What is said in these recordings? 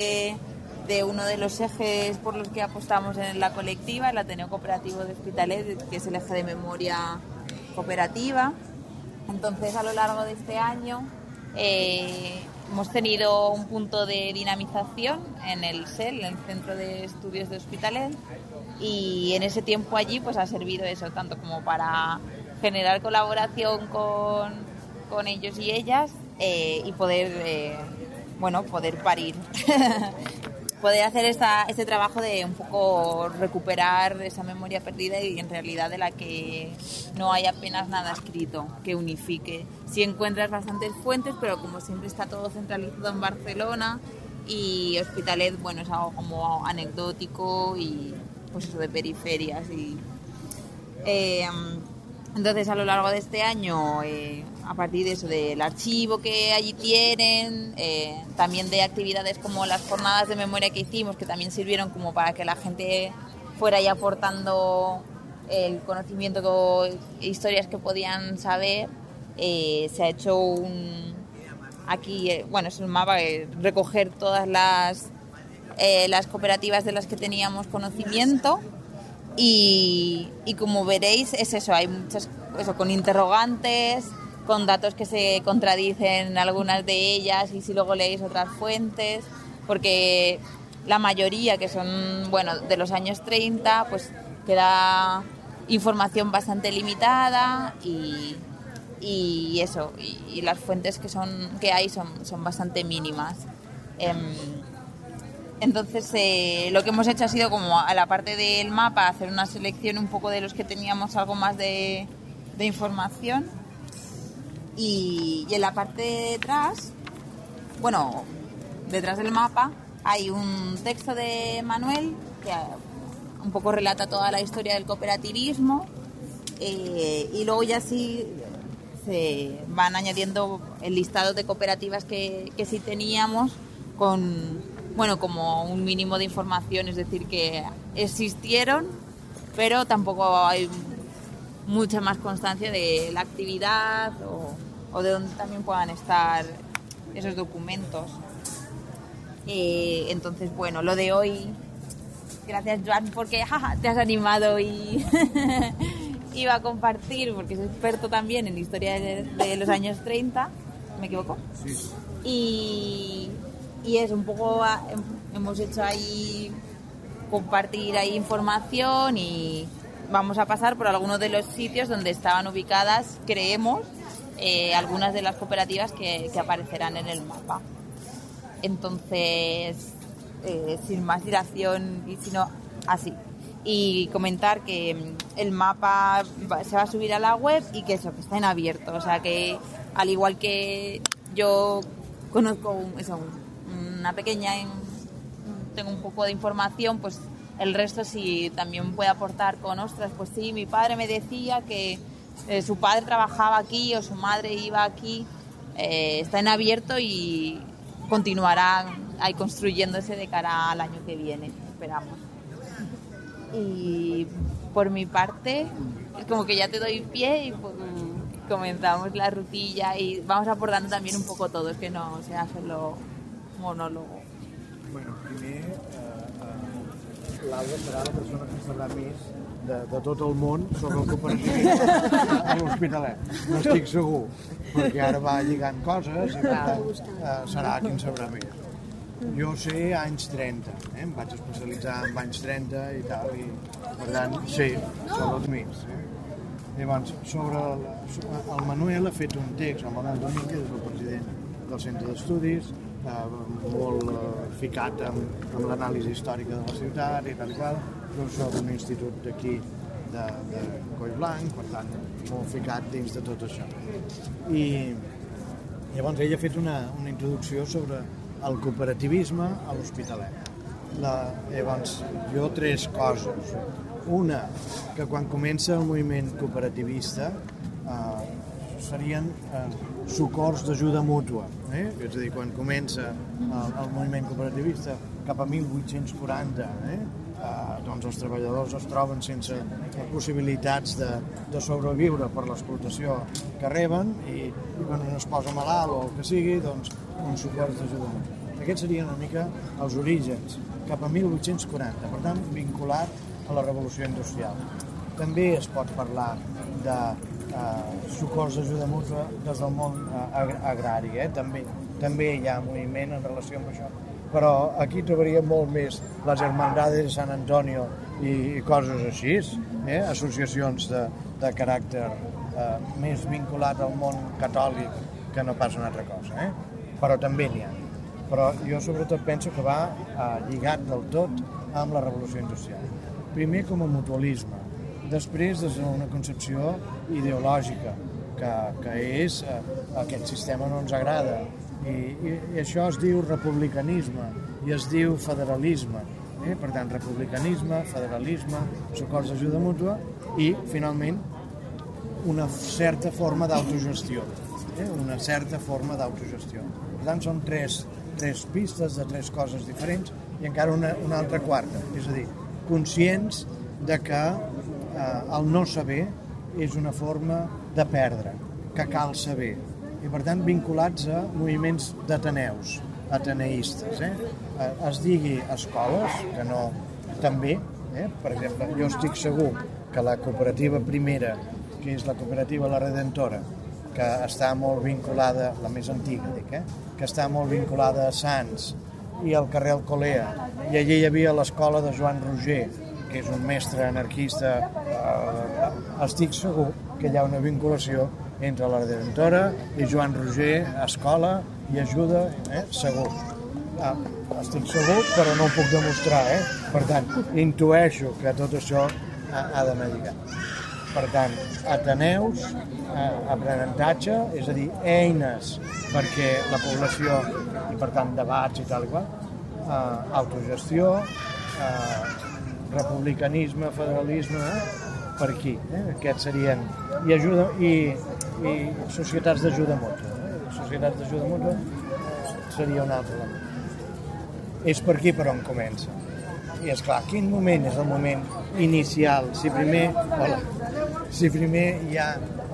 de, uno de los ejes por los que apostamos en la colectiva, el Ateneo Cooperativo de Hospitalet, que es el eje de memoria cooperativa. Entonces, a lo largo de este año eh, hemos tenido un punto de dinamización en el en el Centro de Estudios de Hospitalet, y en ese tiempo allí pues ha servido eso, tanto como para generar colaboración con, con ellos y ellas eh, y poder, eh, bueno, poder parir. poder hacer esta, este trabajo de un poco recuperar esa memoria perdida y en realidad de la que no hay apenas nada escrito que unifique. Sí encuentras bastantes fuentes, pero como siempre está todo centralizado en Barcelona y Hospitalet, bueno, es algo como anecdótico y pues eso de periferias y... Eh, entonces, a lo largo de este año, eh, a partir de eso, del archivo que allí tienen, eh, también de actividades como las jornadas de memoria que hicimos, que también sirvieron como para que la gente fuera ya aportando el conocimiento e historias que podían saber, eh, se ha hecho un... Aquí, bueno, es un mapa de recoger todas las, las cooperativas de las que teníamos conocimiento y, como veréis es eso, hay muchas, eso, con interrogantes, con datos que se contradicen algunas de ellas y si luego leéis otras fuentes, porque la mayoría que son, bueno, de los años 30, pues queda información bastante limitada y, eso, y, las fuentes que, son, que hay son, son bastante mínimas. Eh, entonces, eh, lo que hemos hecho ha sido como a la parte del mapa hacer una selección un poco de los que teníamos algo más de, información. Y, en la parte de detrás, bueno, detrás del mapa hay un texto de Manuel que un poco relata toda la historia del cooperativismo. Eh, y luego ya sí se van añadiendo el listado de cooperativas que sí teníamos con bueno, como un mínimo de información, es decir, que existieron, pero tampoco hay mucha más constancia de la actividad o, o de dónde también puedan estar esos documentos. Eh, entonces, bueno, lo de hoy, gracias Joan, porque jaja, te has animado y iba a compartir, porque soy experto también en historia de, de los años 30, ¿me equivoco? Sí. Y, y es un poco hemos hecho ahí compartir ahí información y vamos a pasar por algunos de los sitios donde estaban ubicadas creemos eh, algunas de las cooperativas que, aparecerán en el mapa. Entonces eh, sin más dilación y sino así. Y comentar que el mapa se va a subir a la web y que eso que está en abierto. O sea que al igual que yo conozco un, eso, una pequeña, tengo un poco de información, pues el resto si también puede aportar con, ostras, pues sí, mi padre me decía que eh, su padre trabajaba aquí o su madre iba aquí, eh, está en abierto y continuará ahí construyéndose de cara al año que viene, esperamos. Y por mi parte, como que ya te doy pie y pues, comenzamos la rutilla y vamos aportando también un poco todo, es que no sea solo monòlogo? Bueno, primer, eh, eh, l'Alba serà la persona que sabrà més de, de tot el món sobre el cooperativisme a l'Hospitalet. No estic segur, perquè ara va lligant coses i per tant eh, serà qui en sabrà més. Jo sé anys 30, eh? em vaig especialitzar en anys 30 i tal, i per tant sé sobre els meus. Eh? Llavors, sobre el, el Manuel ha fet un text, el Manuel Domínguez és el president del centre d'estudis, eh, molt eh, ficat amb, amb l'anàlisi històrica de la ciutat i tal i qual. Soc d'un institut d'aquí de, de Collblanc, per tant, molt ficat dins de tot això. I llavors ell ha fet una, una introducció sobre el cooperativisme a l'Hospitalet. La, llavors, jo tres coses. Una, que quan comença el moviment cooperativista eh, serien eh, socors d'ajuda mútua. Eh? És a dir, quan comença el, el moviment cooperativista cap a 1840, eh? Eh, doncs els treballadors es troben sense possibilitats de, de sobreviure per l'explotació que reben i, quan un es posa malalt o el que sigui, doncs un socors d'ajuda aquests serien una mica els orígens, cap a 1840, per tant, vinculat a la revolució industrial. També es pot parlar de eh, socors d'ajuda mútua des del món eh, agrari, eh? també, també hi ha moviment en relació amb això. Però aquí trobaríem molt més les Hermandades de Sant Antonio i, i coses així, eh? associacions de, de caràcter eh, més vinculat al món catòlic que no pas una altra cosa, eh? però també n'hi ha. Però jo sobretot penso que va eh, lligat del tot amb la revolució industrial. Primer com a mutualisme, després des d'una concepció ideològica, que, que és eh, aquest sistema no ens agrada, i, i, i això es diu republicanisme i es diu federalisme. Eh? Per tant, republicanisme, federalisme, socors d'ajuda mútua i, finalment, una certa forma d'autogestió. Eh? Una certa forma d'autogestió. Per tant, són tres, tres pistes de tres coses diferents i encara una, una altra quarta. És a dir, conscients de que el no saber és una forma de perdre, que cal saber. I per tant vinculats a moviments d'ateneus, ateneistes. Eh? eh? Es digui escoles, que no també, eh? per exemple, jo estic segur que la cooperativa primera, que és la cooperativa La Redentora, que està molt vinculada, la més antiga, dic, eh? que està molt vinculada a Sants i al carrer Alcolea, i allí hi havia l'escola de Joan Roger, que és un mestre anarquista, eh, estic segur que hi ha una vinculació entre la Redentora i Joan Roger, escola i ajuda, eh, segur. Ah, estic segur, però no ho puc demostrar, eh? Per tant, intueixo que tot això ha, ha d'anar lligat. Per tant, Ateneus, eh, aprenentatge, és a dir, eines perquè la població, i per tant debats i tal i qual, eh, autogestió, eh, republicanisme, federalisme, eh? per aquí. Eh? Aquests serien... I, ajuda, i, i societats d'ajuda mútua. Eh? Societats d'ajuda mútua seria un altre. És per aquí per on comença. I és clar, quin moment és el moment inicial? Si primer, hola, si primer hi ha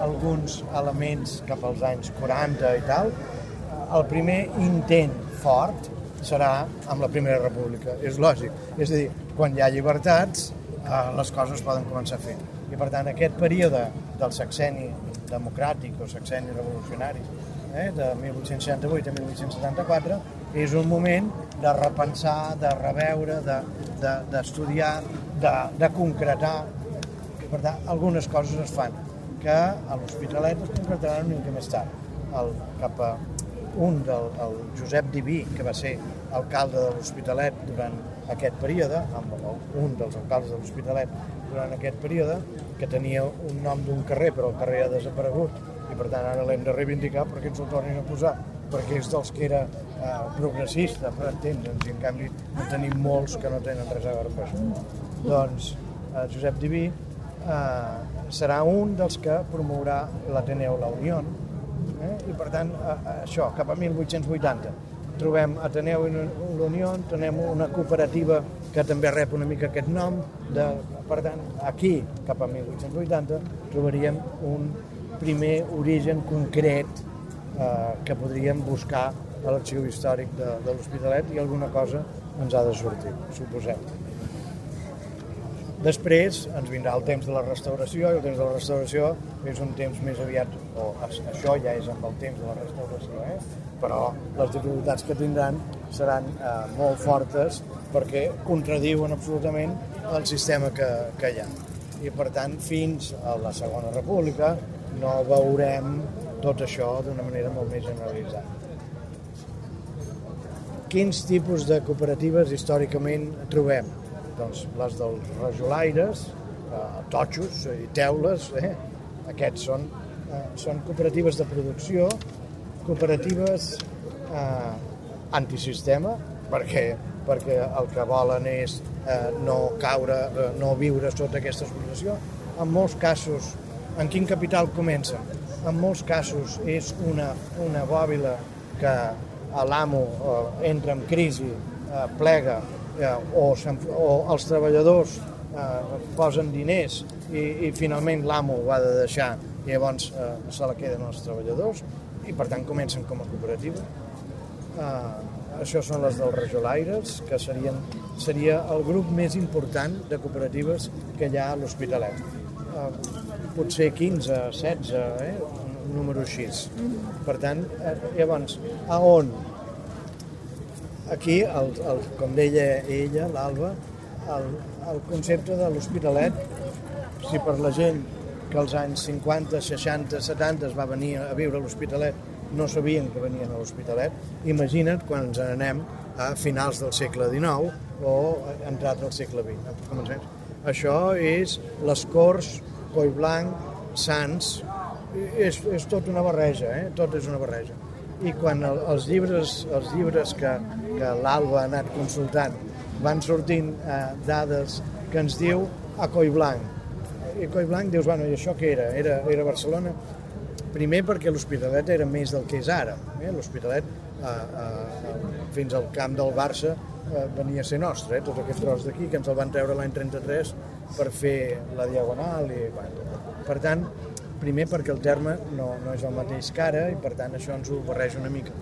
alguns elements cap als anys 40 i tal, el primer intent fort serà amb la Primera República, és lògic. És a dir, quan hi ha llibertats, eh, les coses poden començar a fer. I per tant, aquest període del sexeni democràtic o sexeni revolucionari, eh, de 1868 a 1874, és un moment de repensar, de reveure, d'estudiar, de, de, de, de concretar. I per tant, algunes coses es fan que a l'Hospitalet es concretaran una mica més tard, el, cap a un del el Josep Diví, que va ser alcalde de l'Hospitalet durant aquest període, amb un dels alcaldes de l'Hospitalet durant aquest període, que tenia un nom d'un carrer, però el carrer ha desaparegut, i per tant ara l'hem de reivindicar perquè ens el tornin a posar, perquè és dels que era eh, progressista, per entendre'ns, i en canvi no tenim molts que no tenen res a veure amb això. Doncs eh, Josep Diví eh, serà un dels que promourà l'Ateneu La Unió, eh? i per tant eh, això, cap a 1880 trobem Ateneu i la Unió, tenem una cooperativa que també rep una mica aquest nom, de, per tant, aquí, cap a 1880, trobaríem un primer origen concret eh, que podríem buscar a l'arxiu històric de, de l'Hospitalet i alguna cosa ens ha de sortir, suposem. Després ens vindrà el temps de la restauració i el temps de la restauració és un temps més aviat, o això ja és amb el temps de la restauració, eh? però les dificultats que tindran seran eh, molt fortes perquè contradiuen absolutament el sistema que, que hi ha. I per tant, fins a la Segona República no veurem tot això d'una manera molt més generalitzada. Quins tipus de cooperatives històricament trobem? Doncs les dels rajolaires, eh, totxos i teules, eh? aquests són, eh, són cooperatives de producció cooperatives eh, antisistema, perquè, perquè el que volen és eh, no caure, eh, no viure sota aquesta explotació. En molts casos, en quin capital comença? En molts casos és una, una bòbila que l'amo eh, entra en crisi, eh, plega, eh, o, o els treballadors eh, posen diners i, i finalment l'amo ha de deixar i llavors eh, se la queden els treballadors i per tant comencen com a cooperativa. Uh, això són les dels Rajolaires, que serien, seria el grup més important de cooperatives que hi ha a l'Hospitalet. Uh, potser 15, 16, eh? un número així. Per tant, eh, llavors, a on? Aquí, el, el, com deia ella, l'Alba, el, el concepte de l'Hospitalet, si per la gent que als anys 50, 60, 70 es va venir a viure a l'Hospitalet no sabien que venien a l'Hospitalet, imagina't quan ens n'anem a finals del segle XIX o entrat al segle XX. Això és les Corts, Collblanc, Sants, és, és tot una barreja, eh? tot és una barreja. I quan el, els llibres, els llibres que, que l'Alba ha anat consultant van sortint eh, dades que ens diu a Collblanc. I Collblanc dius, bueno, i això què era? Era, era Barcelona? Primer perquè l'Hospitalet era més del que és ara. Eh? L'Hospitalet eh, eh, fins al camp del Barça eh, venia a ser nostre, eh? tot aquest tros d'aquí, que ens el van treure l'any 33 per fer la diagonal. I, bueno. Per tant, primer perquè el terme no, no és el mateix que ara i per tant això ens ho barreja una mica.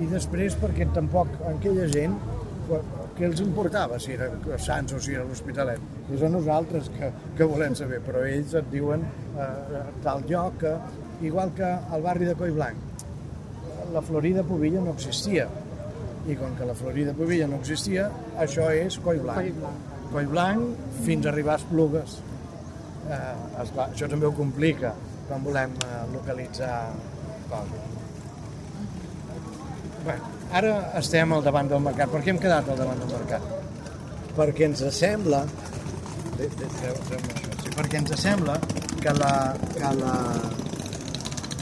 I després perquè tampoc aquella gent què els importava si era Sants o si era l'Hospitalet. És a nosaltres que, que volem saber, però ells et diuen eh, tal lloc que igual que al barri de Collblanc. La Florida Pobilla no existia, i com que la Florida Pobilla no existia, això és Collblanc. Collblanc, Collblanc fins a arribar a Esplugues. Eh, esclar, això també ho complica quan volem eh, localitzar coses. Bé, ara estem al davant del mercat. Per què hem quedat al davant del mercat? Perquè ens sembla de, de, de, de, això, sí, perquè ens sembla que la, que la,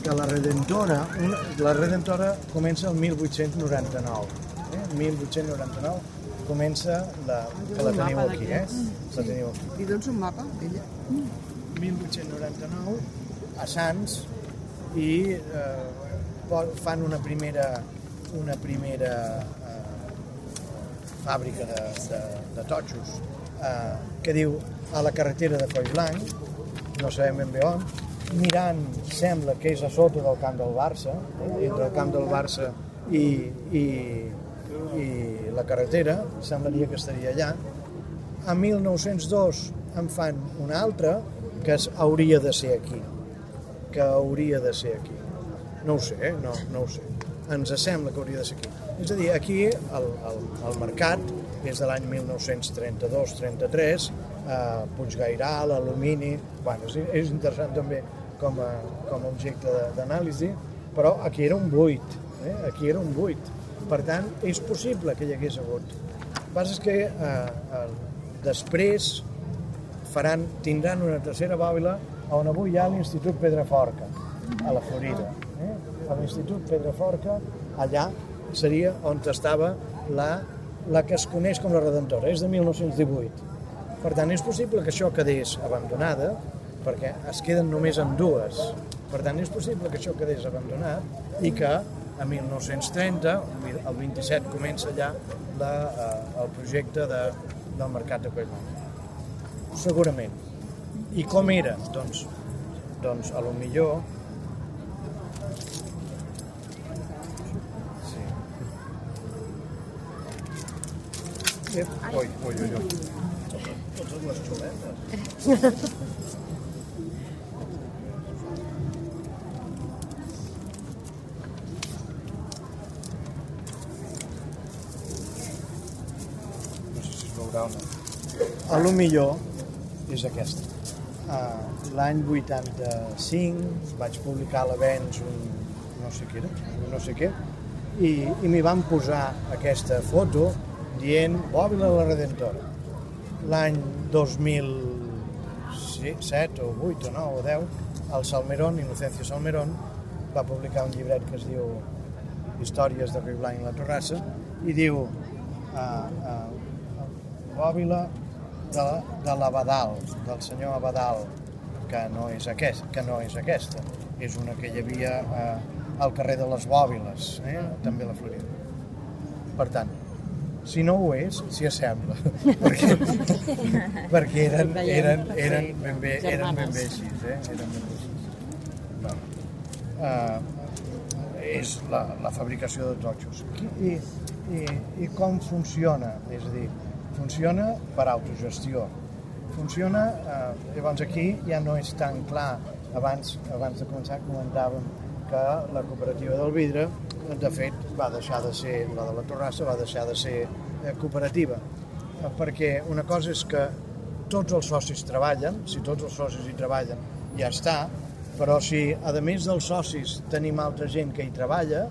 que la Redentora, una, la Redentora comença el 1899. Eh? 1899 comença la, que la teniu aquí, eh? La teniu aquí. I doncs un mapa, ella. 1899 a Sants i eh, fan una primera una primera eh, fàbrica de, de, de totxos eh, que diu a la carretera de Collblanc, no sabem ben bé on, mirant, sembla que és a sota del camp del Barça, eh? entre el camp del Barça i, i, i la carretera, semblaria que estaria allà. A 1902 en fan una altra que hauria de ser aquí, que hauria de ser aquí. No ho sé, eh? no, no ho sé. Ens sembla que hauria de ser aquí. És a dir, aquí el, el, el mercat és de l'any 1932-33, eh, Puiggairà, l'alumini... Bueno, és, és interessant també com a, com a objecte d'anàlisi, però aquí era un buit, eh? aquí era un buit. Per tant, és possible que hi hagués hagut. El que és que eh, eh, després faran, tindran una tercera bòbila on avui hi ha l'Institut Pedraforca, a la Florida. Eh? L'Institut Pedraforca, allà seria on estava la, la que es coneix com la Redentora, és de 1918. Per tant, és possible que això quedés abandonada, perquè es queden només en dues. Per tant, és possible que això quedés abandonat i que a 1930, el 27, comença ja la, eh, el projecte de, del mercat de Collblanc. Segurament. I com era? Doncs, doncs a lo millor sí. Ui, ui, ui, ui. Totes les xuletes. No sé si es veurà o no. A lo millor és aquesta. Uh, L'any 85 vaig publicar a l'avenç un no sé què era, un no sé què, i, i m'hi van posar aquesta foto dient Bòbila la Redentora. L'any 2007 o 8 o 9 o 10, el Salmerón, Inocencio Salmerón, va publicar un llibret que es diu Històries de Riu Blanc i la Torrassa, i diu uh, uh, Bòbila de, de l'Abadal, del senyor Abadal, que no és, aquest, que no és aquesta, és una que hi havia eh, al carrer de les Bòbiles, eh? també a la Florida. Per tant, si no ho és, s'hi assembla, perquè, perquè eren, eren, eren, ben bé, eren ben bé així, eh? eren ben bé així. No. Uh, és la, la fabricació de totxos. I, i, i com funciona? És a dir, funciona per autogestió. Funciona, eh, llavors aquí ja no és tan clar. Abans, abans de començar comentàvem que la cooperativa del vidre, de fet, va deixar de ser, la de la Torrassa va deixar de ser eh, cooperativa, eh, perquè una cosa és que tots els socis treballen, si tots els socis hi treballen, ja està, però si, a més dels socis, tenim altra gent que hi treballa,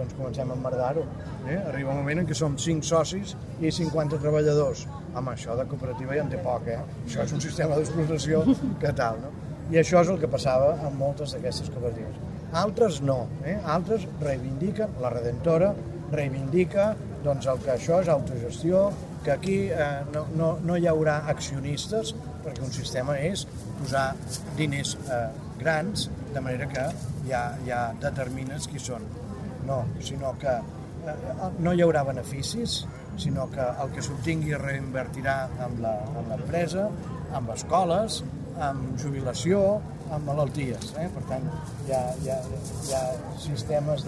doncs comencem a emmerdar-ho. Eh? Arriba un moment en què som 5 socis i 50 treballadors. Home, això de cooperativa ja en té poc, eh? Això és un sistema d'explotació que tal, no? I això és el que passava amb moltes d'aquestes cooperatives. Altres no, eh? altres reivindiquen, la Redentora reivindica doncs, el que això és autogestió, que aquí eh, no, no, no hi haurà accionistes, perquè un sistema és posar diners eh, grans, de manera que ja, ja determines qui són. No, sinó que eh, no hi haurà beneficis, sinó que el que s'obtingui es reinvertirà amb l'empresa, amb escoles, amb jubilació, amb malalties. Eh? Per tant, hi ha, hi ha, hi ha sistemes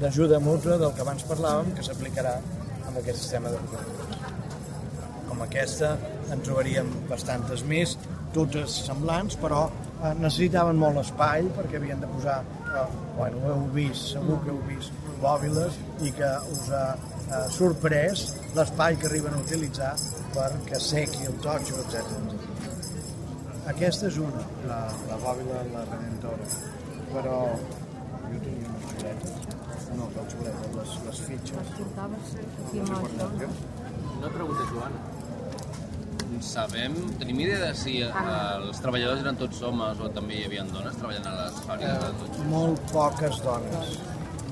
d'ajuda mútua del que abans parlàvem que s'aplicarà amb aquest sistema de. Com aquesta en trobaríem bastantes més, totes semblants, però eh, necessitaven molt espai perquè havien de posar, eh, bueno, ho heu vist, segur que heu vist, bòbiles i que us ha eh, sorprès l'espai que arriben a utilitzar perquè sequi el totxo, etc. Aquesta és una, la, la bòbila de la Redentora, però jo tenia unes xuletes, no, les xuletes, les, les fitxes. Portaves aquí amb. Una pregunta, Joan. Sabem, tenim idea de si eh, els treballadors eren tots homes o també hi havia dones treballant a les fàbriques de tots? Eh, molt poques dones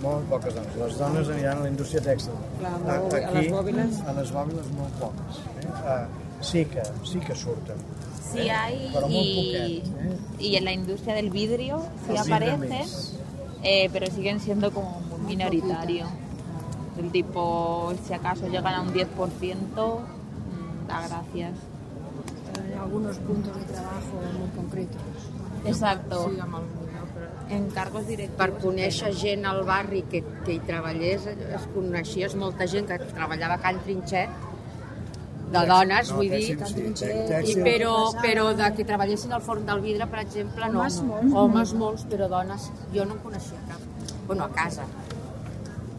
molt poques dones. Les dones aniran a la indústria tèxtil. Aquí, a les bòbiles? A les bòbiles molt poques. Eh? Uh, sí, que, sí que surten. Sí hay, y, y en la industria del vidrio sí aparece, eh, pero siguen siendo como muy minoritario. El tipo, si acaso llegan a un 10%, mm, da gracias. En algunos puntos de trabajo muy concretos. Exacto. Sí, amb el, en cargos directius. Per conèixer gent al barri que, que hi treballés, es coneixies molta gent que treballava a Can Trinxet de dones, no, vull dir, i, però, però de que treballessin al forn del vidre, per exemple, no. Homes molts. Homes molts, però dones, jo no en coneixia cap. Bueno, a casa.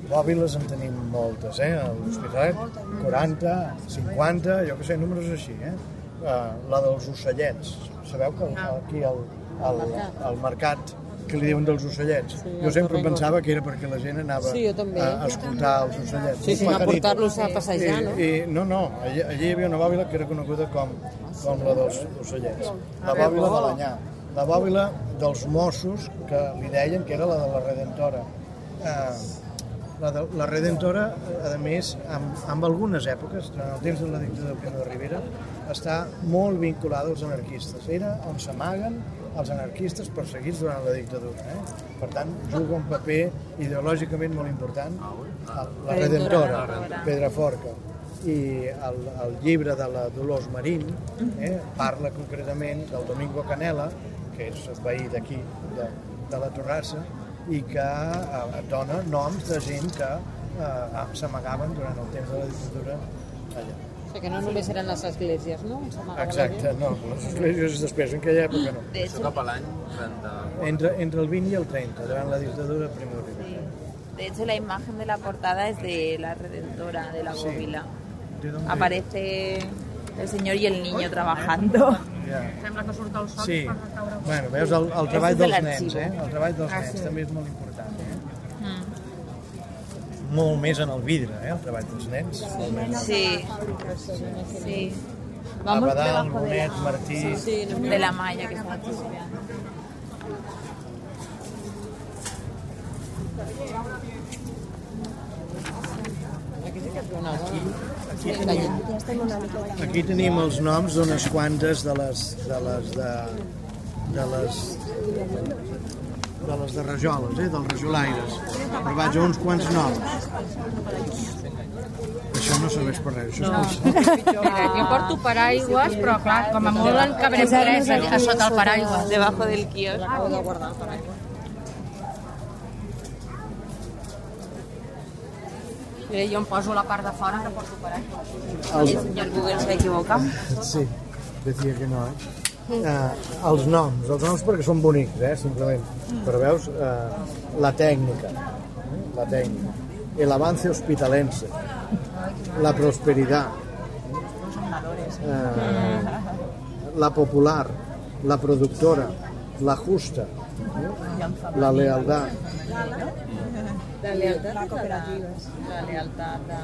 Bòbiles en tenim moltes, eh? A l'Hospitalet, 40, 50, jo que sé, números així, eh? Uh, la dels ocellets. Sabeu que aquí al, al, al mercat que li diuen dels ocellets. Sí, jo sempre pensava que era perquè la gent anava sí, a, a escoltar els ocellets. Sí, sí, a portar-los a passejar, no? I, I, no, no, allí, allí hi havia una bòbila que era coneguda com, com la dels ocellets. La bòbila de l'anyà. La bòbila dels Mossos, que li deien que era la de la Redentora. Eh, la, de, la Redentora, a més, amb, amb algunes èpoques, durant el temps de la dictadura de Primo de Rivera, està molt vinculada als anarquistes. Era on s'amaguen els anarquistes perseguits durant la dictadura. Eh? Per tant, juga un paper ideològicament molt important la Redentora, Pedraforca. I el, el llibre de la Dolors Marín eh, parla concretament del Domingo Canela, que és veí d'aquí, de, de la Torrassa, i que eh, dona noms de gent que eh, s'amagaven durant el temps de la dictadura allà. O que no només eren les esglésies, no? Exacte, no, les esglésies després, en aquella època no. De hecho, cap a l'any 30... Entre, entre el 20 i el 30, durant la dictadura Primo de Sí. De hecho, la imagen de la portada es de la Redentora de la Bóvila. Sí. Aparece el señor y el niño trabajando. Ja. Sembla que surt el sol sí. per caure. Bueno, veus el, el treball dels nens, eh? El treball dels ah, nens sí. també és molt important. Molt més en el vidre, eh? El treball dels nens. Sí. Sí. Vamos Abadal, Bonet, Martí... Sí, sí, de la malla que està. Aquí, aquí, aquí tenim els noms d'unes quantes de les de les de, de les de les de rajoles, eh, dels rajolaires. Però vaig a uns quants noms. Això no serveix per res, això no. és Mira, jo porto paraigües, però clar, com a molt en cabrem tres a, a sota el paraigua. Debajo del quiosco. Acabo de guardar el paraigua. Mira, jo em poso la part de fora que poso per aquí. El señor Google se equivoca. Sí, decia que no, eh? Uh, els noms, els noms perquè són bonics, eh, simplement. Però veus, uh, la tècnica, eh? la tècnica. El avance hospitalense, la prosperidad, uh, la popular, la productora, la justa, eh? la lealtad. La lealtat cooperatives. La lealtat de,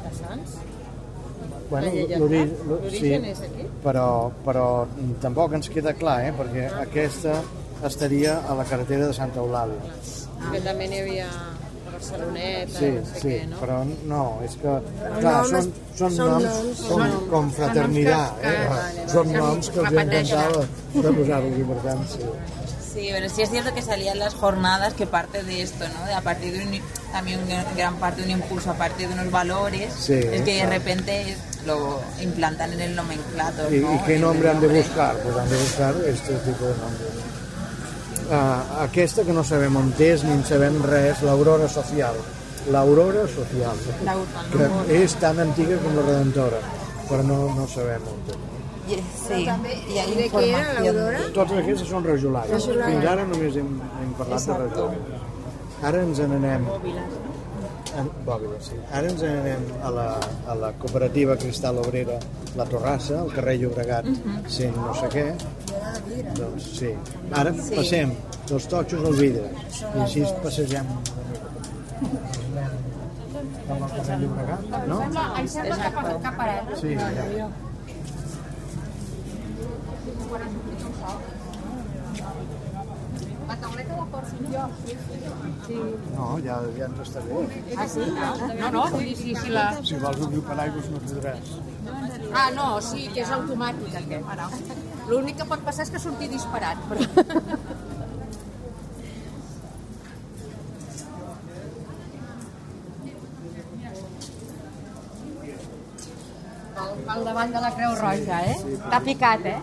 de Sants. Bueno, L'origen és aquí? Però, però tampoc ens queda clar, eh? perquè aquesta estaria a la carretera de Santa Eulàlia. Que també n'hi havia Barceloneta, Sí, no sé sí, què, no? però no, és que, clar, són, són noms com, com fraternitat, eh? vale, Són vale. noms que els intentat de posar-los i per tant, sí. Sí, pero sí es cierto que salían las jornadas que parte de esto, ¿no? De a partir de un, también gran- parte de un impulso a partir de unos valores, Sí, es que de repente lo implantan en el nomenclator, ¿Y, ¿no? y qué nombre han de nombre. buscar? Pues han de buscar este tipo de nombres. Uh, aquesta que no sabem on és ni en sabem res, l'Aurora Social. L'Aurora Social. Que és tan antiga com la Redentora, però no, no sabem on és. Sí, y hay ¿Y de qué era la información. Aurora? Totes aquestes són rajolades. Fins ara només hem, hem parlat de rajolades. Ara ens n'anem... En, Bòbila, sí. Ara ens n'anem a la, a la cooperativa Cristal Obrera La Torrassa, al carrer Llobregat, sent no sé què. Doncs sí. Ara passem dels totxos al vidre i així passegem. Cap al carrer Llobregat, no? Em sembla cap paret. Sí, ja. La tauleta la porto jo. No, ja, ja ens està bé. Ah, sí? No, no, vull dir, si, si la... Si vols obrir paraigües no podràs. Ah, no, sí, que és automàtic aquest. L'únic que pot passar és que surti disparat, però... Pel davant de la Creu Roja, eh? T'ha picat, eh?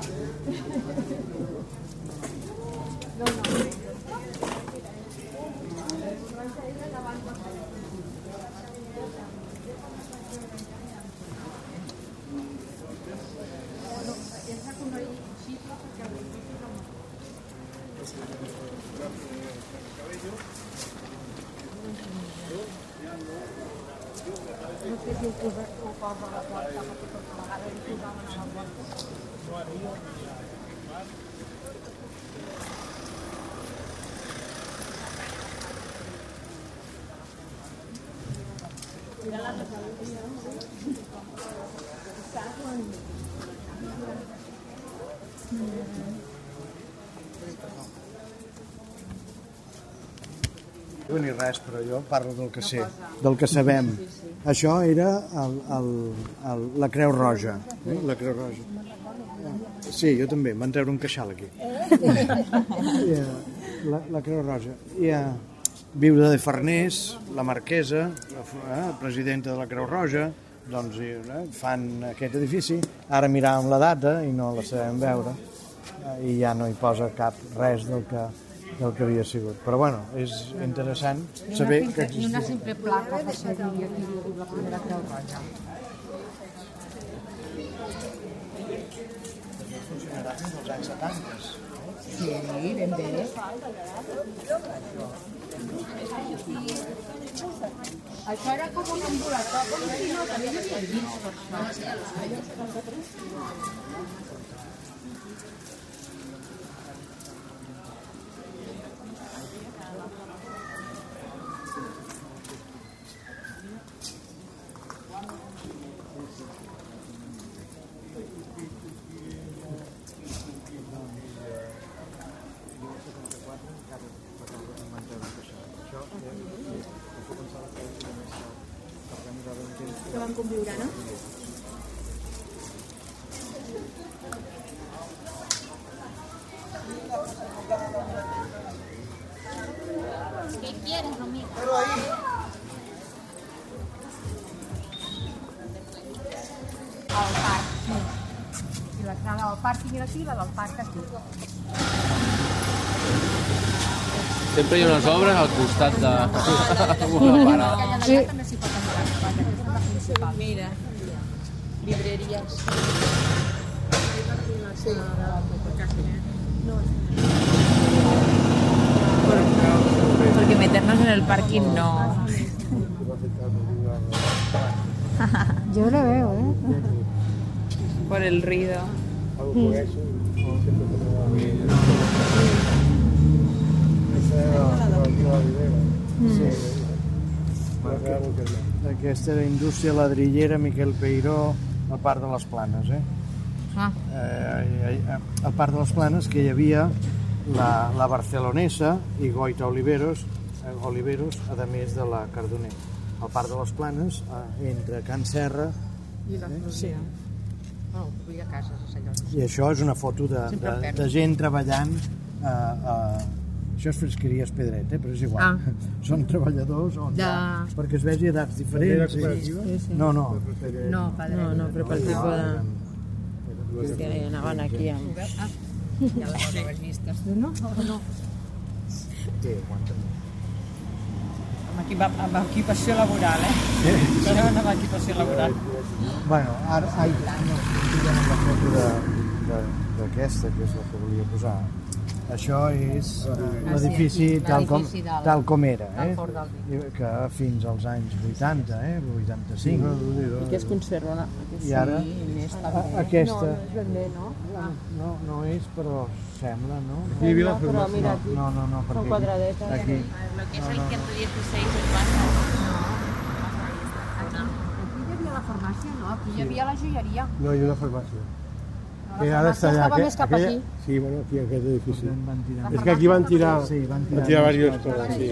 Res, però jo parlo del que sé, del que sabem. Això era el, el, el, la Creu Roja. Eh? La Creu Roja. Sí, jo també, van treure un queixal aquí. I, eh, la, la Creu Roja. I a Viuda de Farners, la marquesa, la eh, presidenta de la Creu Roja, doncs i, eh, fan aquest edifici. Ara miràvem la data i no la sabem veure eh, i ja no hi posa cap res del que, del que havia sigut. Però bueno, és interessant saber que Ni una existia. simple placa que se digui aquí la primera Creu Roja. Funcionarà fins als anys 70. Sí, ben bé. Això era com un ambulatori, com si no tenia llits per això. Al parc, sí. I la del pàrquing era aquí la del parc aquí. Sempre hi ha unes obres al costat de... Aquella d'allà també s'hi pot entrar. Mira. Librerías. Porque meternos en el parking no. Yo lo veo, ¿eh? Por el ruido. Va bé. Aquesta era. Sí. Indústria ladrillera Miquel Peiró al Parc de les Planes, eh? Ah. eh, eh, al Parc de les Planes que hi havia la, la barcelonesa i Goita Oliveros, eh, Oliveros, a més de la Cardoner. Al Parc de les Planes, eh, entre Can Serra I la Florida. No, vull a cases, a Sant Llorenç. i això és una foto de, Sempre de, de gent treballant a, a, això és fresqueria Espedret, eh? però és igual. Ah. Són treballadors on De- perquè es vegi edats diferents. Sí, sí. No, no. No, padre. No, no, però pel tipus de... Que anaven aquí amb... Ah, ja les haver vistes. Tu no? O no? Sí, aguanta. Amb, equipa, amb equipació laboral, eh? Però amb equipació laboral. Bueno, ara, ai, no, tinguem la foto d'aquesta, que és la que volia posar. Això és eh, l'edifici tal, com, tal com era, eh? Que fins als anys 80, eh? 85. I que es conserva la... I ara, aquesta, no? no, no és, però sembla, no? Aquí no, però mira aquí. No, no, no, perquè Són quadradetes. Aquí, Lo que es el 116 es pasa. Aquí hi havia la farmàcia, no? Aquí hi havia la joieria. No, hi ha una farmàcia. Que ara està allà. cap aquella- aquí. Sí, bueno, aquí aquest edifici. van tirar. És que aquí van tirar, Sí, van van tirar tirar més diverses coses. sí.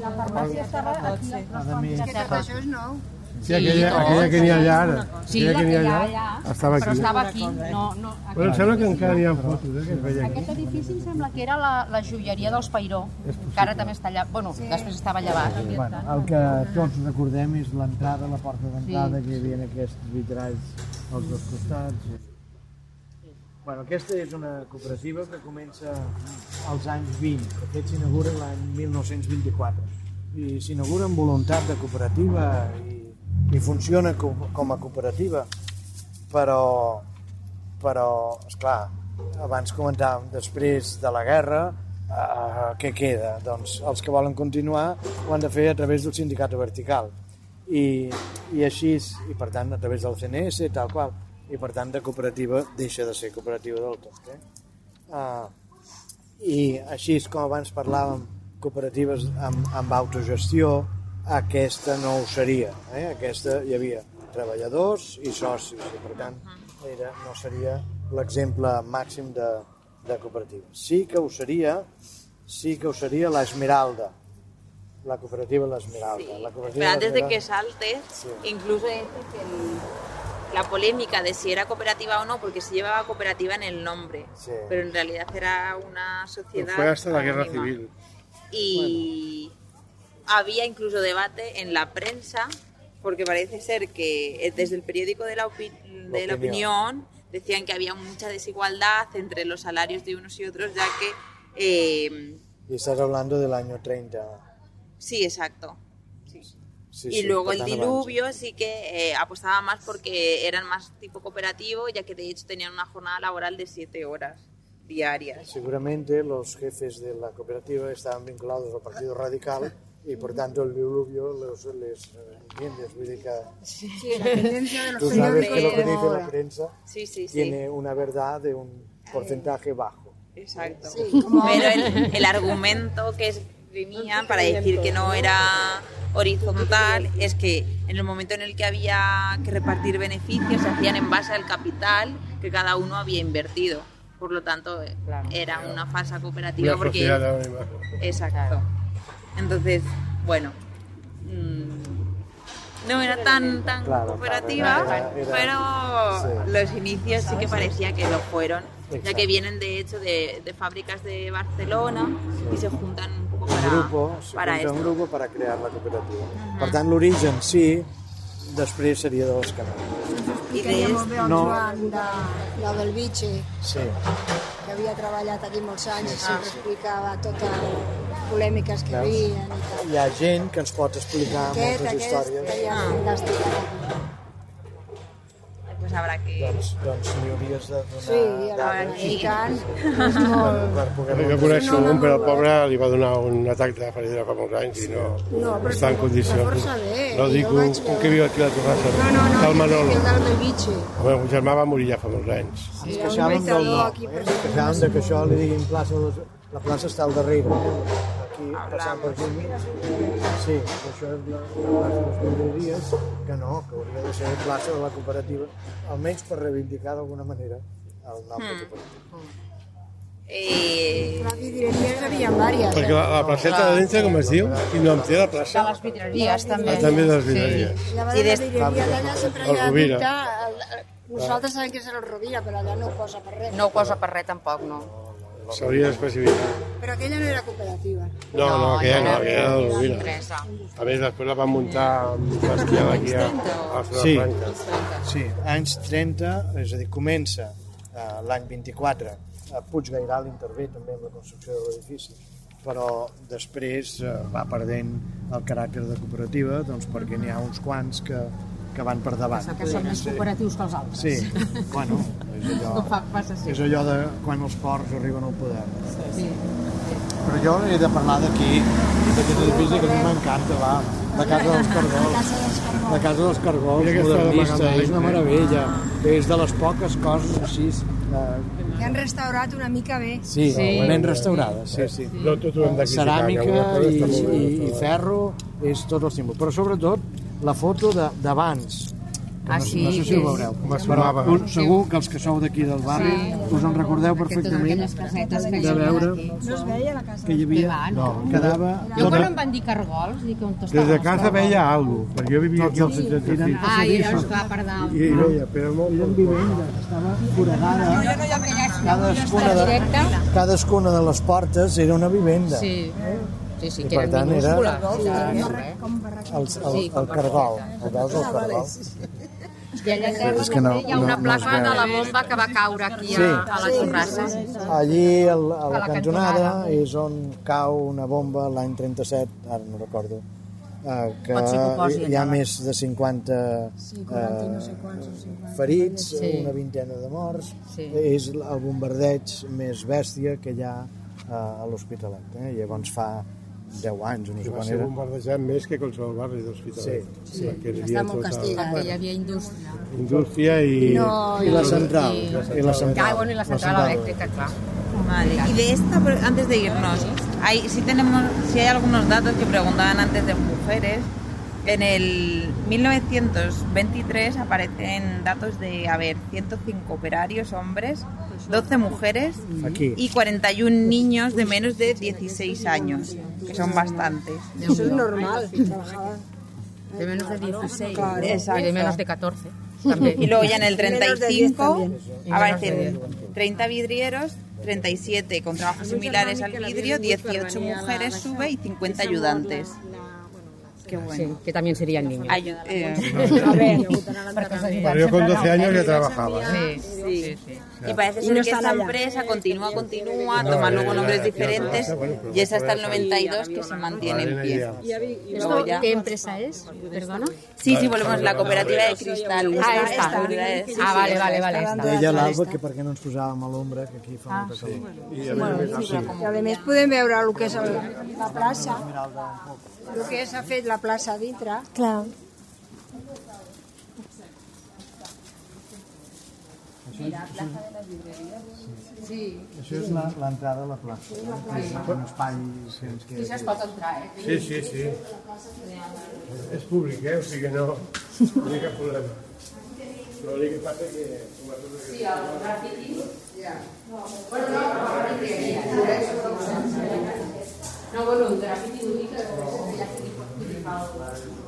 La farmàcia estava aquí. A més, Això és nou. Sí, aquella, aquella que n'hi ha allà ara. Sí, aquella la que que n'hi ha hi allà, allà, estava però aquí. estava aquí. No, no, aquí. Bueno, em sembla que encara n'hi ha fotos, eh, que. Aquest edifici em sembla que era la, la joieria dels Pairó, que ara també està allà, bueno, després estava llevat. bueno, el que tots recordem és l'entrada, la porta d'entrada, que hi havia aquests vitralls als dos costats. Bueno, aquesta és una cooperativa que comença als anys 20. De fet, s'inaugura l'any 1924. I s'inaugura amb voluntat de cooperativa i, i funciona com, com a cooperativa. Però, però, esclar, abans comentàvem, després de la guerra, eh, què queda? Doncs els que volen continuar ho han de fer a través del sindicat vertical. I, i així, i per tant, a través del CNS, tal qual, i per tant de cooperativa deixa de ser cooperativa del tot. Eh? Uh, I així com abans parlàvem cooperatives amb, amb autogestió, aquesta no ho seria. Eh? Aquesta hi havia treballadors i socis, i per tant era, no seria l'exemple màxim de, de cooperativa. Sí que ho seria, sí que ho seria l'Esmeralda, la cooperativa l'Esmeralda. La cooperativa antes de que salte, Sí. incluso decir que el- la polémica de si era cooperativa o no, porque se llevaba cooperativa en el nombre, Sí. pero en realidad era una sociedad. Fue hasta la guerra anónima. civil. Y había incluso debate en la prensa, porque parece ser que eh, desde el periódico de la, opi- de la Opinión. opinión decían que había mucha desigualdad entre los salarios de unos y otros, ya que. eh, Y estás hablando del año 30. sí, exacto. Sí. Sí, y sí, luego el diluvio sí que eh, apostaba más porque eran más tipo cooperativo, ya que de hecho tenían una jornada laboral de siete horas diarias. Seguramente los jefes de la cooperativa estaban vinculados al Partido Radical y por tanto el diluvio los, les eh, entiendes. Que Sí, la tendencia de los tú sabes que lo que dice la prensa Sí, sí, sí. tiene una verdad de un porcentaje bajo. Exacto. Pero el, el argumento que para decir que no era horizontal es que en el momento en el que había que repartir beneficios se hacían en base al capital que cada uno había invertido. Por lo tanto, eh, era una falsa cooperativa Una porque. Exacto. Entonces, bueno, mm, no era tan tan Claro, cooperativa, claro, era- era- pero sí. los inicios sí que parecía que lo fueron, ya Exacto. que vienen de hecho de, de fábricas de Barcelona y se juntan un poco Un para, grupo, se para junta un esto. grupo para crear la cooperativa. Per tant, l'origen sí, després seria de les canals. Y Que de ja molt bé el no. Joan de, la del Bitxe, Sí, que havia treballat aquí molts anys i sempre explicava tot el, polèmiques que hi havia i tal. Hi ha gent que ens pot explicar Aquest, moltes aquest, històries. que ja fantàstic. Pues habrá que... Doncs, doncs li hauries de donar... Sí, a la Ara sí. mexicana és per, molt... per poder Jo coneixo un, però el poble li va donar un atac de ferida fa molts anys i no, No, però està en bé. No dic un, un que viu aquí a la Torrassa, No, no, no, que el Manolo. el del Belvitge. Home, el germà va morir ja fa molts anys. Ha un queixàvem del no, aquí eh? queixàvem de que això li diguin plaça, la plaça està al darrere. Aquí, passant per aquí. Sí, això és la, la plaça de les llibreries, que no, que hauria de ser plaça de la cooperativa, almenys per reivindicar d'alguna manera el nom de cooperativa. Eh, Les vidrieries hi havia diverses. Perquè la, la placeta de dintre, com es diu, i nom té la plaça? De les vidreries, també. Ah, també de les vidreries. La Sí, sí, des- vidreria d'allà sempre hi ha dubte. Nosaltres sabem que és el Rovira, però allà no ho posa per res. No ho posa per res, tampoc, no. S'hauria d'especificar. Però aquella no era cooperativa. No, no, aquella no, era aquella era empresa. A més, després la van muntar amb l'esquiada aquí a, a Sí. Franca. Sí, anys 30, és a dir, comença eh, l'any 24, a Puiggairal intervé també en la construcció de l'edifici, però després eh, va perdent el caràcter de cooperativa doncs perquè n'hi ha uns quants que, que van per davant. Que són més cooperatius que els altres. Sí, bueno, és allò, Fa, passa és sí. allò de quan els porcs arriben al poder. sí. Però jo he de parlar d'aquí, d'aquest edifici que a mi m'encanta, va, de Casa dels Cargols. De Casa dels Cargols, modernista, de és una meravella. És de les poques coses així, eh, Que han restaurat una mica bé. sí, Sí. ben restaurades, sí, sí. No tot ho hem Ceràmica i, i, i ferro és tot el símbol. Però sobretot la foto de- d'abans, Ah, no, sí, no sé si ho veureu, Com es però us, segur que els que sou d'aquí del barri us en recordeu perfectament de hi veure aquí. No es veia la casa. que hi havia, no. no, quedava Jo quan em van dir cargols, dic on Des estaven de casa veia alguna cosa, perquè jo vivia aquí al 76 Ah, i llavors clar per dalt. i, i veia, però molt eren vivendes, estava foradada. Cadascuna de, cadascuna de les portes era una vivenda. Sí. Sí, sí, I que per tant era-. Sí, no. El, el, el cargol, el veus el cargol? I allà terra És que no- hi ha una no- no placa veu. de la bomba que va caure aquí Sí. a, a la Torrassa. Allí, al- a la la cantonada, és on cau una bomba l'any 37, ara no recordo, eh, que hi ha més de 50 eh, ferits, Sí. una vintena de morts. Sí. És el bombardeig més bèstia que hi ha eh, a l'Hospitalet. Eh? Llavors fa 10 anys, no sé I va ser era. bombardejat més que qualsevol barri de l'Hospitalet. Sí, sí. Perquè hi Està havia molt tota castigat. Hi havia indústria. indústria i... No, I la central. I- I la central. Ah, bueno, y la central eléctrica, claro. Vale, y de esta, antes de irnos, hay, sí tenemos, sí hay algunos datos que preguntaban antes de mujeres. En el 1923 aparecen datos de, a ver, 105 operarios hombres, 12 mujeres y 41 niños de menos de 16 años, que son bastantes. Eso es normal. De menos de 16. Exacto. Y de menos de 14. También. Y luego ya en el Menos de 10 35 también. aparecen 30 vidrieros, 37 con trabajos similares al vidrio, 18 mujeres sube y 50 ayudantes. Qué Sí, bueno. que también serían niños. Ayu- eh, A ver, yo con 12 años ya trabajaba. Sí, sí, sí. Y parece Y ser no que allá. empresa continúa, continúa, toma luego nombres diferentes y es hasta el 92 que se mantiene en pie. Luego ¿Esto ya- qué empresa es? Perdona. Sí, sí, volvemos a la cooperativa de cristal. Ah, Esta- Ah, vale, vale, vale. Deia l'Alba que per què no ens posàvem a l'ombra, que aquí fa molta calor. I a més, podem veure el que és la plaça, el que s'ha fet la plaça a dintre. Clar. Això és la- l'entrada a la plaça. És un espai que ens queda. es pot entrar, eh? Sí, sí, sí. És públic, eh? O sigui, no, no hi ha cap problema. Però l'únic que passa que... Sí, el grafiti. No, bueno, el grafiti dir que ja estigui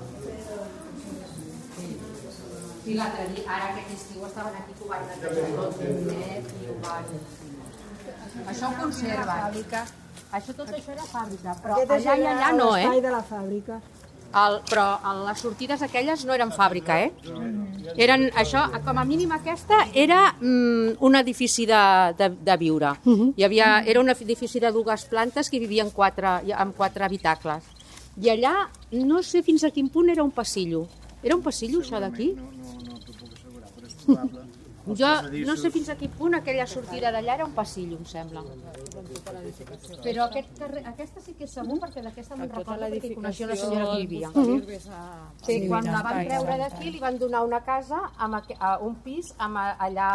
Sí, l'altre dia, ara aquest estiu estaven aquí que ho van net i ho van... Això ho conserva. Això tot això era fàbrica, però allà i allà no, eh? l'espai de la fàbrica. El, però les sortides aquelles no eren fàbrica, eh? Eren, això, com a mínim aquesta, era mm, un edifici de, de, de viure. Hi havia, era un edifici de dues plantes que vivien quatre, amb quatre habitacles. I allà, no sé fins a quin punt era un passillo. Era un passillo, això d'aquí? No, no, no t'ho puc assegurar, però és probable. Jo no sé fins a quin punt aquella sortida d'allà era un passillo, em sembla. Però aquest carrer, aquesta sí que és segur, perquè d'aquesta me'n recordo perquè hi coneixia la senyora que hi vivia. Sí, quan la van treure d'aquí li van donar una casa, amb, a un pis, amb a- allà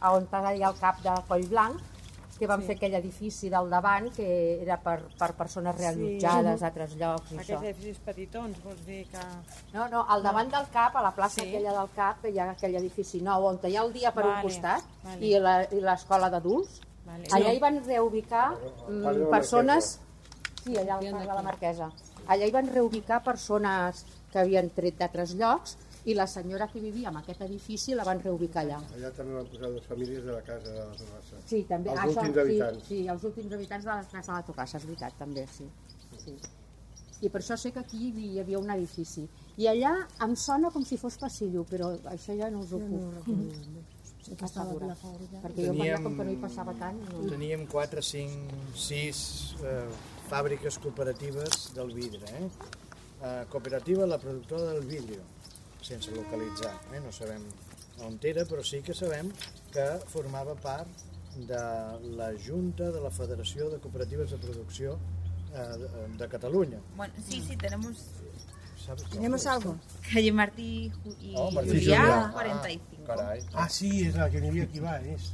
a on està allà el cap de Coll Blanc, que van fer aquell edifici del davant que era per, per persones reallotjades a altres llocs i això. Aquests edificis petitons, vols dir que... No, no, al davant del cap, a la plaça sí. aquella del cap, hi ha aquell edifici nou on hi ha el dia per un Vale, costat vale. i la- i l'escola d'adults. Vale. Allà hi van reubicar mm, persones... Sí, allà al parc de la Marquesa. Allà hi van reubicar persones que havien tret d'altres llocs i la senyora que vivia en aquest edifici la van reubicar allà. Allà també van posar dues famílies de la casa de la Torrassa. Sí, també. Els últims habitants. Sí, sí, els últims habitants de la casa de la Tocassa, és veritat, també, sí. sí. I per això sé que aquí hi havia un edifici. I allà em sona com si fos passillo, però això ja no us ho puc no, assegurar. Perquè jo per allà, com que no hi passava tant... No. Teníem 4, 5, 6 eh, fàbriques cooperatives del vidre. Eh? Eh, cooperativa La Productora del Vidrio, sense localitzar. Eh? No sabem on era, però sí que sabem que formava part de la Junta de la Federació de Cooperatives de Producció eh, de, de Catalunya. Bueno, sí, sí, tenemos ¿Sabes com? ¿Tenemos algo? calle Martí Ju- y Oh, Martí Juliá, Juliá. 45. Carai. Ah, sí, és la que n'hi havia aquí baix.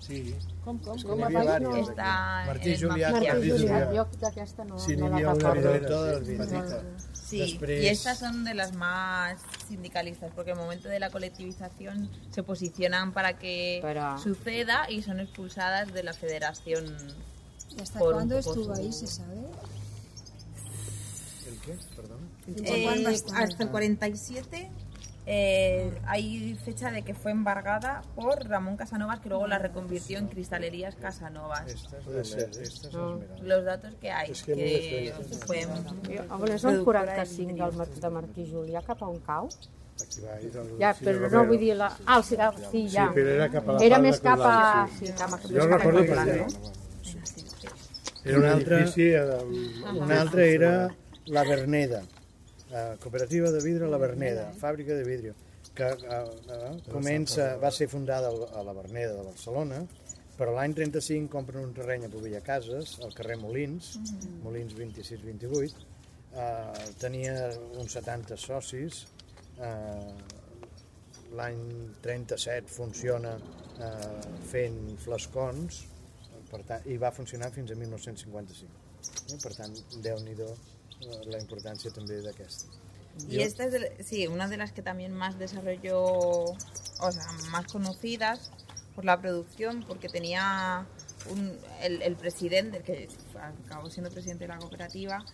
Sí. Com, com? Com n'hi havia diverses. Está Martí Magia. Martí Juliá. Jo d'aquesta no, Sí, no n'hi la havia una recordo. Productora del darrere, vidre. petita. Sí, Després- y estas son de las más sindicalistas, porque en el momento de la colectivización se posicionan para que Pero- suceda y son expulsadas de la federación. ¿Y hasta cuándo estuvo su- ahí, se sabe? El? ¿Desde cuándo Eh, hasta- hasta el 47 eh, hay fecha de que fue embargada por Ramón Casanovas, que luego la reconvirtió en Cristalerías Casanovas. Los datos que hay, Es que que fue A és el productora de 45 del vidrios. Mar- de Martí Julià cap a on cau? Aquí baix. Del Ja, però no vull dir la... Ah, el cigar, sí, Sí, ja. però era cap a la Era més cap a... Sí. Sí, cap a... Jo recordo cap a perquè Cotlà, no? Era un altre... Una altra era la Verneda, eh, cooperativa de vidre La Verneda, fàbrica de vidre, que eh, eh, comença, va ser fundada a la Verneda de Barcelona, però l'any 35 compren un terreny a Pobilla Cases, al carrer Molins, Molins 26-28, eh, tenia uns 70 socis, eh, l'any 37 funciona eh, fent flascons, per tant, i va funcionar fins a 1955. Eh? Per tant, déu-n'hi-do eh, la importància també d'aquesta. Y esta es, de- sí, una de las que también más desarrolló, o sea, más conocidas por la producción, porque tenía un- el, el presidente, el que acabó siendo presidente de la cooperativa,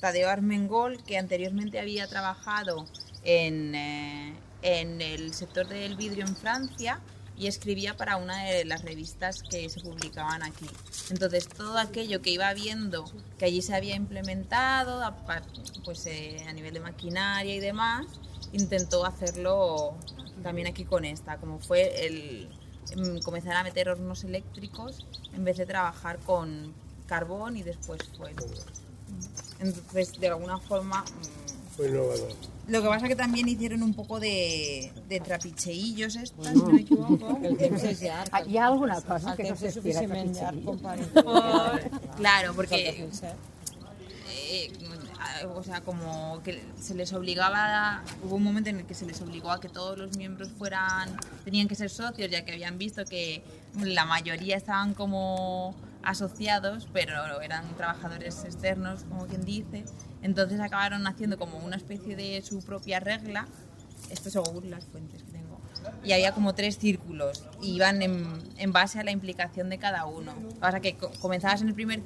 Tadeo Armengol, que anteriormente había trabajado en, eh, en el sector del vidrio en Francia y escribía para una de las revistas que se publicaban aquí. Entonces todo aquello que iba viendo que allí se había implementado, pues, eh, a nivel de maquinaria y demás, intentó hacerlo también aquí con esta, como fue el em, comenzar a meter hornos eléctricos en vez de trabajar con carbón y después fuego. Entonces, de alguna forma, mm, Fue innovador. lo que pasa que también hicieron un poco de, de trapicheillos estas, si no me equivoco. Ah, Hi ha alguna cosa que no s'estira. Claro, 2007. eh, o sea, como que se les obligaba, hubo un momento en el que se les obligó a que todos los miembros fueran, tenían que ser socios, ya que habían visto que la mayoría estaban como asociados, pero eran trabajadores externos, como quien dice. Entonces acabaron haciendo como una especie de su propia regla, esto según las fuentes que tengo. Y había como tres círculos, y iban en, en base a la implicación de cada uno. Lo que pasa que co- comenzabas en el primer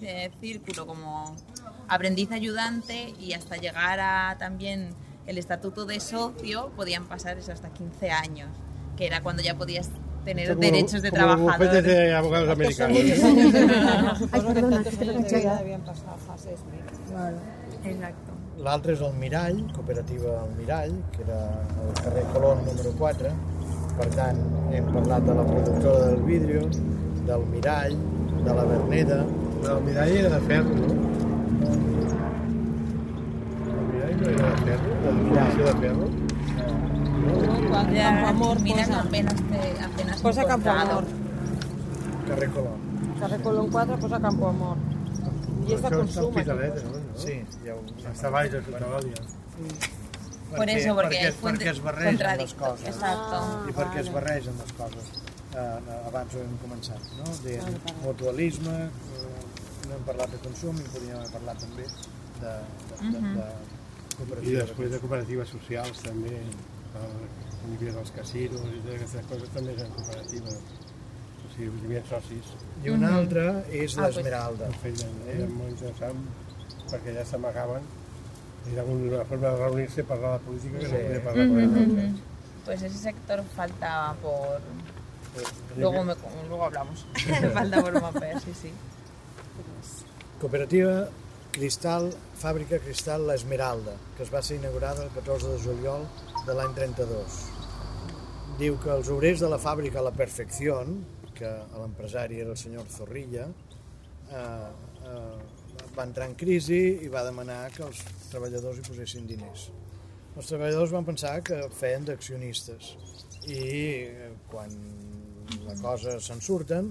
eh, círculo como aprendiz ayudante y hasta llegar a también el estatuto de socio podían pasar eso hasta 15 años, que era cuando ya podías tener Como- derechos de trabajador. de abogados americanos. Que perdona, que te fases. mira. Claro. Exacto. L'altre és el Mirall, cooperativa El Mirall, que era al carrer Colón número 4. Per tant, hem parlat de la productora del vidre, del Mirall, de la Verneda... Però el mirall era de ferro, no? El mirall no era de ferro? De producció de ferro? Ya, Campoamor mira, posa. apenas, te, apenas Posa he encontrado. Campoamor. Carrer Colón. Carrer Colón 4 posa Campoamor. I és de Això està consum. Hospitalet, no? Sí, ja ho... Està baix de Catalònia. Por eso, porque perquè, fuente- perquè es barregen les coses. Exacto. I perquè es barregen les coses. Eh, abans ho hem començat, no? De mutualisme, eh, no hem parlat de consum, i podríem haver parlat també de, de, de, de I cooperativa. després de cooperatives socials també, el, hi havia els casinos i totes aquestes coses també eren cooperatives. O sigui, hi havia socis. I una altra és Ah, pues- l'Esmeralda. Ho feien, era molt interessant perquè ja s'amagaven. Era una forma de reunir-se i parlar de política que no podia parlar con ellos. Pues ese sector falta por... Luego, me, luego hablamos. falta por mapear, sí, sí. Cooperativa Cristal, fàbrica Cristal La Esmeralda, que es va ser inaugurada el 14 de juliol de l'any 32. Diu que els obrers de la fàbrica La Perfecció, que l'empresari era el senyor Zorrilla, eh, eh, va entrar en crisi i va demanar que els treballadors hi posessin diners. Els treballadors van pensar que feien d'accionistes i eh, quan la cosa se'n surten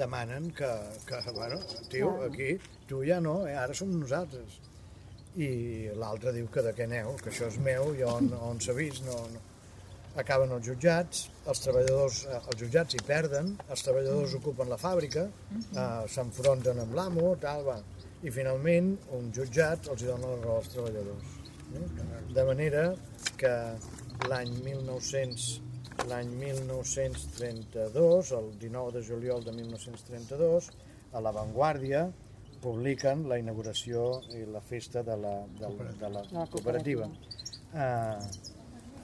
demanen que, que bueno, tio, aquí tu ja no, eh, ara som nosaltres. I l'altre diu que de què aneu, que això és meu, i on, on s'ha vist, no, no. Acaben els jutjats, els treballadors, eh, els jutjats hi perden, els treballadors ocupen la fàbrica, eh, s'enfronten amb l'amo, tal, va. I finalment un jutjat els dona la raó als treballadors. De manera que l'any 1900 l'any 1932, el 19 de juliol de 1932, a La Vanguardia publiquen la inauguració i la festa de la, de, de la, la cooperativa. Uh,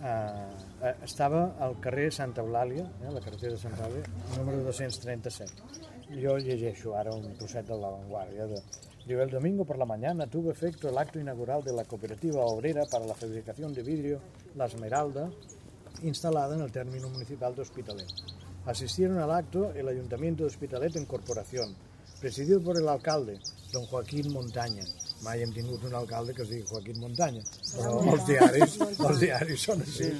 uh, estava al carrer Santa Eulàlia, eh, la carretera de Santa Eulàlia, número 237. Jo llegeixo ara un trosset de La Vanguardia. De, Digo, el domingo por la mañana tuvo efecto el acto inaugural de la cooperativa obrera para la fabricación de vidrio La Esmeralda, instalada en el término municipal de Hospitalet. Asistieron al acto el Ayuntamiento de Hospitalet en corporación, presidido por el alcalde, don Joaquín Montaña. Mai hem tingut un alcalde que es digui Joaquín Montaña, però els diaris, els diaris són així.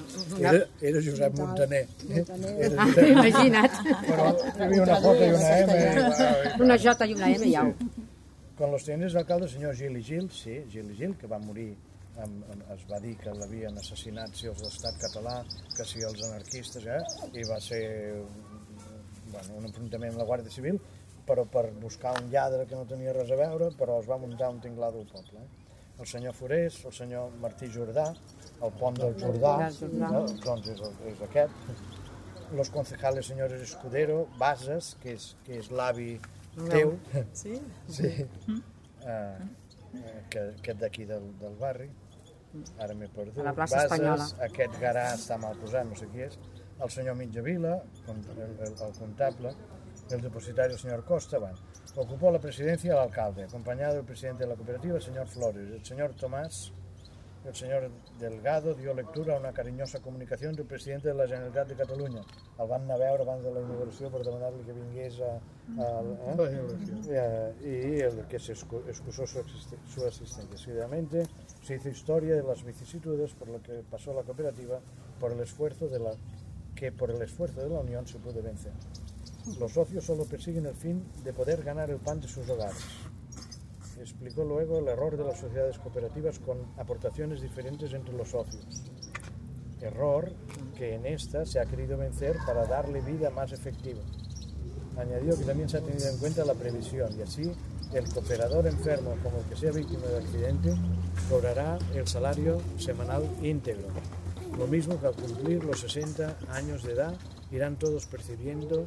Era, era Josep Montaner. Eh? Era Josep, Imagina't. però hi havia una foto i una M. i- Una J i una M au. Con los tenientes d'alcalde, el senyor Gil i Gil, sí, Gil i Gil, que va morir, amb, amb, es va dir que l'havien assassinat si els de l'estat català, que si els anarquistes, eh? i va ser bueno, un enfrontament amb la Guàrdia Civil, però per buscar un lladre que no tenia res a veure, però es va muntar un tinglado al poble. Eh? El senyor Forés, el senyor Martí Jordà, el pont del Jordà, Del no? doncs és, és aquest. Los concejales señores Escudero, Bases, que és, que és l'avi teu, Sí? Sí. Uh, que, aquest d'aquí del, del barri. Ara m'he perdut. A la plaça Espanyola. Aquest garà està mal posat, no sé qui és. El senyor Mitjavila, el, el, el comptable, el depositario, el señor Costa, van. Ocupó la presidencia el alcalde, acompañado del presidente de la cooperativa, el señor Flores. El señor Tomás, el señor Delgado dio lectura a una cariñosa comunicación del presidente de la Generalitat de Catalunya. El van anar a veure abans de la inauguració per demanar-li que vingués a, a, a, eh, y el que se excu- excusó su asistencia. Seguidamente se hizo historia de las vicisitudes por lo que pasó la cooperativa por el esfuerzo de la que por el esfuerzo de la unión se pudo vencer. Los socios solo persiguen el fin de poder ganar el pan de sus hogares. Explicó luego el error de las sociedades cooperativas con aportaciones diferentes entre los socios. Error que en esta se ha querido vencer para darle vida más efectiva. Añadió que también se ha tenido en cuenta la previsión y así el cooperador enfermo como el que sea víctima de accidente cobrará el salario semanal íntegro. Lo mismo que al cumplir los 60 años de edad irán todos percibiendo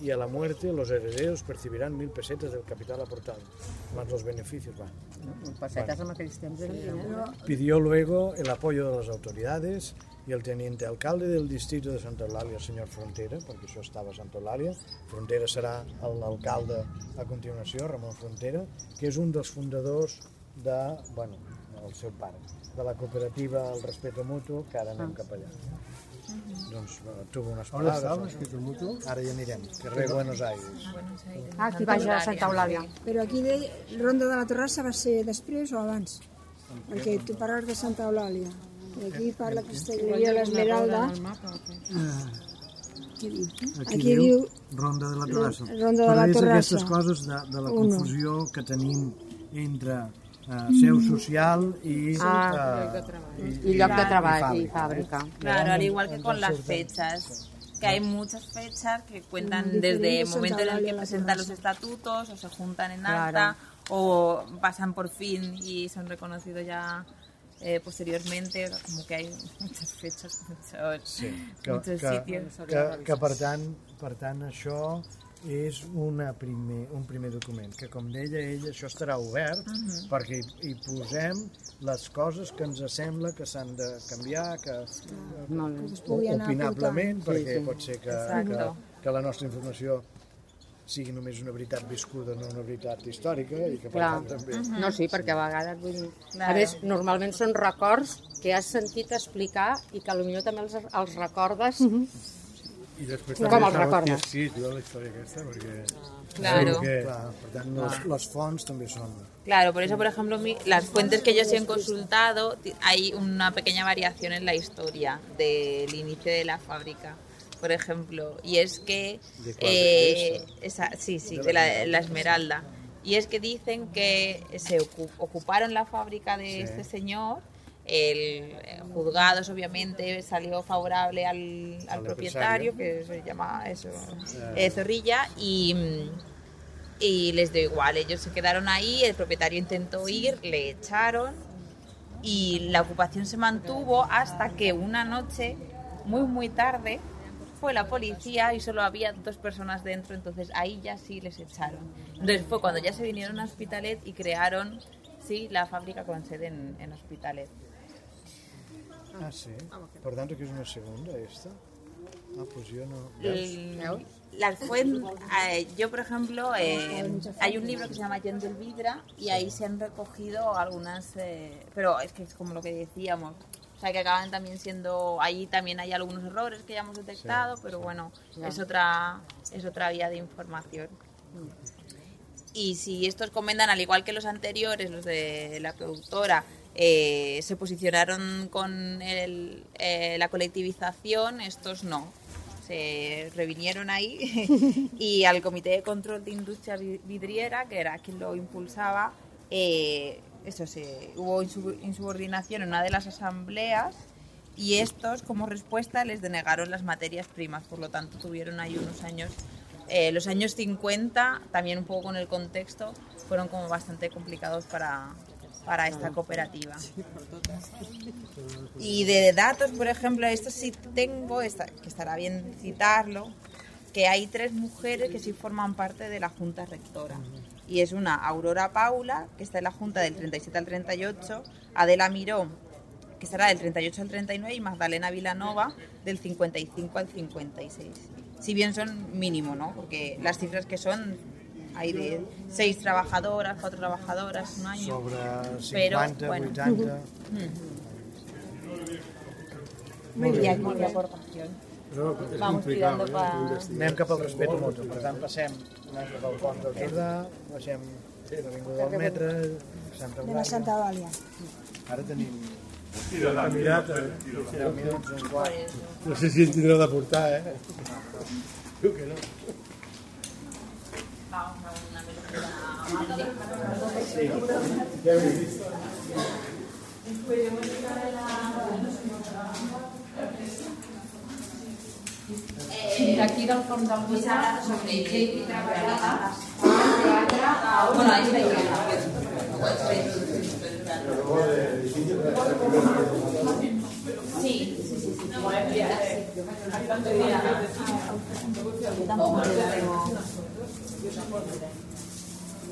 y a la muerte los herederos percibirán mil pesetas del capital aportado, más los beneficios. Va. Pessetes en aquells temps era dinero. Pidió luego el apoyo de las autoridades y el teniente alcalde del distrito de Santa Eulàlia, el senyor Frontera, perquè això estava a Santa Eulàlia. Frontera serà l'alcalde a continuació, Ramon Frontera, que és un dels fundadors de, bueno, el seu pare. De la cooperativa El Respeto Mutu, que ara anem cap allà. Doncs tuvo unes On està el parades. Respeto Mutu? Ara hi anirem, carrer Buenos Aires. Ah, aquí baix a Santa Eulàlia. Però aquí de Ronda de la Torrassa va ser després o abans? Perquè tu parles de Santa Eulàlia. I aquí parla Castelleria l'Esmeralda. Què diu? Aquí, diu, Ronda de la Torrassa. Ronda de la Però és Torrassa. aquestes coses de, de la confusió que tenim entre eh, seu social i... eh, I lloc de treball i fàbrica. fàbrica. Claro, al igual que con las fechas, que hay muchas fechas que cuentan desde el momento en el que presentan los estatutos o se juntan en acta o pasan por fin y son reconocidos ya eh, posteriormente, como que hay muchas fechas, muchos, Sí, que, muchos que, sitios. que, que per, tant, per tant això és una primer, un primer document que com deia ell això estarà obert perquè hi, hi posem les coses que ens sembla que s'han de canviar que, Molt bé. Es pugui anar opinablement Sí, perquè sí. pot ser que, que, que la nostra informació sigui només una veritat viscuda, no una veritat històrica i que per Clar. tant també No, sí, perquè a vegades, vull dir... A més, normalment són records que has sentit explicar i que potser també els, els recordes. I després Com també sabeu recordes? diu la història aquesta, perquè... Claro. Segur que... clar, per tant les, les fonts també són Claro, por eso, por ejemplo, mi- las fuentes que yo sí he consultado, hay una pequeña variación en la historia del inicio de la fábrica, por ejemplo, y es que... ¿De cuál? eh, ¿De esa- sí, sí, de la, la Esmeralda. Y es que dicen que se ocu- ocuparon la fábrica de Sí. este señor, el eh, juzgados obviamente salió favorable al, al Al propietario, que se llama eso, eh, Zorrilla, y... mm, y les dio igual, ellos se quedaron ahí, el propietario intentó ir, le echaron y la ocupación se mantuvo hasta que una noche, muy muy tarde, fue la policía y solo había dos personas dentro, entonces ahí ya sí les echaron. Entonces fue cuando ya se vinieron a Hospitalet y crearon sí la fábrica con sede en, en Hospitalet. Ah, sí? Per tant, aquí és una segunda, esta? Ah, pues jo no... El- las fuen- eh, yo por ejemplo eh, hay un libro que se llama Jen del Vidra y ahí se han recogido algunas eh, pero es que es como lo que decíamos o sea que acaban también siendo ahí también hay algunos errores que ya hemos detectado pero bueno es otra es otra vía de información. Y si estos comentan, al igual que los anteriores, los de la productora, eh, se posicionaron con el, eh, la colectivización, estos no. Se revinieron ahí y al Comité de Control de Industria Vi- Vidriera, que era quien lo impulsaba, eh, eso se, hubo insu- insubordinación en una de las asambleas y estos, como respuesta, les denegaron las materias primas. Por lo tanto, tuvieron ahí unos años, eh, los años 50, también un poco con el contexto, fueron como bastante complicados para, para esta cooperativa. Y de datos, por ejemplo, esto sí tengo, que estará bien citarlo, que hay tres mujeres que sí forman parte de la Junta Rectora. Y es una Aurora Paula, que está en la Junta del 37 al 38, Adela Miró, que estará del 38 al 39, y Magdalena Vilanova, del 55 al 56. Si bien son mínimo, ¿no? Porque las cifras que son, hay de seis trabajadoras, cuatro trabajadoras, un año. Sobre 50, Pero, bueno. 80... Y hay mucha aportación. Però és Vamos complicat, tirando eh? pa-. Anem cap al respecte mutu. Per tant, passem anem cap al pont del Jordà, baixem l'Avinguda del Metre, Santa Anem a Santa Eulàlia. Eulàlia. Ara tenim Candidat, eh? 10 minuts, un quart. No sé si en tindrà de portar, eh? Diu que no. D'aquí del del sobre Sí, sí, sí, sí.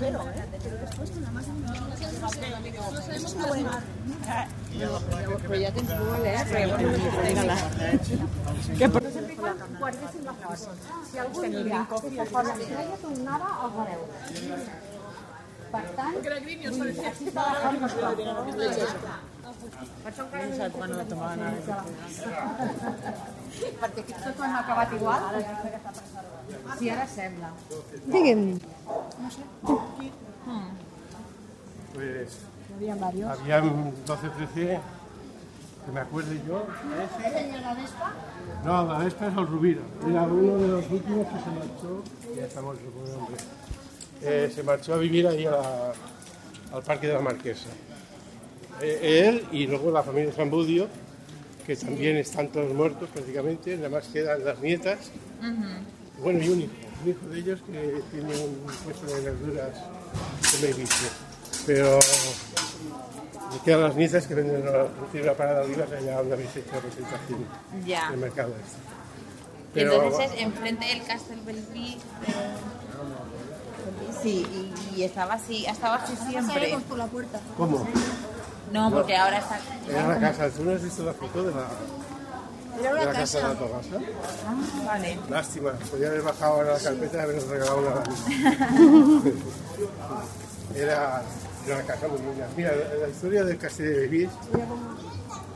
tengo- Esa es una Però ja tens molt, eh? Perquè, bueno, que per... Guardéssim la cosa. Si algun dia aquesta cosa estrella tornava, el fareu. Per tant, la no es pot. Per això encara no Quan no tomava perquè tot ho hem acabat igual. Sí, ara sembla. Digue'm. Pues Había varios. habían 12 13, que me acuerde yo. No, la Vespa es el Rubiro. Era uno de los últimos que se marchó, ya estamos con el nombre. Eh, se marchó a vivir ahí a la- al Parque de la Marquesa. Eh, él y luego la familia Zambudio, que también están todos muertos prácticamente, nada más quedan las nietas. Bueno, y un hijo, un hijo de ellos que tiene un puesto de verduras que me dice. Pero me quedan las nietas que venden una parada de olivas allá donde habéis hecho la presentación Ya. del mercado este. Pero entonces es enfrente del Castel Belví. Sí, y, y estaba así, estaba así siempre. Salimos por la puerta. ¿cómo? No, porque ahora está. Era la casa, ¿tú no has visto la foto de la, Era una la casa de casa. la Togasa? Ah, vale. Lástima, podía haber bajado ahora la carpeta y habernos regalado una era, era una casa muy linda. Mira, la, la historia del castillo de Bevís,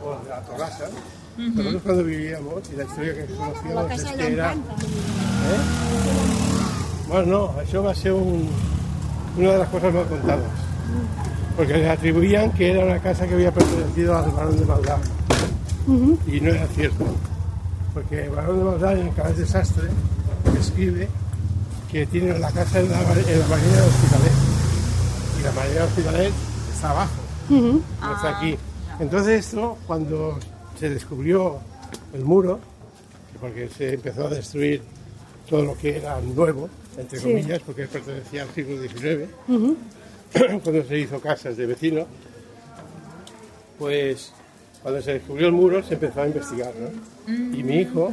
o de la Togasa, nosotros cuando vivíamos, y la historia que La conocíamos es que era... Llampanta. Bueno, no, això va ser un, una de las cosas más contadas. Porque le atribuían que era una casa que había pertenecido al barón de Maldá. Y no era cierto. Porque el barón de Maldá en el canal de Sastre escribe que tiene la casa en la, en la marina de Hospitalet. Y la marina de Hospitalet está abajo, no está aquí. Entonces esto, cuando se descubrió el muro, porque se empezó a destruir todo lo que era nuevo, entre comillas, porque pertenecía al siglo XIX, cuando se hizo casas de vecinos, pues cuando se descubrió el muro se empezó a investigar, ¿no? Y mi hijo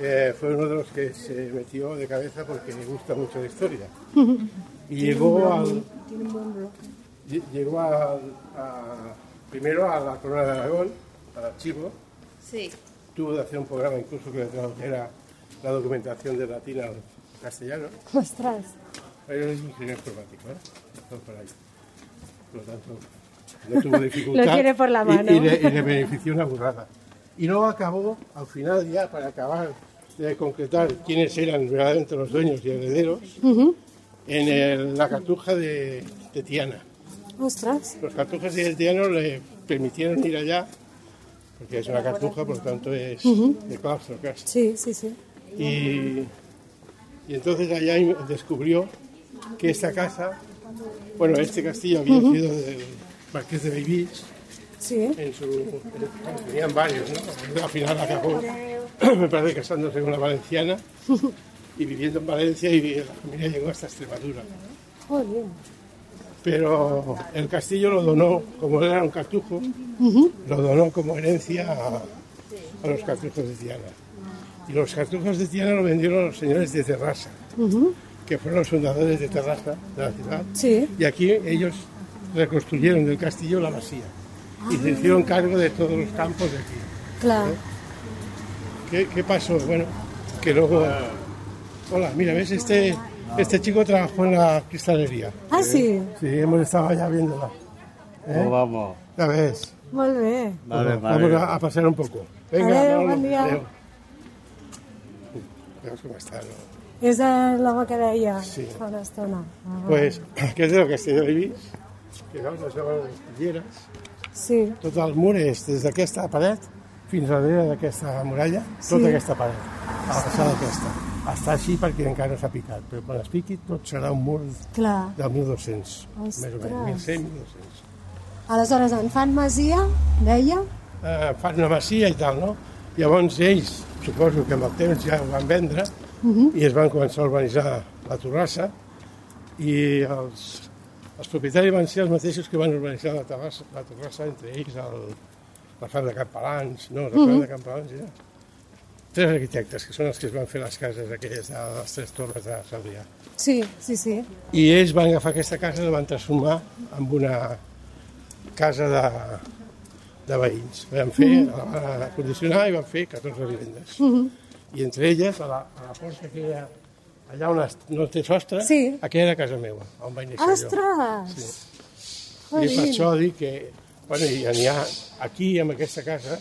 eh, fue uno de los que se metió de cabeza porque le gusta mucho la historia. Y llegó al, lle- llegó al- a- primero a la Corona de Aragón, al archivo, Sí. tuvo de hacer un programa incluso que le tradujera la documentación de latín al castellano. Ostras. Él es ingeniero informático, ¿eh? Por ahí. Por lo tanto, no tuvo dificultad. Lo quiere por la y- mano. Y, le, y le benefició una burrada. Y luego acabó, al final ya, para acabar de concretar quiénes eran verdaderamente los dueños y herederos, en el- la cartuja de, de Tiana. Ostras. Los cartujas de Tiana le permitieron ir allá, porque es una cartuja, por lo tanto es de claustro casi. Sí, sí, sí. Y, y entonces allá descubrió que esta casa, bueno, este castillo había sido del Marqués de Beivís, Sí. en su, en- tenían varios, ¿no? Al final acabó, me parece, casándose con una valenciana y viviendo en Valencia y la familia llegó hasta Extremadura. Pero el castillo lo donó, como era un cartujo, lo donó como herencia a, a los cartujos de Tiana. Y los cartujos de Tiana lo vendieron los señores de Terrassa, que fueron los fundadores de Terrassa, de la ciudad. Sí. Y aquí ellos reconstruyeron del castillo la masía y se hicieron cargo de todos los campos de aquí. Claro. ¿Qué, qué pasó? Bueno, que luego... Hola, mira, ¿ves? Este, este chico trabajó en la cristalería. Ah, sí. Sí, hemos estado allá viéndola. ¿Eh? Oh, vamos. Ya ves. Molt bé. Vale, Bueno, vale. Vamos a, a pasear un poco. Venga, Adeu, bon dia. adeu. Veus com està, no? És el- l'home que deia Sí. fa una estona. Ah, Pues, que és del Castell de Levis, que veus les llieres. Sí. Tot el mur és des d'aquesta paret fins a darrere d'aquesta muralla, tota Sí. aquesta paret, a la passada aquesta. Està així perquè encara no s'ha picat, però quan es piqui tot serà un mur Clar. del 1200, més o Ostres. menys, 1100, 1200. Aleshores, en Fan Masia deia... eh, fan una masia i tal, no? Llavors ells, suposo que amb el temps ja ho van vendre i es van començar a urbanitzar la Torrassa i els, els propietaris van ser els mateixos que van urbanitzar la Torrassa, la Torrassa entre ells el, la Font de Campalans, no, la Font de Campalans ja. tres arquitectes, que són els que es van fer les cases aquelles de les tres torres de Sarrià. Sí, sí, sí. I ells van agafar aquesta casa i la van transformar en una casa de, de veïns. Van fer, la van acondicionar i van fer 14 vivendes. I entre elles, a la, a la porta que hi ha allà on no té sostre, Sí. aquella era casa meva, on vaig néixer jo. Ostres! I és per això dic que, bueno, i n'hi ha aquí, en aquesta casa,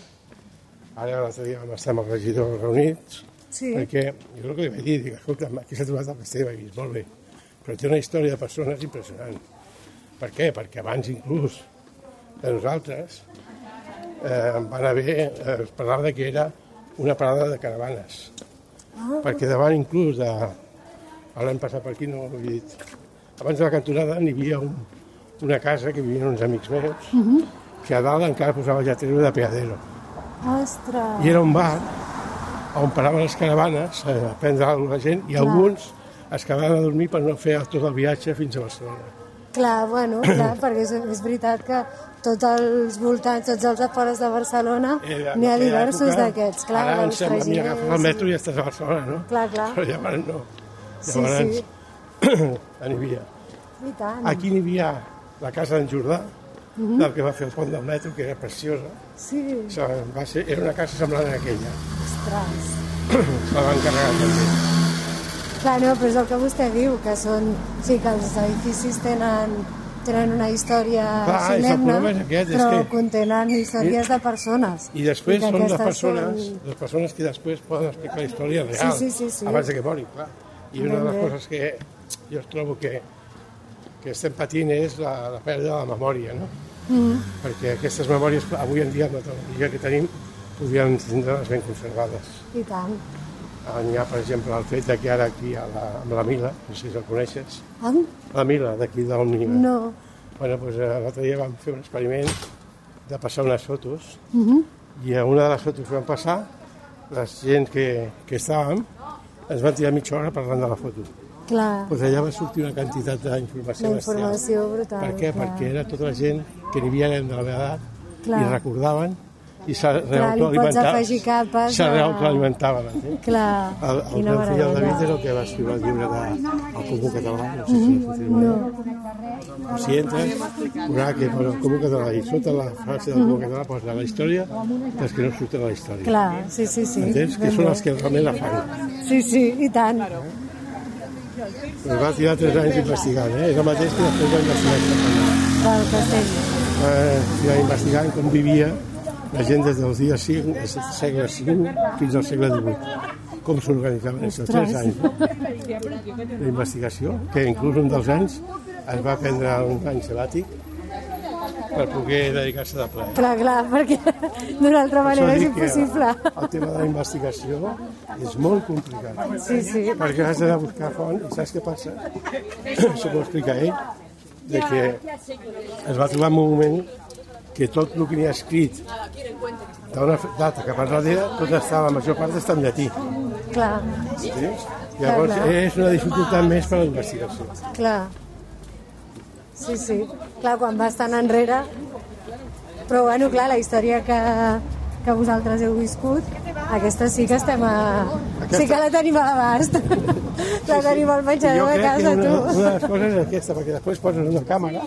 ara l'altre dia vam estar amb el regidor reunits, Sí. perquè jo el que li vaig dir, dic, escolta, aquí s'ha trobat el castell de Veïns, molt bé, però té una història de persones impressionant. Per què? Perquè abans inclús de nosaltres eh, van haver, eh, es parlava que era una parada de caravanes. Ah. Perquè davant inclús de... Ara hem passat per aquí, no ho he dit. Abans de la cantonada n'hi havia un, una casa que vivien uns amics meus, Mhm. que a dalt encara posava lletero de peadero. Ostres! I era un bar on paraven les caravanes a prendre alguna la gent i alguns es quedaven a dormir per no fer tot el viatge fins a Barcelona. Clar, bueno, clar, perquè és, és veritat que tots els voltants, tots els afores de Barcelona, n'hi ha diversos d'aquests, clar, Ara em sembla, mira, agafes el metro i estàs a Barcelona, no? Clar, clar. Però llavors no. Sí, Llavors sí. n'hi havia. I tant. Aquí n'hi havia la casa d'en Jordà, Mhm. del que va fer el pont del metro, que era preciosa. Sí, Això va ser, era una casa semblant a aquella. ostres. Se la van carregar també. Clar, no, però és el que vostè diu, que són... Sí, que els edificis tenen, tenen una història Clar, és solemne, és aquest, és però que- contenen històries de persones. I després que són les persones, són- les persones que després poden explicar la història real, Sí, sí, sí, sí. abans de que mori, clar. I una de les coses que jo trobo que, que estem patint és la, la pèrdua de la memòria, no? Mhm. Perquè aquestes memòries, avui en dia, amb la tecnologia que tenim, podríem tindre-les ben conservades. I tant. N'hi ha, per exemple, el fet que ara aquí a la, amb la Mila, no sé si el coneixes, Am? la Mila, d'aquí d'Òmniva. No. Bueno, doncs, eh, l'altre dia vam fer un experiment de passar unes fotos Mhm. i a una de les fotos que vam passar, la gent que, que estàvem ens van tirar mitja hora parlant de la foto. Clar, Doncs allà va sortir una quantitat d'informació la bestial. informació brutal. Per què? clar. Perquè era tota la gent que n'hi havia de la meva edat Clar. i recordaven i se li pots reautoalimentaven. afegir capes Se de- reautoalimentaven, entens? Clar, El, el quina meu fill, el. David, és el que va escriure el llibre de El Comú Català, no sé si l'has sentit mai. No, Si entres, veurà que posa el Comú Català i sota la frase del Comú Català posa la història dels que no surten a la història. clar, sí, sí, sí. Entens? Que són els que realment la fan. Sí, sí, i tant. Ens va tirar tres anys investigant, eh? És el mateix que després va investigar aquesta Del castell. Va tirar investigant com vivia la gent des dels dies 5, des del segle V fins al segle XVIII. Com s'organitzaven això, tres anys no? d'investigació, que inclús un dels anys es va prendre un any sabàtic per poder dedicar-se de ple. Clar, clar, perquè d'una altra manera és impossible. El tema de la investigació és molt complicat. Sí, sí. Perquè has d'anar a buscar font i saps què passa? Això m'ho explica ell, de que es va trobar en un moment que tot el que n'hi ha escrit d'una data per darrere, tot està, la major part està en llatí. Clar, Entens? Llavors clar. és una dificultat més per a la investigació. clar. Sí, sí. Clar, quan vas tan enrere... Però, bueno, clar, la història que, que vosaltres heu viscut, aquesta sí que estem a... Aquesta- Sí que la tenim a l'abast. la tenim al menjador de casa, una, tu. una de les coses és aquesta, perquè després poses una càmera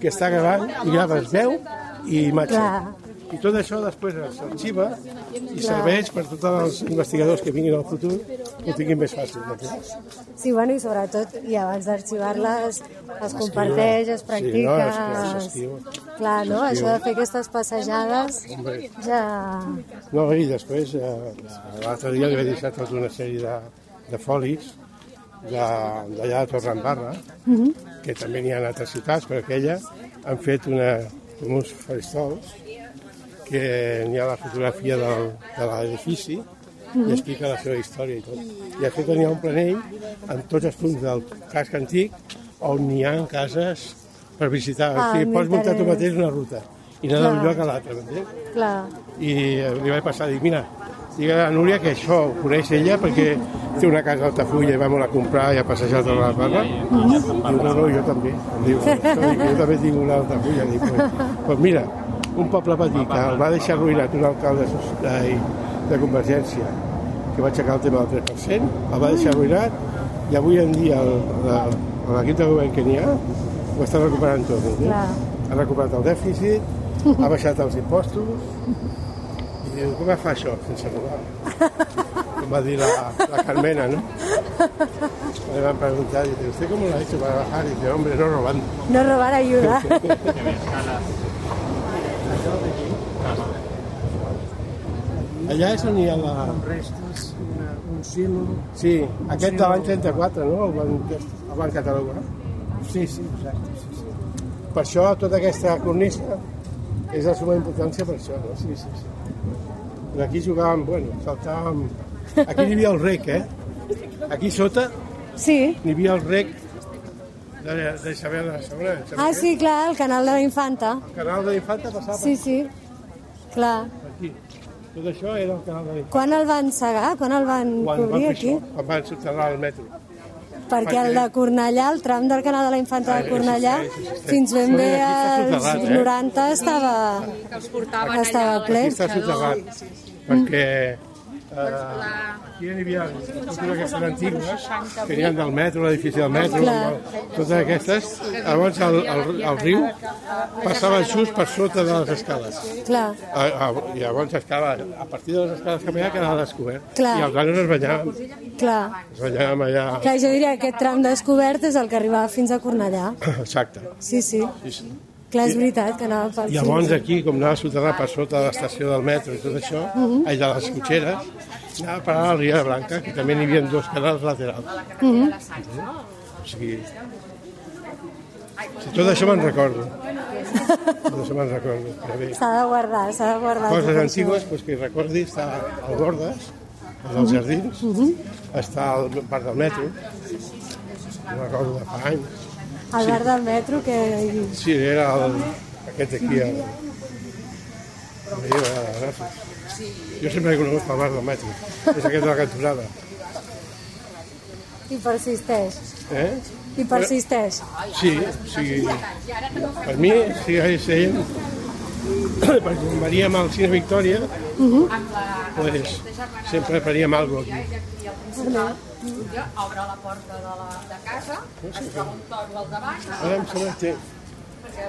que està gravant i graves veu i imatge. Clar. I tot això després s'arxiva i serveix per tots els investigadors que vinguin al futur que ho tinguin més fàcil. Sí, bueno, i sobretot, i abans d'arxivar-les, es comparteix, es practica... no, és que s'escriu. Clar, no? Això de fer aquestes passejades Hombre. ja... No, i després, eh, l'altre dia li vaig deixar tota una sèrie de, de folis de- d'allà de Torredembarra, que també n'hi ha en altres ciutats, però aquella han fet una, com uns faristols que n'hi ha la fotografia del, de l'edifici i explica la seva història i tot. I a sota n'hi ha un planell amb tots els punts del casc antic on n'hi ha cases per visitar. Ah, o sigui, pots muntar tu mateix una ruta i anar d'un lloc a l'altre, m'entens? Clar, i li vaig passar, dic, mira, digue a la Núria que això ho coneix ella perquè té una casa a Altafulla i vam a comprar i a passejar tota la barra. Diu, no, no, jo també. Diu, "Això, dic, jo també tinc una a Altafulla. Dic, pues, pues mira, un poble petit que el va deixar arruïnat un alcalde de, de Convergència que va aixecar el tema del 3%, el va deixar arruïnat, i avui en dia l'equip de govern que n'hi ha ho està recuperant tot. Eh? Ha recuperat el dèficit, ha baixat els impostos, diu, com es fa això sense robar? Com va dir la, la Carmena, ¿no? Le van preguntar, dice, ¿usted cómo lo ha hecho para bajar? Y dice, hombre, no robando. No robar ayuda. Allà és on hi ha la... Restes, una, un silo... Sí, aquest de l'any 34, no? El van, el van catalogar. Sí, sí, exacte, sí, sí. Per això tota aquesta cornisa és de suma importància per això, no? Sí, sí, sí. Però aquí jugàvem, bueno, saltàvem... Aquí hi havia el rec, eh? Aquí sota Sí. hi havia el rec de, de Isabel la Segona. Ah, sí, clar, el canal de la Infanta. El canal de l'Infanta passava Sí, sí. Clar. aquí. Tot això era el canal de l'Infanta. Quan el van cegar? Quan el van Quan van cobrir fer aquí? quan van soterrar el metro. Perquè el de Cornellà, el tram del canal de la Infanta de Cornellà, fins ben bé als soterrat, eh? 90 estava, que els portaven estava ple. Aquí està soterrat. Perquè aquí hi havia totes aquestes antigues que n'hi ha del metro, l'edifici del metro, Clar. totes aquestes. Llavors el, el, el riu passava just per sota de les escales. Clar, A, a, I llavors estava, a partir de les escales que veia quedava descobert. Clar. I els nanos es banyàvem, clar. es banyàvem allà. Clar, jo diria que aquest tram descobert és el que arribava fins a Cornellà. Exacte. Sí, sí. Sí, sí. Clar, és veritat que anava per I llavors aquí, com anava soterrat per sota de l'estació del metro i tot això, Mhm. ai, de les cotxeres, anava a parar a la Riera Blanca, que també n'hi havia dos canals laterals. Mhm. O sigui... Si tot això me'n recordo. Tot això me'n recordo. S'ha de guardar, s'ha de guardar. coses antigues pues, que recordi està al Bordes, al dels Jardins, està al parc del metro, no recordo de fa anys. El bar del metro, que... Sí, era el, aquest d'aquí, el... de Gràcies. Jo sempre he conegut pel bar del metro. És aquest de la cantonada. I persisteix. Eh? I persisteix. Sí, sigui, per mi, si hagués ell, perquè quan veníem al Cine Victòria, pues, sempre faríem alguna cosa aquí. Obre la porta de, la, de casa, es troba un toro al davant, Ara em sembla que té...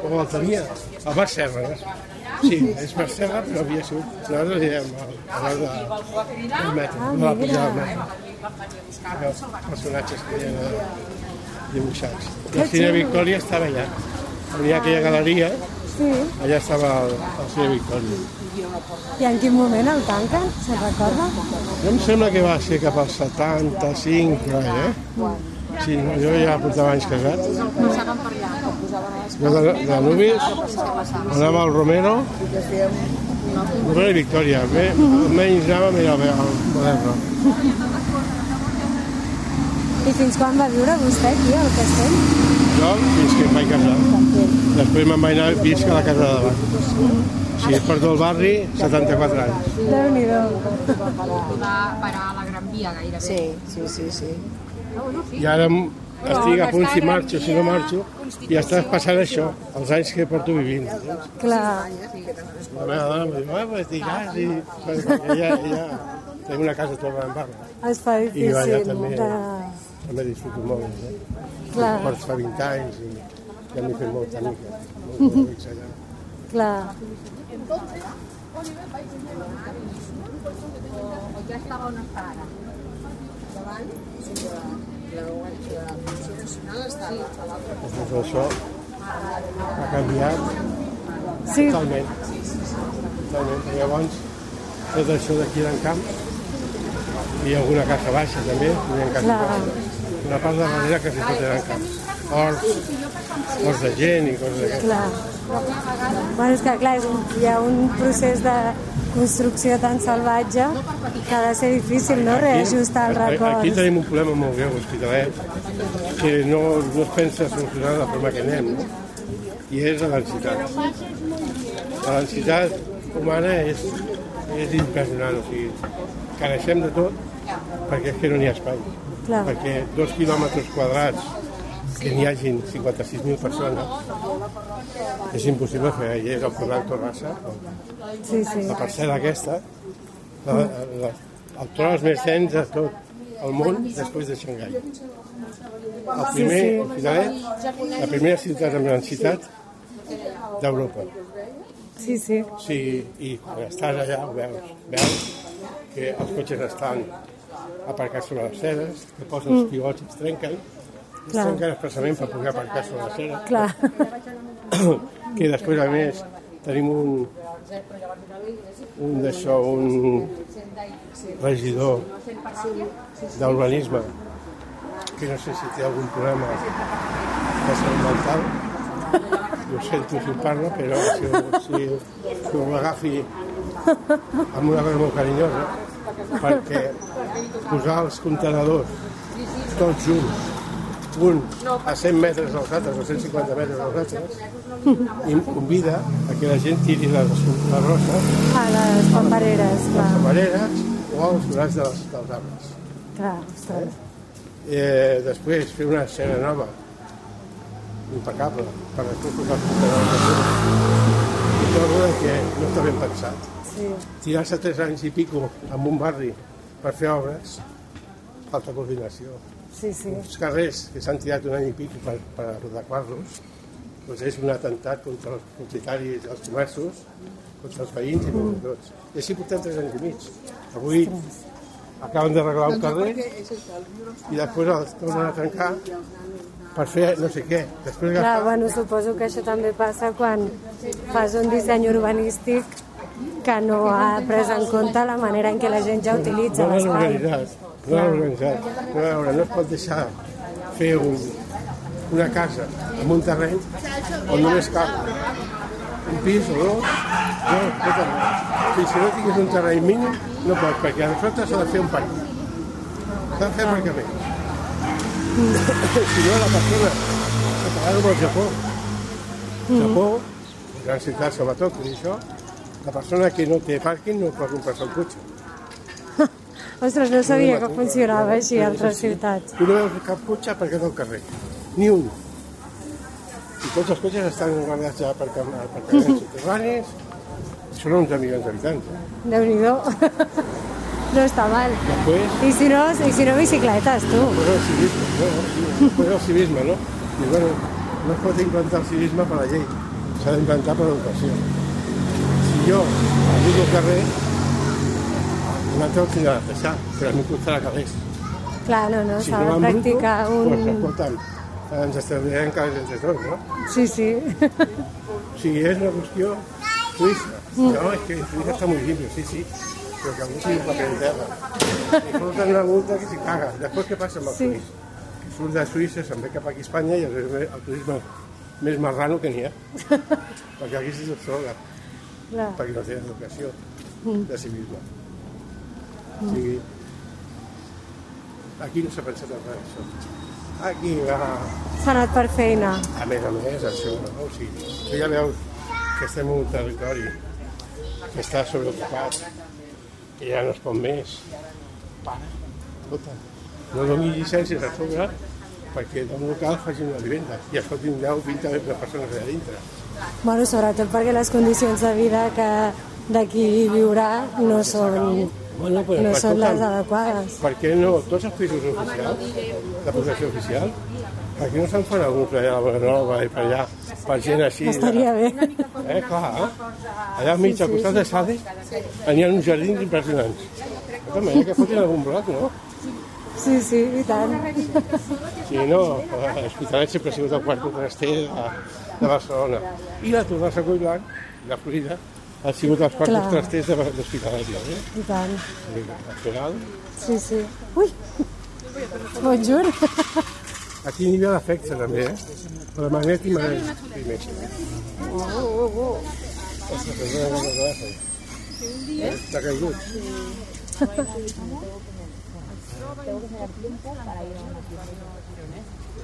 O el tenia, el Bar Serra. No? Sí, és Bar Serra, però havia sigut... Nosaltres diem el, el bar de, del metro, de la pujada del metro. Els personatges que hi ha dibuixats. El Cine Victòria estava allà. Hi ha aquella galeria, Sí. allà estava el, el Cine Victòria. I en quin moment el tanquen? Se'n recorda? Jo em sembla que va ser cap al 75, per ahí, eh? Sí, jo ja portava anys casat. passaven per allà. Jo de, de nuvis anava al Romero, Romero i Victòria. Bé, almenys anàvem a mirar al Moderno. I fins quan va viure vostè aquí, al castell? Jo fins que em vaig casar. Després me'n vaig anar visc a la casa de davant. Si és per tot el barri, 74 anys. Déu-n'hi-do. Va parar a la Gran Via gairebé. Sí, sí, sí, sí. I ara estic a punt si marxo, si no marxo, i estàs passant això, els anys que porto vivint. Clar. La meva dona em diu, ah, pues diràs, i... perquè ella, ella té una casa tota en barra. Es fa I jo allà difícil també, de... també disfruto molt. Eh? Clar, Ports fa 20 anys i ja m'he fet molta mica. Molts amics allà. Clar. Ja estava on està ara. Doncs això ha canviat Sí, totalment. Totalment. I llavors, tot això d'aquí eren camps i alguna casa baixa també, hi ha casa baixa. Una part de darrere que tot eren camps. Horts, horts de gent i coses d'aquestes. Bueno, és que clar, és un, hi ha un procés de construcció tan salvatge que ha de ser difícil, no?, reajustar els Aquí records. tenim un problema molt greu, l'Hospitalet, que no, no es pensa solucionar de la forma que anem, no? i és la densitat. La densitat humana és, és impressionant, o sigui, careixem de tot perquè és que no n'hi ha espai. Clar. Perquè dos quilòmetres quadrats que n'hi hagin 56.000 persones és impossible fer. Allà és el Corral Torrassa, Sí, sí. la parcel·la aquesta, la, la, el tros més dens de tot el món després de Xangai. El primer, sí. Hospitalet, la primera ciutat amb densitat d'Europa. Sí, sí. Sí, i quan estàs allà ho veus, veus que els cotxes estan aparcats sobre les ceres, que posen els pilots i es trenquen, Clar. trenquen expressament per poder aparcar sobre la cera, Clar. que després a més tenim un un d'això, un regidor d'urbanisme que no sé si té algun problema de salut mental jo sento si ho parla però si, si, si ho agafi amb una cosa molt carinyosa perquè posar els contenedors tots junts un a 100 metres dels altres o 150 metres dels altres i convida a que la gent tiri les, les roses A les papereres, clar. les papereres o als forats de les, dels arbres. clar ostres. Eh, després fer una escena nova, impecable, per després posar de fum. I trobo que no està ben pensat. Sí. Tirar-se tres anys i pico en un barri per fer obres, falta coordinació. Sí, sí. Els carrers que s'han tirat un any i pico per, per adequar-los, doncs és un atemptat contra els propietaris dels comerços, contra els veïns i contra tots. I així portem tres anys i mig. Avui acaben d'arreglar un carrer i després el tornen a trencar per fer no sé què. Després Clar, bueno, suposo que això també passa quan fas un disseny urbanístic que no ha pres en compte la manera en què la gent ja utilitza no l'han l'espai. no l'han organitzat. No, a veure, no es pot deixar fer un, una casa en un terreny on només cap un pis o dos, no, no res. Si, no tinguis un terreny mínim, no pots, perquè a sota s'ha de fer un parc. S'ha de fer aparcament. si no, la persona s'ha pagat com al Japó. Japó, gran ciutat sobretot, és això, la persona que no té pàrquing no pot comprar-se un cotxe. Ostres, no sabia que funcionava així a altres ciutats. Tu no veus cap cotxe perquè al carrer, ni un. I tots els cotxes estan guardats ja per aparcaments subterranis, són 11 milions d'habitants. eh? Déu-n'hi-do. No està mal. Després, I si no, i si no bicicletes, tu. pues el civisme, no? Després el civisme, no? I bueno, no es pot implantar el civisme per la llei, s'ha d'implantar per l'educació. Si jo ajudo al carrer, un altre ho tindrà de deixar, però a mi em costarà calés. Clar, no, no, Si s'ha no de bruto, practicar Pues, un... escolta'm, ens estalviarem calés entre tots, no? Sí, sí. O sigui, és una qüestió suïssa. No, és que Suïssa està molt limpio, sí, sí, però que algú sigui un paper en terra. I foten una multa que s'hi caga. Després què passa amb el Sí. turisme? Que surt de Suïssa, se'n ve cap aquí a Espanya i el, el turisme més marrano que n'hi ha. perquè aquí s'hi s'obsoga, Clar. perquè no tenen educació de civisme. O sigui, aquí no s'ha pensat en res, això. Aquí, ah, S'ha anat per feina. a més a més, això, no? o sigui, tu ja veus que estem en un territori que està sobreocupat, que ja no es pot més. Escolta, no doni llicències a sobre perquè d'un local facin una vivenda i es fotin 10 20 persones allà dintre. Bueno, sobretot perquè les condicions de vida que d'aquí viurà no són, Bueno, però, no són les adequades. per què no tots els pisos oficials, de protecció oficial, per què no se'n fan alguns allà a la Nova i per allà, per gent així? Estaria bé. Eh, clar, eh? allà al mig, al costat de Sade, hi ha uns jardins impressionants. Hi ha que fotin algun bloc, no? Sí, sí, i tant. Si no, eh, l'Hospitalet sempre ha sigut el quart contraster de, de Barcelona. I la Torrassa Collblanc, la Florida, ha sigut els quarts Clar. contrasters de l'Hospitalet. Eh? I tant. Al final, Sí, sí. Ui! Bonjour. aquí n'hi havia d'efecte també, eh? Però Magnet i Magnet primer. Ostres, perdona que m'agafa. Eh? T'ha caigut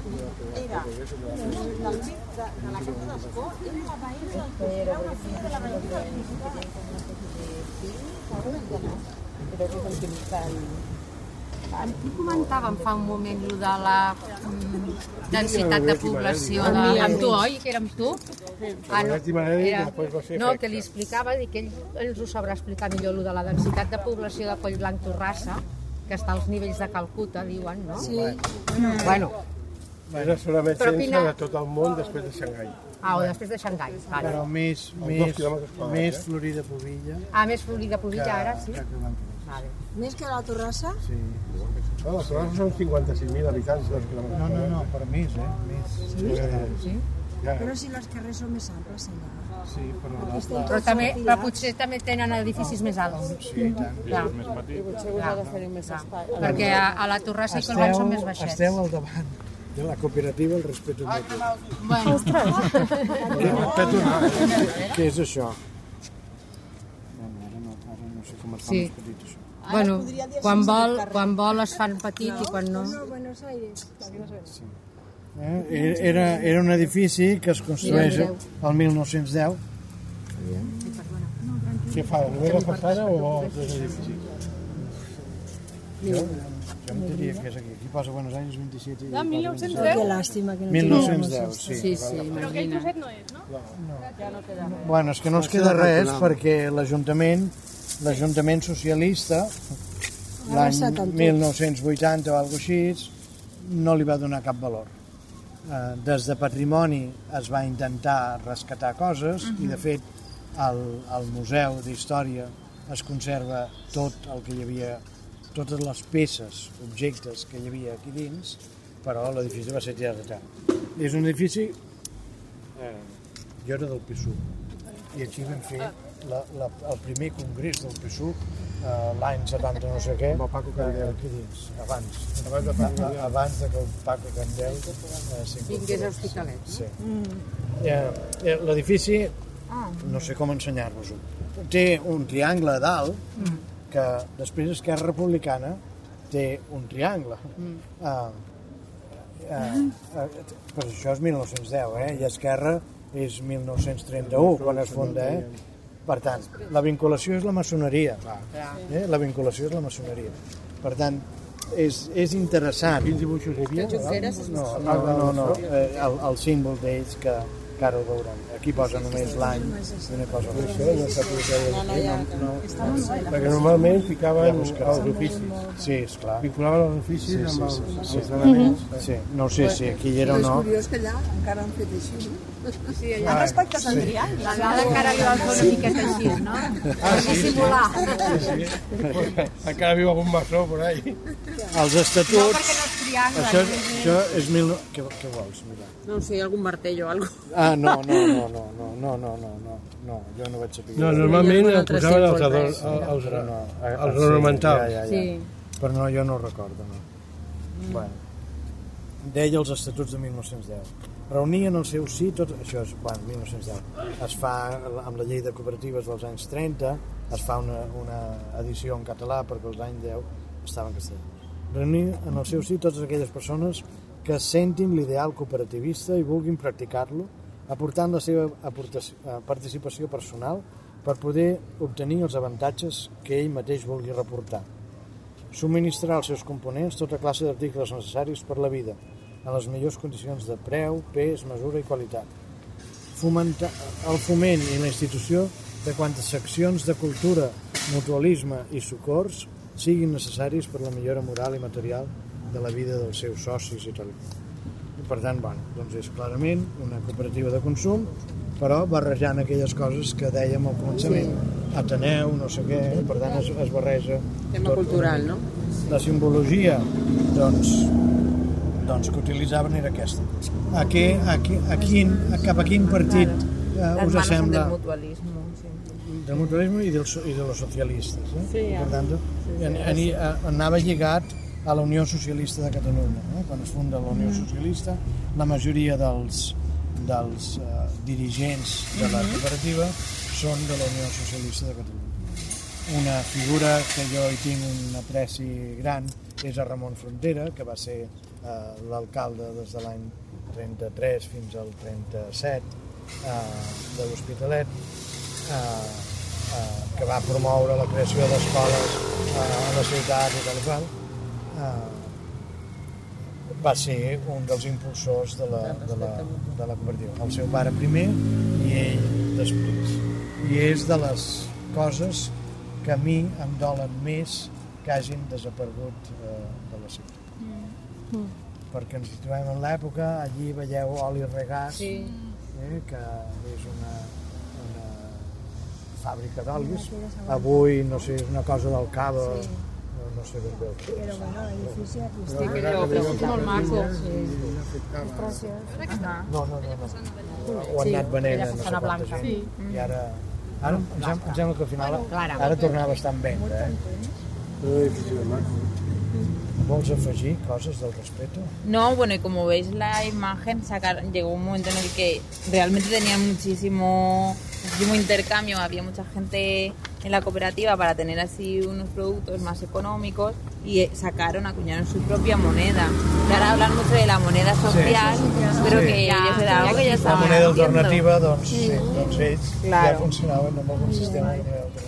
era un dels fills de, de la Casa d'Escó, era la veïna del Puig, era una filla de la veïna del Puig. Què comentàvem fa un moment lo de la densitat de població de... amb tu, oi? Que era amb tu? Ah, no, era... no, que li explicava que ell ens ho sabrà explicar millor, lo de la densitat de població de Collblanc Torrassa, que està als nivells de Calcuta, diuen, no? Sí. Bueno, era solament sense de tot el món després de Xangai. ah, o després de Xangai. Vale. Però més, més, més eh? Florida Pobilla Ah, més Florida Pobilla ara, sí? que. Vale. Més que la Torrassa? Sí. No, les Torres són 55.000 habitants, dos quilòmetres. No, no, no, per més, eh? Més. Sí? Sí? Ja, Però si les carrers són més amples allà. Sí, però la, Però, també, però potser també tenen edificis més alts. sí, i tant. Clar. Clar. Clar. Perquè a, a la Torrassa i Collblanc són més baixets. esteu al davant de la cooperativa el respeto mutu. Bueno, El respeto no. Què és això? Bueno, ara no, ara no sé com es fa Sí. més petit això. bueno quan, vol, quan vol es fan petit i quan no... No, Buenos Aires. Eh? Era, era un edifici que es construeix el 1910 què fa? La façana o els dos edificis? jo, jo no diria que és aquí aquí posa Buenos Aires 27 i De 1910? Que lástima que no 1910 sí. Sí, sí, Però aquell imagina. trosset no és, no? Bueno, és que no ens queda res perquè l'Ajuntament l'Ajuntament Socialista l'any arrasat amb tot. 1980 o alguna així no li va donar cap valor. Eh, Des de patrimoni es va intentar rescatar coses i de fet al, al Museu d'Història es conserva tot el que hi havia totes les peces, objectes que hi havia aquí dins, però l'edifici va ser tirat a terra. És un edifici eh, jo era del PSUC i aquí vam fer la, la, el primer congrés del PSUC eh, l'any 70 no sé què Amb el Paco Candel. eh, aquí dins, abans Abans de Paco Candel. abans de que el Paco Candel eh. Vingués a Hospitalet. sí. eh, eh, l'edifici no sé com ensenyar-vos-ho té un triangle a dalt que després Esquerra Republicana té un triangle eh, eh, eh, però això és 1910 eh? i Esquerra és 1931 quan es funda eh? per tant, la vinculació és la maçoneria eh? la vinculació és la maçoneria per tant, és, és interessant Quins dibuixos hi havia? no, no, no, no, no. Eh, el, el símbol d'ells que, que ara ho veurem. Aquí posa només l'any i no posa res. Això no sap què és. No, no, Perquè normalment ficaven els oficis. sí, esclar. Vinculaven els oficis Sí, sí, amb els, sí, amb sí. els elements. Sí, no ho sé si aquí hi era o És no. curiós que allà encara han fet així, no? Sí, Han respectat el triangle. La dada encara li va fer una miqueta així, no? Per dissimular. Encara viu algun maçó por ahí. Els No, estatuts... perquè no és triangle. Això, això és mil... Què, què vols? Mira. No sé, algun martell o algo. Ah, no, no, no, no, no, no, no, no, no, no, jo no vaig saber. No, normalment el posaven res. els, Però no, ah, els sí, ornamentals. Ja, ja, ja. Sí. Però no, jo no ho recordo, no. Mm. Bueno, deia els estatuts de 1910. Reunien al seu sí tot... Això és, bueno, 1910. Es fa amb la llei de cooperatives dels anys 30, es fa una, una edició en català perquè els anys 10 estava en castellà. Reunir en el seu sí totes aquelles persones que sentin l'ideal cooperativista i vulguin practicar-lo, aportant la seva eh, participació personal per poder obtenir els avantatges que ell mateix vulgui reportar subministrar als seus components tota classe d'articles necessaris per la vida, en les millors condicions de preu, pes, mesura i qualitat. Fomentar el foment i la institució de quantes seccions de cultura, mutualisme i socors siguin necessaris per la millora moral i material de la vida dels seus socis i tal. I per tant, bueno, doncs és clarament una cooperativa de consum, però barrejant aquelles coses que dèiem al començament. Ateneu, no sé què, per tant es, es barreja... Tema tot cultural, no? la simbologia doncs, doncs que utilitzaven era aquesta. A, què, a, què, a quin, a cap a quin partit eh, us sembla del mutualismo. Sí. del mutualisme i, del, i de los socialistes. Eh? Sí, per tant, en, en, anava lligat a la Unió Socialista de Catalunya. Eh? Quan es funda la Unió Socialista, la majoria dels, dels eh, dirigents de la cooperativa són de la Unió Socialista de Catalunya. Una figura que jo hi tinc un apreci gran és a Ramon Frontera, que va ser eh, l'alcalde des de l'any 33 fins al 37 eh, de l'Hospitalet, eh, eh, que va promoure la creació d'escoles eh, a la ciutat i tal i qual. Eh, va ser un dels impulsors de la, de la, de la cooperativa. El seu pare primer i ell després. I és de les coses que a mi em dolen més que hagin desaparegut eh, de la ciutat. Mm. Perquè ens situem en l'època, allí veieu oli regàs, Sí. eh, que és una, una fàbrica d'olis. Avui, no sé, és una cosa del cava, no, no sé ben bé el que és. Però bueno, l'edifici Sí, artístic. però és molt maco. Sí. És preciós. No, no, no. no. Ho han anat venent a no sé façana quanta blanca. gent. I ara, ara em, sem- em sembla que al final Clara. ara tornava a estar en venda. Eh? Vols afegir coses del respeto? No, bueno, y como veis la imagen, sacar, llegó un momento en el que realmente tenían muchísimo, muchísimo intercambio, había mucha gente en la cooperativa para tener así unos productos más económicos y eh, sacaron, acuñaron su propia moneda. Y ahora hablan mucho de la moneda social, pero Sí. que Ya, ellos era algo que ya La estaban moneda alternativa, doncs, sí, doncs ells Claro. ja funcionaven amb algun sistema.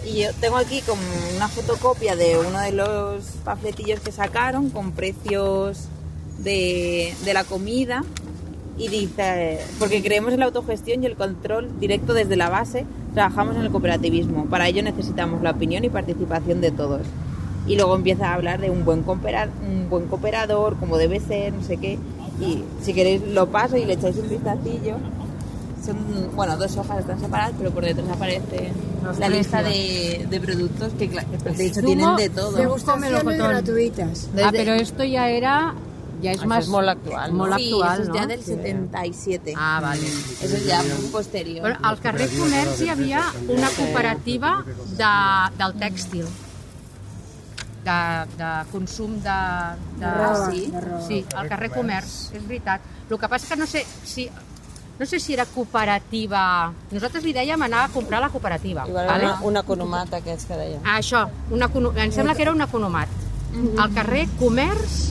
Y yo tengo aquí como una fotocopia de uno de los pafletillos que sacaron con precios de, de la comida y dice, porque creemos en la autogestión y el control directo desde la base, trabajamos en el cooperativismo. Para ello necesitamos la opinión y participación de todos. Y luego empieza a hablar de un buen, coopera- un buen cooperador, cómo debe ser, no sé qué. Y si queréis lo paso y le echáis un vistacillo. Son, bueno, dos hojas están separadas, pero por detrás aparece Los la lista de, de productos que, que de hecho tienen de todo. Degustaciones gratuitas. Ah, pero esto ya era... Ya es Això más... és molt actual, Molt sí, actual, eso es no? ya del 77. Ah, vale. Eso es ya muy posterior. Bueno, al carrer Comerç hi havia una cooperativa de, del tèxtil, de, de consum de... de... roba, sí, de roba. sí, al carrer Comerç, és veritat. El que passa que no sé si... No sé si era cooperativa... Nosaltres li dèiem anar a comprar la cooperativa. Igual vale? era un economat aquests que deia. Ah, això, una, em sembla que era un economat. Al carrer Comerç,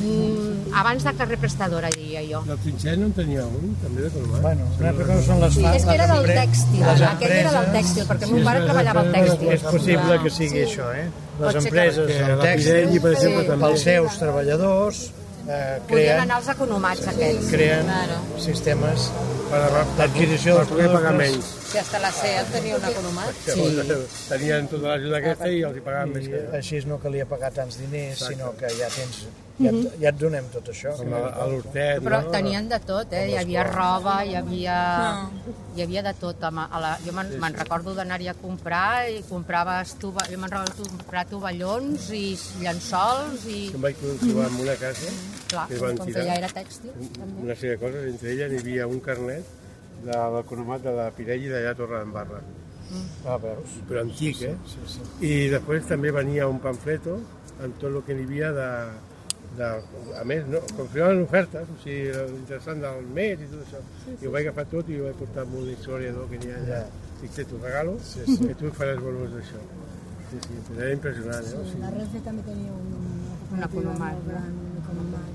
mm, abans de carrer Prestadora, diria jo. La Trinxet no en tenia un, també de Colomar. Bueno, una altra cosa són les Sí, és que era del tèxtil, les aquell era del tèxtil, perquè el meu pare treballava al tèxtil. És possible que sigui això, eh? Les Pot empreses Que del Pirelli, per tèxtil, exemple, també. pels seus treballadors, eh, Podien creen, anar als economats aquells. creen Claro. sistemes Per, per poder pagar productes. menys. Si hasta la SEAT tenia un economat. Sí. Tenien tota l'ajuda aquesta i els hi pagaven més I que... així no calia pagar tants diners, sinó que ja tens... Ja, et- ja et donem tot això. Com a, a l'Hortet, Però no? tenien de tot, eh? Hi havia roba, hi havia, hi havia de tot. A, a la, jo me'n me'n recordo d'anar-hi a comprar i comprava estuva, jo me'n recordo comprar tovallons i llençols i... Jo em vaig trobar en una casa Clar, que van com que tirar ja era tèxtil. una sèrie de coses, entre elles hi havia un carnet de l'economat de la Pirelli d'allà a Torredembarra, Ah, veus? però antic, eh? Sí, sí. I després també venia un pamfleto amb tot el que hi havia de, de a més, no? com feien ofertes, o sigui, l'interessant del mes i tot això. I ho vaig agafar tot i ho vaig portar amb un historiador que n'hi ha allà. Dic, té, t'ho regalo, sí, sí. que tu faràs volums d'això. Sí, sí, era impressionant, eh? O sigui, La Renfe també tenia un, Un economat, molt no? gran, un economat.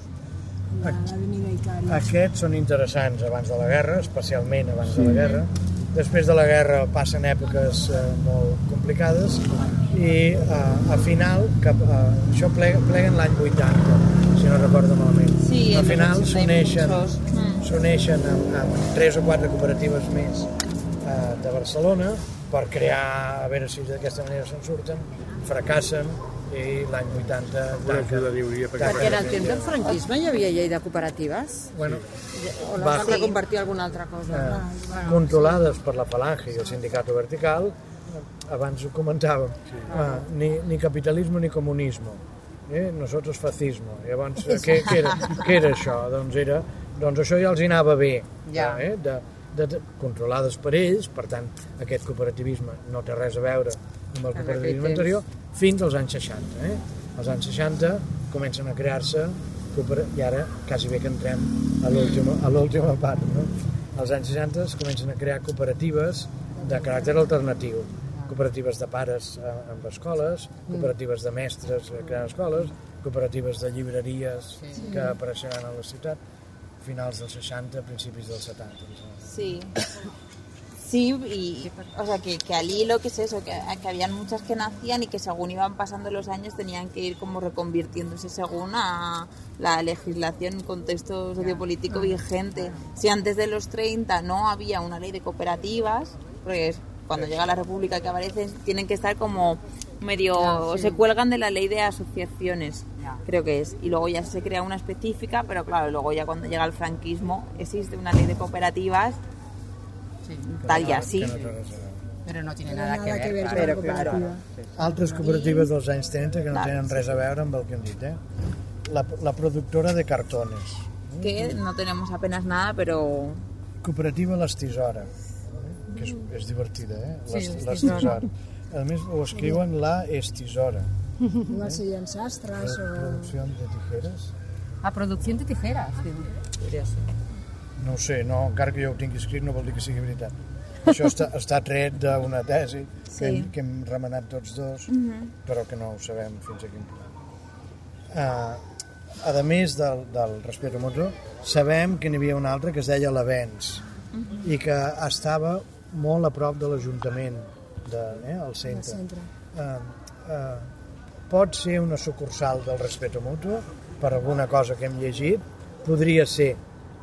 La- L'avenida Icari. Aquests són interessants abans de la guerra, especialment abans de la guerra. Després de la guerra passen èpoques eh, molt complicades i eh, a final, cap, eh, això plega, pleguen l'any 80, si no recordo malament. Sí, a final los 80 i s'uneixen. Mm. s'uneixen amb, amb tres o quatre cooperatives més eh, de Barcelona per crear, a veure si d'aquesta manera se'n surten, fracassen i l'any 80 una ajuda hauria perquè... Perquè en el temps del franquisme hi havia llei de cooperatives? Bueno, O les Va- van reconvertir alguna altra cosa? eh, controlades per la Falange i el Sindicato Vertical, abans ho comentàvem, ah, ni, ni capitalisme ni comunisme, eh? nosotros fascismo. Llavors, què, què, era, què era això? Doncs, era, doncs això ja els hi anava bé, Ja. eh? de, de, de, controlades per ells, per tant, aquest cooperativisme no té res a veure amb el cooperativisme anterior, fins als anys 60. Eh? Als anys 60 comencen a crear-se i ara quasi bé que entrem a l'última part. No? Als anys 60 es comencen a crear cooperatives de caràcter alternatiu. Cooperatives de pares eh, amb escoles, cooperatives de mestres que creen escoles, cooperatives de llibreries que apareixeran a la ciutat finals dels 60, principis dels 70. em sembla. Sí. Sí, y o sea que, que al hilo, que es eso, que, que habían muchas que nacían y que según iban pasando los años tenían que ir como reconvirtiéndose según a la legislación, contexto sociopolítico vigente. Si antes de los 30 no había una ley de cooperativas, porque es cuando llega la República que aparecen, tienen que estar como medio, sí. se cuelgan de la ley de asociaciones, creo que es, y luego ya se crea una específica, pero claro, luego ya cuando llega el franquismo existe una ley de cooperativas tal y así. Que no Pero nada, nada que que ver. ver claro. la. Altres cooperatives dels anys 30 que no Clar, tenen res a veure amb el que hem dit, eh? La, la productora de cartones, que no tenemos apenas nada, pero cooperativa Les Tisora, que és, és divertida, eh? Sí, Les, Les les Tisora. A més, ho escriuen la és tisora. Igual serien sastres o... Producció de tijeres. A producció de tijeres. Podria ser. No ho sé, no, encara que jo ho tingui escrit no vol dir que sigui veritat. Això està, està tret d'una tesi que, Sí. hem, que hem remenat tots dos, Mhm. però que no ho sabem fins a quin punt. Uh, a més del, del Respeto Mutuo, sabem que n'hi havia un altre que es deia l'Avenç Mhm. i que estava molt a prop de l'Ajuntament, de, eh, al centre. centre. Uh, uh, pot ser una sucursal del Respeto Mutuo per alguna cosa que hem llegit, podria ser,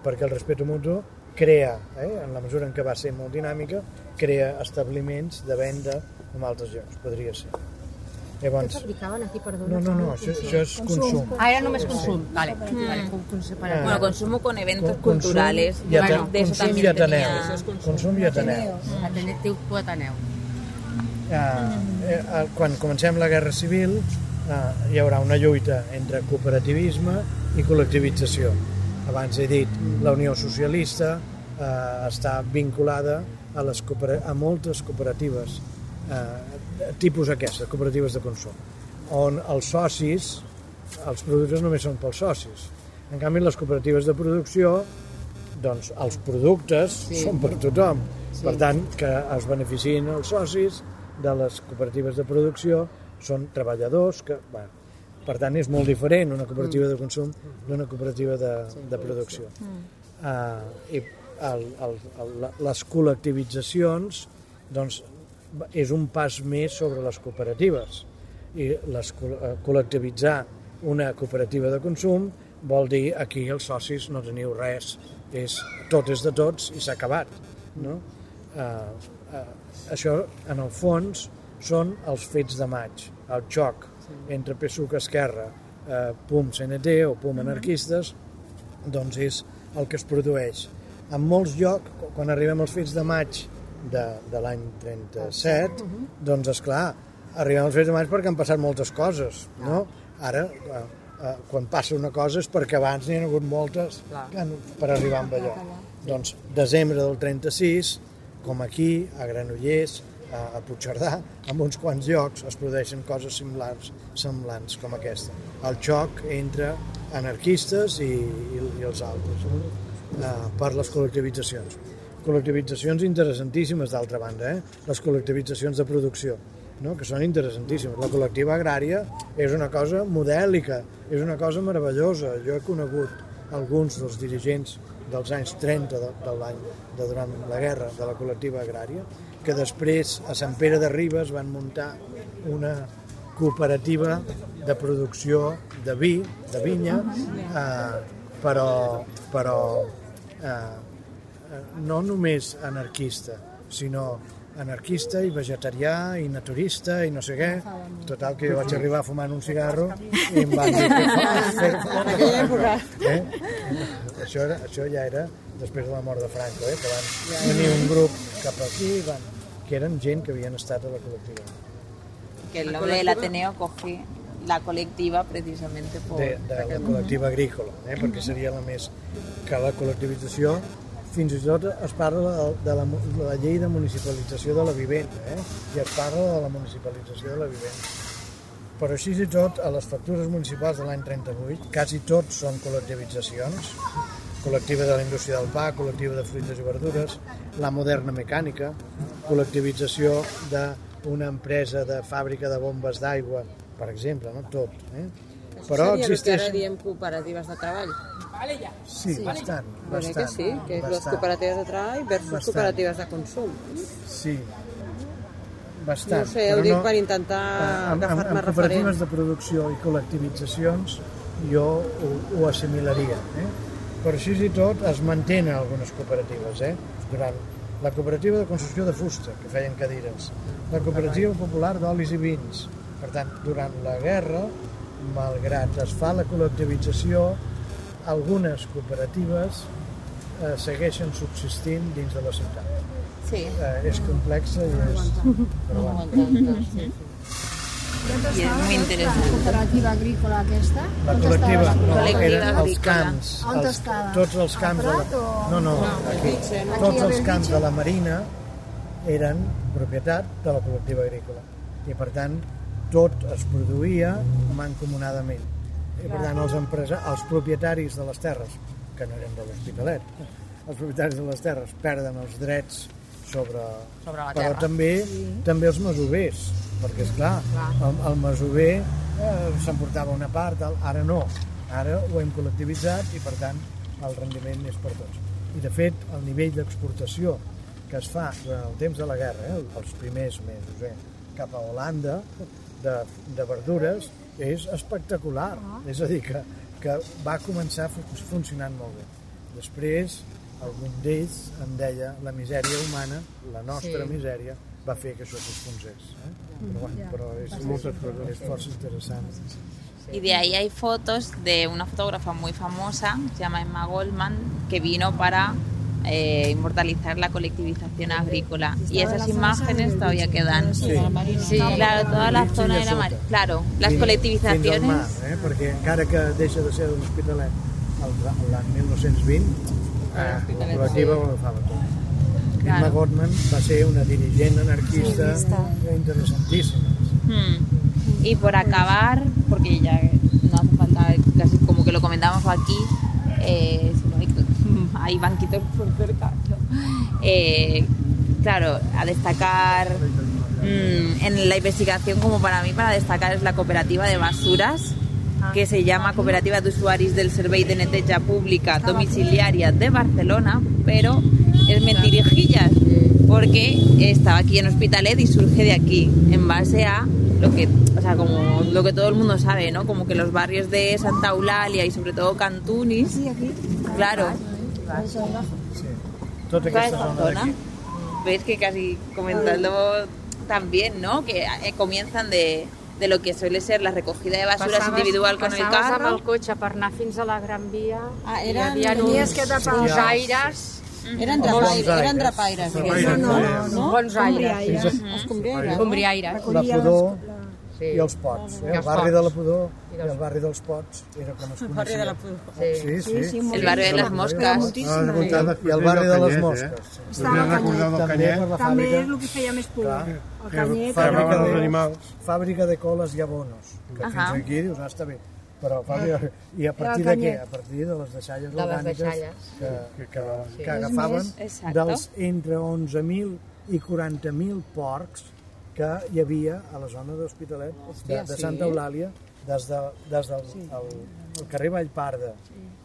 perquè el Respeto Mutuo crea, eh, en la mesura en què va ser molt dinàmica, crea establiments de venda en altres llocs, podria ser. Què Llavors, fabricaven aquí, perdona? no, no, no, això, això és consum. Ah, era només consum. Sí. Vale, Mm. vale, con- con- para- Ah. bueno, consumo con eventos Con- consum culturales. i ate- Bueno, de eso consum i Ateneu. és consum. Consum i Ateneu. Ateneu, teu Ateneu. eh, eh, quan comencem la Guerra Civil eh, hi haurà una lluita entre cooperativisme i col·lectivització. Abans he dit, la Unió Socialista eh, està vinculada a, les cooper- a moltes cooperatives, eh, tipus aquestes, cooperatives de consum, on els socis, els productes només són pels socis. En canvi, les cooperatives de producció doncs els productes sí. són per tothom. Sí. Per tant, que es beneficien els socis de les cooperatives de producció són treballadors que... Bueno, per tant, és molt diferent una cooperativa de consum d'una cooperativa de, de producció. Uh, I el, el, el, les col·lectivitzacions doncs, és un pas més sobre les cooperatives. I les, eh, col·lectivitzar una cooperativa de consum vol dir aquí els socis no teniu res, és, tot és de tots i s'ha acabat. No? Uh, uh, això, en el fons, són els fets de maig, el xoc entre PSUC Esquerra, uh, PUM CNT o PUM anarquistes, doncs és el que es produeix. En molts llocs, quan arribem als fets de maig de, de l'any 37, doncs, és clar, arribem als fets de maig perquè han passat moltes coses, no? Ara, eh, eh, quan passa una cosa és perquè abans n'hi ha hagut moltes han, per arribar amb allò. Doncs, desembre del 36, com aquí, a Granollers, a, Puigcerdà, en uns quants llocs es produeixen coses similars, semblants com aquesta. El xoc entre anarquistes i, i, i els altres eh, per les col·lectivitzacions. Col·lectivitzacions interessantíssimes, d'altra banda, eh? les col·lectivitzacions de producció, no? que són interessantíssimes. La col·lectiva agrària és una cosa modèlica, és una cosa meravellosa. Jo he conegut alguns dels dirigents dels anys 30 de, de l'any de durant la guerra de la col·lectiva agrària, que després a Sant Pere de Ribes van muntar una cooperativa de producció de vi, de vinya, eh, però, però eh, eh, no només anarquista, sinó anarquista i vegetarià i naturista i no sé què. Total, que jo vaig arribar fumant un cigarro i em van dir que fer, aquella època. Eh? Això, era, això ja era després de la mort de Franco, eh? que van venir un grup cap aquí, van, que eren gent que havien estat a la col·lectiva. Que el nombre del Ateneo coge la colectiva precisamente por... de, de la col·lectiva agrícola, eh? perquè seria la més que la col·lectivització fins i tot es parla de, la, de la llei de municipalització de la vivenda eh? i es parla de la municipalització de la vivenda però així i tot a les factures municipals de l'any 38 quasi tots són col·lectivitzacions col·lectiva de la indústria del pa, col·lectiva de fruites i verdures, la moderna mecànica, col·lectivització d'una empresa de fàbrica de bombes d'aigua, per exemple, no? tot. Eh? Però Seria el que ara diem cooperatives de treball. Sí, bastant, Bueno, que bastant. sí, que és les bastant. cooperatives de treball versus Bastant. cooperatives de consum. Sí, bastant. No sé, ho dic per intentar amb, amb, agafar-me amb cooperatives referent. de producció i col·lectivitzacions jo ho, ho assimilaria. Eh? Però així i tot es mantenen algunes cooperatives. Eh? Durant la cooperativa de construcció de fusta, que feien cadires, la cooperativa popular d'olis i vins. Per tant, durant la guerra, malgrat es fa la col·lectivització, algunes cooperatives eh, segueixen subsistint dins de la ciutat. Sí. Eh, és complexa i és... Però bueno. I és molt interessant. La cooperativa agrícola aquesta? La col·lectiva, estava? no, eren els camps, On els, tots els camps de la, no, no, aquí, tots Aquí a els camps de la Marina eren propietat de la col·lectiva agrícola i per tant tot es produïa mancomunadament. I per tant els, empresa, els propietaris de les terres que no eren de l'Hospitalet els propietaris de les terres perden els drets sobre, Sobre la però terra. també, també els masovers perquè és clar, el, el masover eh, s'emportava una part, el- ara no. Ara ho hem col·lectivitzat i per tant el rendiment és per tots. I de fet el nivell d'exportació que es fa durant el temps de la guerra eh, els primers mesos eh, cap a Holanda de, de verdures és espectacular. És a dir, que, que va començar fu- funcionant molt bé. Després algun d'ells em deia la misèria humana, la nostra Sí. misèria va fer que això s'esfonsés eh? però, bueno, però és, coses, és força interessant. Y de ahí hay fotos de una fotógrafa muy famosa, se llama Emma Goldman, que vino para eh, inmortalizar la colectivización agrícola. Y esas imágenes todavía quedan. Sí. Sí, claro, toda la zona i a era sota. mar... Claro, las colectivizaciones... Mar, eh? perquè encara que deixa de ser de l'Hospitalet el- l'any 1920, eh, la col·lectiva ho agafava tot. Claro. Emma Goldman va ser una dirigent anarquista interessantíssima. Hmm. Y por acabar, porque ya no hace falta, casi como que lo comentamos aquí, eh, hay, banquitos por cerca. ¿no? Eh, claro, a destacar mm, en la investigación, como para mí, para destacar es la cooperativa de basuras que se llama Cooperativa de Usuaris del Servei de Neteja Pública Domiciliaria de Barcelona, pero es mentirijillas, porque estaba aquí en Hospitalet y surge de aquí, en base a lo que, o sea, como lo que todo el mundo sabe, ¿no? Como que los barrios de Santa Eulalia y sobre todo Cantunis, Sí, aquí. claro, Sí. Zona zona, d'aquí. ves que casi comentando también, ¿no? Que eh, comienzan de, de lo que suele ser la recogida de basuras individual con el passaves amb carro. el cotxe per anar fins a la Gran Via Ah, hi eren- havia uns, que tapar uns aires Eren drapaires, eren drapaires. No, no? no? bons aires, Escombriaires. Escombriaires. escombriaires. La Recollia pudor les- la- Sí. i els pots. Eh? I El barri pots. de la pudor I i el barri dels pots era com es coneixia. barri de la pudor. Sí. Sí, Sí, sí, sí. molt El barri de les mosques. Ah, I el, i el barri de les mosques. Estava Podria al recordar del per Canyet, la També és el que feia més por. Clar. El que canyet... fàbrica de- animals. fàbrica de coles i abonos, que fins aquí dius, ah, està bé. Però fàbrica... I a partir el de què? A partir de les deixalles De les orgàniques deixalles. que, Que quedaven. que agafaven dels entre 11.000 i 40.000 porcs que hi havia a la zona d'Hospitalet, de, de Santa Eulàlia, des, de, des del el, el carrer Vallparda.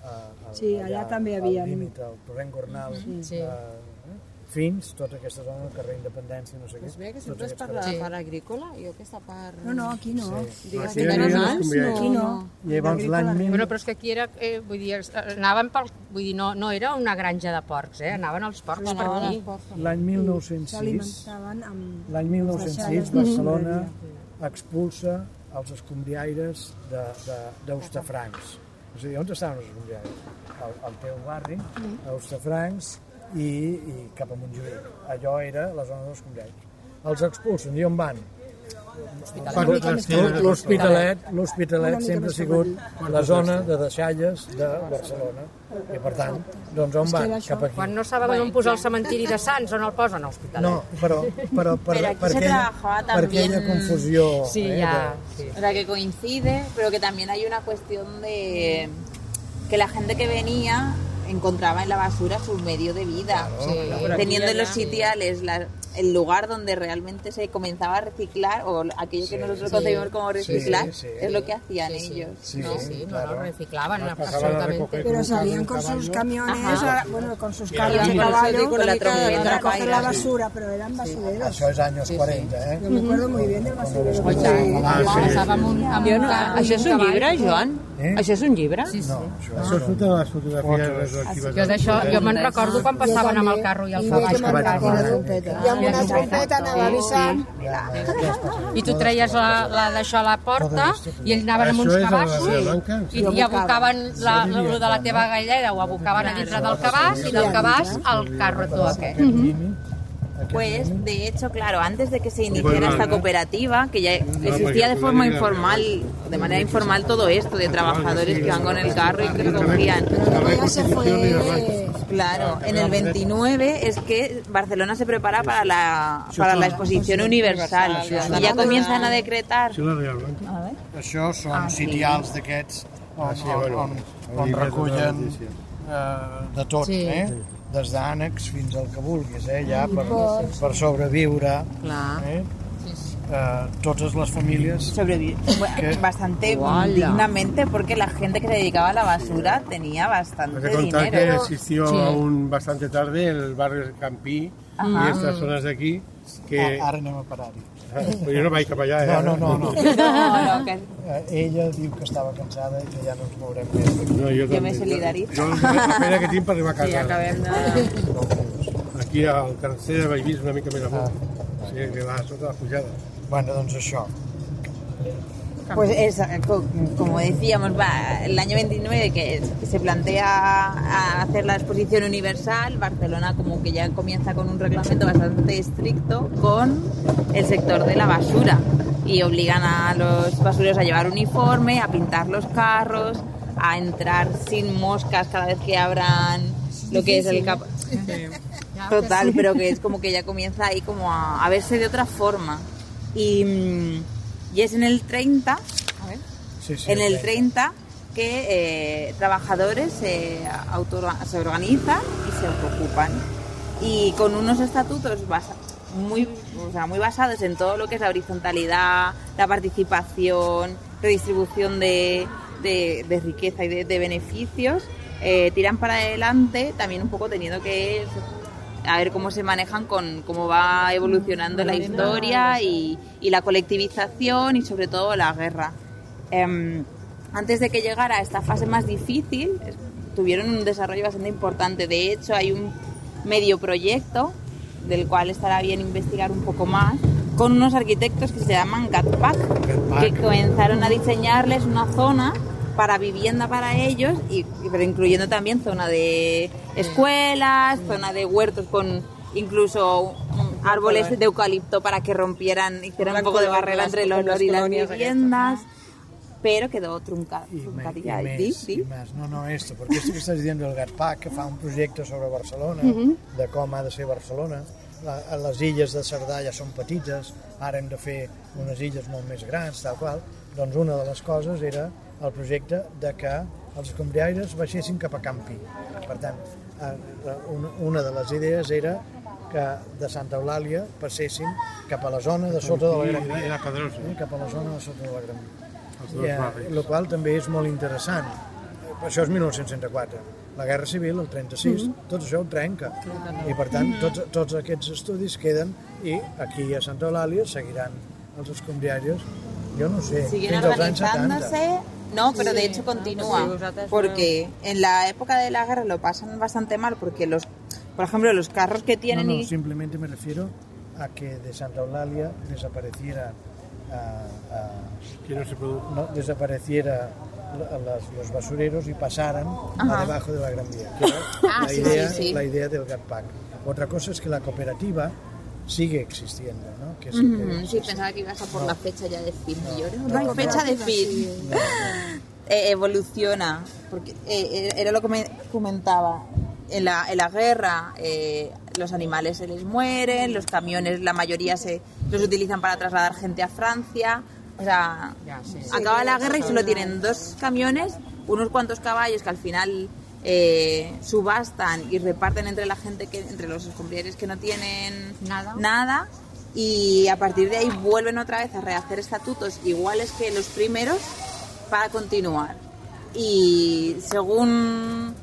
A, a, Sí, allà també hi havia. Al límit, al torrent Gornal, Sí. eh, fins tota aquesta zona del carrer Independència, no sé què. Es veia que sempre es parla de part agrícola i aquesta part... No, no, aquí no. Digues Aquí els no, Aquí no. no. Llavors l'any 1000... Bueno, però és que aquí era, eh, vull dir, anaven pel, vull dir, no, no era una granja de porcs, eh? anaven els porcs per Anaven aquí. L'any 1906, S'alimentaven amb... l'any 1906 deixalles Barcelona expulsa els escombriaires de- de- d'Ostafrancs. És a dir, on estaven els escombriaires? Al, al teu barri, a Ostafrancs i, i cap a Montjuïc. Allò era la zona dels escombriaires. Els expulsen i on van? L'Hospitalet l'Hospitalet sempre ha sigut la zona de deixalles de Barcelona i per tant, doncs on van? Cap aquí. Quan no saben on posar el cementiri de Sants, on el posen? A l'Hospitalet. No, però, però per, Pero aquí per, se aquella, trabajaba per aquella también- confusió Sí, eh, ja. de- Sí. O sea, que coincide, pero que también hay una cuestión de que la gente que venía encontraba en la basura su medio de vida. Sí. Teniendo en los sitiales la- el lugar donde realmente se comenzaba a reciclar o aquello que nosotros concebimos como reciclar sí. es lo que hacían Sí, sí. ellos. Sí, ¿no? Sí, claro. no, reciclaban pasaban a absolutamente. Pero un salían con un sus camiones, Ajá. a- bueno, con sus carros de caballo con la trompeta, recoger paira, la sí. basura, pero eran basureros. Això és anys 40, eh? Yo me acuerdo muy bien del basurero. Tant. Ah, sí. Amb un, un, això és un cavall. llibre, Joan? Eh? Això és un llibre? Sí, sí. No, això Això surt a les fotografies Fotos. retroactives. Jo d'això, jo me'n recordo quan passaven amb el carro i el cavall. I amb cavall. una trompeta. I amb una trompeta anava avisant. I tu treies la, la d'això a la porta i ells anaven amb uns la cabassos i, i abocaven la, lo de la teva galleda, ho abocaven a dintre del cabàs i del cabàs al carro tu aquest. Pues, de hecho, claro, antes de que se Bueno, iniciara esta ¿no? cooperativa, que ya existía de forma informal, de manera informal todo esto, de trabajadores que iban con el carro y que recogían. Claro, en el 29 es que Barcelona se prepara para la, para la exposición universal y ya comienzan a decretar. Això són Ah, sitials d'aquests on, Ah, on, on, recullen eh, de tot, eh? Des d'ànecs fins al que vulguis, eh? ja per, per sobreviure. Clar. Eh? Eh, totes les famílies ¿Qué? bastante Guala. dignamente porque la gente que se dedicaba a la basura tenía Hay bastante que contar que dinero. existió Sí. aún bastante tarde el barrio Campí Ajá. y estas zonas de aquí que... Ah, ara anem a Pues jo no vaig cap allà, eh? No, no, no, no. No, no, que Eh, ella diu que estava cansada i que ja no ens mourem més. No, jo, Jo me també. solidarizo. Jo la pena que tinc per arribar a casa. Sí, acabem de... Aquí al tercer vaig vist una mica més amunt. Sí, que va sota la pujada. Bueno, doncs això. Pues es, co- como decíamos, va, el año 29 que se plantea hacer la exposición universal, Barcelona como que ya comienza con un reglamento bastante estricto con el sector de la basura y obligan a los basureros a llevar uniforme, a pintar los carros, a entrar sin moscas cada vez que abran lo que es el cap total, pero que es como que ya comienza ahí como a, a verse de otra forma. Y, mm, y es en el 30, a ver, Sí, sí, en el ok. 30 que eh, trabajadores se, auto- se organizan y se autoocupan. Y con unos estatutos basa- muy, o sea, muy basados en todo lo que es la horizontalidad, la participación, redistribución de, de- de riqueza y de, de beneficios, eh, tiran para adelante también un poco teniendo que a ver cómo se manejan con cómo va evolucionando la historia y, y la colectivización y sobre todo la guerra. Em, antes de que llegara a esta fase más difícil, tuvieron un desarrollo bastante importante. De hecho, hay un medio proyecto del cual estará bien investigar un poco más, con unos arquitectos que se llaman Gatpack, que comenzaron a diseñarles una zona para vivienda para ellos, y, pero incluyendo también zona de escuelas, zona de huertos con incluso árboles de eucalipto para que rompieran, hicieran un poco de barrera entre los los y las viviendas, pero quedó trunca, I, me, i. Di, més, di. i més. No, no, esto, perquè esto que estàs dient del Gatpac, que fa un projecte sobre Barcelona, de com ha de ser Barcelona, la, les illes de Cerdà ja són petites, ara hem de fer unes illes molt més grans, tal qual, doncs una de les coses era el projecte de que els escombriaires baixessin cap a Campi. Per tant, eh, una, una de les idees era que de Santa Eulàlia passessin cap a la zona de sota de la Gran Via. Pedrosa. Eh, cap a la zona de sota de la Gran Via. Els dos I, eh, barris. el qual també és molt interessant. Per això és 1964. La Guerra Civil, el 36, tot això ho trenca. I per tant, tots, tots aquests estudis queden i aquí a Santa Eulàlia seguiran els escombriarios, jo no sé, fins als anys 70. organizándose. No, pero de hecho continúa. Porque en la época de la guerra lo pasan bastante mal porque los, por ejemplo, los carros que No, tienen no, y simplemente me refiero a que de Santa Eulalia desapareciera ah, ah, Que no se produjo. no, desapareciera la- las- los basureros y pasaran Ajá. a debajo de la Gran Vía. que era Ah, la, sí, idea, sí, sí. la idea del Gatpack. Otra cosa es que la cooperativa sigue existiendo, ¿no? Que sí que- Ujú, Sí, pensaba que ibas a por la fecha ya de fin. Y yo, no, no, hay no. fecha de fin. Eh, evoluciona, porque eh, era lo que me comentaba. En la, en la guerra eh, los animales se les mueren, los camiones la mayoría se los utilizan para trasladar gente a Francia. O sea, Ya, sí. acaba la guerra y solo tienen dos camiones, unos cuantos caballos que al final eh, subastan y reparten entre la gente que entre los escombrières que no tienen Nada. nada y a partir de ahí vuelven otra vez a rehacer estatutos iguales que los primeros para continuar y según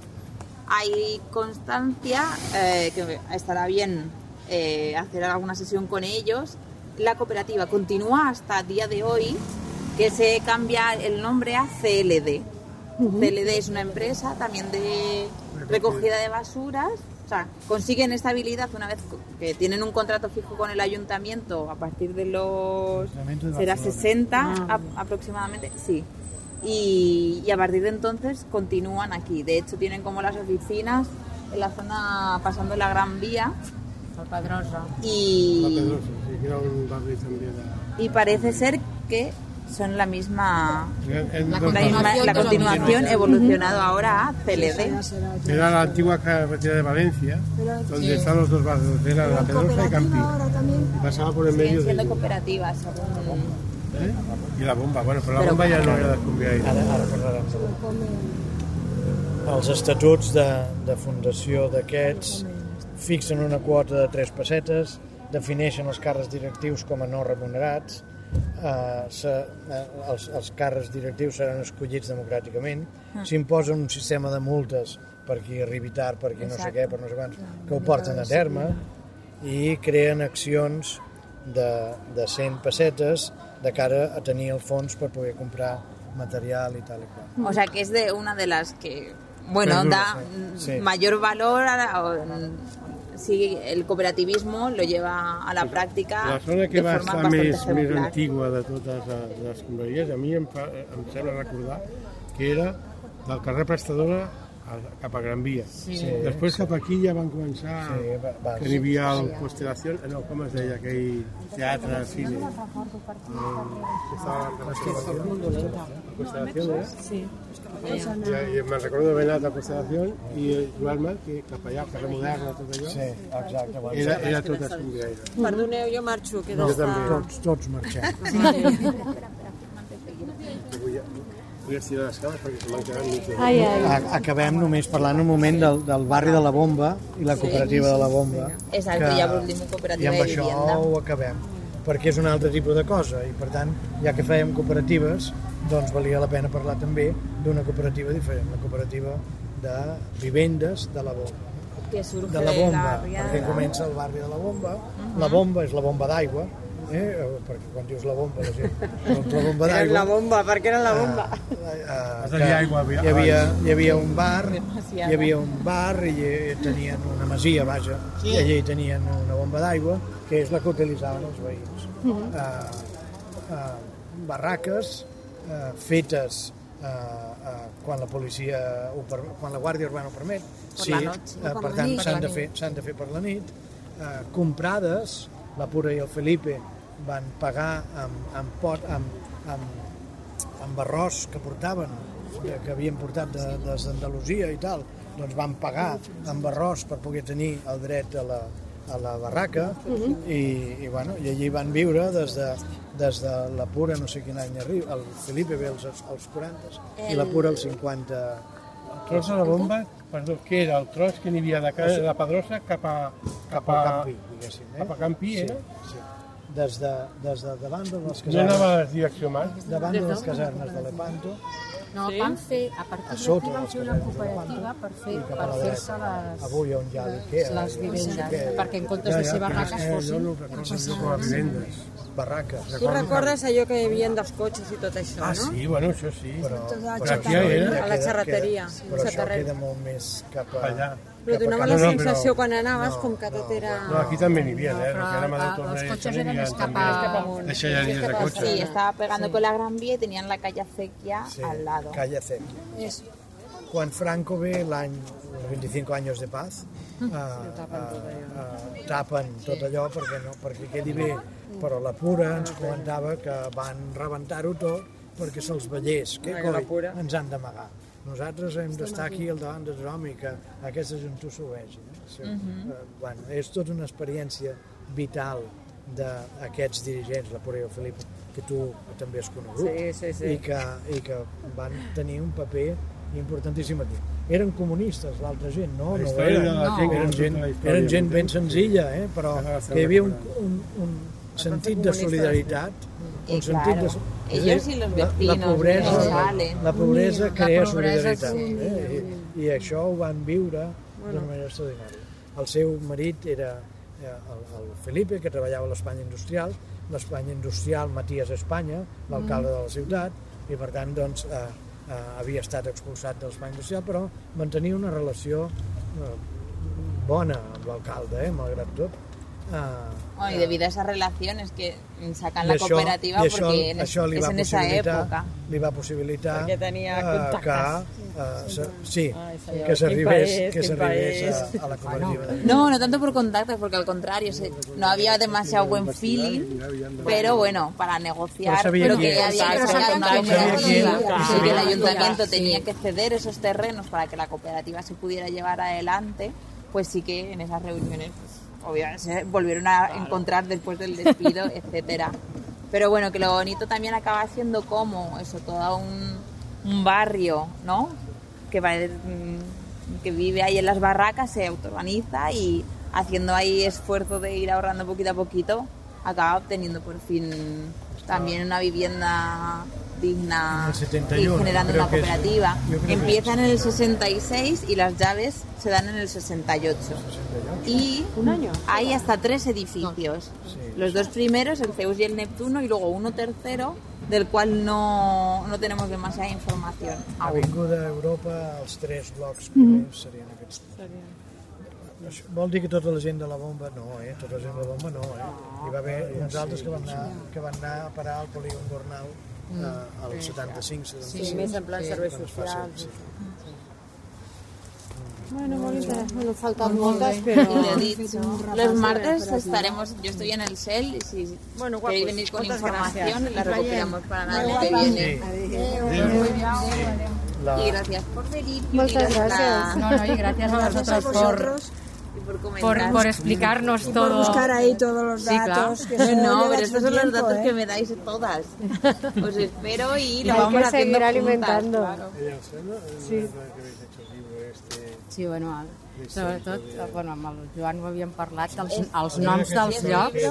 hay constancia eh, que estará bien eh, hacer alguna sesión con ellos la cooperativa continúa hasta el día de hoy que se cambia el nombre a CLD CLD es una empresa también de recogida de basuras. O sea, consiguen estabilidad una vez que tienen un contrato fijo con el ayuntamiento a partir de los... De Será Barcelona. 60 a- aproximadamente, sí. Y, y a partir de entonces continúan aquí. De hecho, tienen como las oficinas en la zona pasando la Gran Vía El Pedrosa. La y, Pedrosa, sí, que era un barri també de... y parece ser que son la misma... La de- La, misma- la continuación evolucionado ahora a CLD. Era la antigua carretera de Valencia, donde están los dos barrios, era la Pedrosa y Campí. Y pasaba por el medio de siendo ellos. cooperativas. ¿eh? Y la bomba, bueno, pero la Pero bomba ya bueno. no era de Cumbiaire. Ara, ara parlarem de Els estatuts de, de fundació d'aquests fixen una quota de 3 pessetes, defineixen els càrrecs directius com a no remunerats, eh, se, eh, els, els càrrecs directius seran escollits democràticament, s'imposa un sistema de multes per qui arribi tard, per qui no sé Exacte. què, per no sé quants, que ho porten a terme, i creen accions de, de 100 pessetes de cara a tenir el fons per poder comprar material i tal i qual. O sea, que es de una de las que, bueno, Perdura, da sí, sí. mayor valor a la- sí, el cooperativismo lo lleva a la práctica La zona que va estar més, més antigua de totes les escombraries, a mi em, fa, em sembla recordar que era del carrer Prestadora a, cap a Gran Via. Sí. Després cap aquí ja van començar Sí, va- va- que n'hi havia el Constelació, no, com es deia, aquell teatre, cine. Que estava a la Constelació, ¿no? Sí. I, i me'n recordo d'haver anat a Constelació i eh, Joan-me, que cap allà, carrer Moderna, tot allò, Sí, exacte. Bueno, era, era tot escombraire. Perdoneu, jo marxo, que Jo d'estar... també. Tots, tots marxem. Vull, vull estirar les cames perquè se m'han quedat mig de... Ai, ai. Acabem només parlant un moment del, del barri de la Bomba i la cooperativa de la Bomba. Exacte, ja últim, cooperativa I amb de això vivienda. ho acabem, perquè és un altre tipus de cosa i per tant, ja que fèiem cooperatives, doncs valia la pena parlar també d'una cooperativa diferent, la cooperativa de vivendes de la Bomba. Que surge de la bomba, riada. perquè comença el barri de la bomba. La bomba és la bomba d'aigua, eh? perquè quan dius la bomba, la gent la bomba Era d'aigua. la bomba, per què era la bomba? Eh, Has que de dir aigua hi havia, hi havia un bar, Demasiada. hi havia un bar i hi- tenien una masia, vaja, i allà hi tenien una bomba d'aigua, que és la que utilitzaven els veïns. eh, eh, barraques eh, fetes eh, eh, quan la policia, ho per, quan la Guàrdia Urbana ho permet, sí, la noche. eh, per tant s'han de, fer, s'han de fer per la nit, eh, comprades, la Pura i el Felipe van pagar amb, amb, pot, amb, amb, amb arròs que portaven, que, que havien portat de, des d'Andalusia i tal, doncs van pagar amb arròs per poder tenir el dret a la, a la barraca i, i, bueno, i allí van viure des de, des de la Pura, no sé quin any arriba, el Felipe ve als, als 40 i la Pura als 50... El tros de la bomba, perdó, què era? El tros que n'hi havia de casa de la Pedrosa cap a, cap a Campí, diguéssim. Eh? cap a Campí, sí, era? sí. Des de, des de davant de les No casernes, anava a la direcció Mas? davant de les casernes de Lepanto, No, van fer, a partir d'aquí van fer una cooperativa per fer per fer-se les, Avui on hi ha l'Ikea, les i vivendes, no què. perquè en comptes de ser barraques eh, jo fossin... no recordo com a vivendes. barraques. Tu recordes allò que hi havia dels cotxes i tot això, Ah, no? sí, bueno, això sí. Però, Però aquí ja era. A la xerrateria, Però això queda molt més cap a... Allà. Però donava la no, sensació quan anaves no, com que tot no, era... No, aquí també n'hi havia, eh? però, els i cotxes eren més cap també a- deixalleries de Sí, cotxes. estaba pegando con la Gran Vía y tenían la calle Acequia Sí, al lado. Calla Acequia. Quan Franco ve l'any els 25 anys de paz, eh, eh, eh, tapen tot allò perquè, no, perquè quedi bé, però la Pura ens comentava que van rebentar-ho tot perquè se'ls veiés. Què coi Pura. ens han d'amagar? Nosaltres hem d'estar aquí al davant de tothom i que aquesta gent s'ho vegi. Eh? Sí. eh, bueno, és tota una experiència vital d'aquests dirigents, la el Felip, que tu també has conegut, Sí, sí, sí. i que, i que van tenir un paper importantíssim aquí. Eren comunistes, l'altra gent, no? La no eren. de la gent que eren, no gent, eren gent ben senzilla, eh? però que hi havia un, un, un sentit de solidaritat, Un sentit de... claro, a ellos y los la, la vecinos pobresa, la, salen. la pobresa La crea pobresa, solidaritat. sí. Eh? I, I això ho van viure d'una manera extraordinària. El seu marit era eh, el, el Felipe, que treballava a l'Espanya Industrial, l'Espanya Industrial Matías Espanya, l'alcalde de la ciutat, i per tant doncs, eh, eh, havia estat expulsat de l'Espanya Industrial, però mantenia una relació eh, bona amb l'alcalde, eh, malgrat tot. Eh, Y debido a esas relaciones que sacan i la cooperativa això, porque en es, això li va en esa época. li va possibilitar Perquè tenia contactes. que, eh, se, sí, que s'arribés que s'arribés a, a la cooperativa. de- No, no tanto por contactos, porque al contrario, se- no había demasiado buen feeling, pero bueno, para negociar, Pero que había que sacar sabía una cooperativa, que el ayuntamiento tenía que ceder esos terrenos para que la cooperativa se pudiera llevar adelante, pues sí que en esas reuniones, pues, obviamente, se volvieron a encontrar después del despido, etcétera. Pero bueno, que lo bonito también acaba siendo como eso, todo un, un barrio, ¿no? Que, va, mm, que vive ahí en las barracas, se autoorganiza y haciendo ahí esfuerzo de ir ahorrando poquito a poquito, acaba obteniendo por fin también una vivienda digna En el 71, y generando una es- cooperativa. Empiezan en el 66 y las llaves se dan en el 68. Y hay hasta tres edificios. Los dos primeros, el Zeus y el Neptuno, y luego uno tercero, del cual no, no tenemos demasiada información. Avinguda Europa, els tres blocs primers serien aquests. Això vol dir que tota la gent de la bomba, no, eh? Tota la gent de la bomba no, eh? Hi va haver uns altres que van anar, que van anar a parar al polígon Gornal eh, al 75, 76. Sí, més en plan serveis es fa socials. sí. Bueno, molt interessant. Bueno, falten Molt moltes. Y dicho. Los martes estaremos, yo estoy en el CEL y si Bueno, guapos, queréis venir con información gracias. la recopilamos para el año que viene. La, Y gracias por venir. Muchas gracias. No, no, y gracias a Gracias a vosotros por, por por, comentar. por explicarnos por todo. buscar ahí todos los Sí, claro. datos. Que No, pero estos son los datos ¿eh? que me dais todas. Os espero y lo vamos que haciendo seguir juntas, alimentando. claro. Sí. Sí, bueno, sobretot, eh, bueno, amb el Joan ho havíem parlat, els, els noms dels llocs,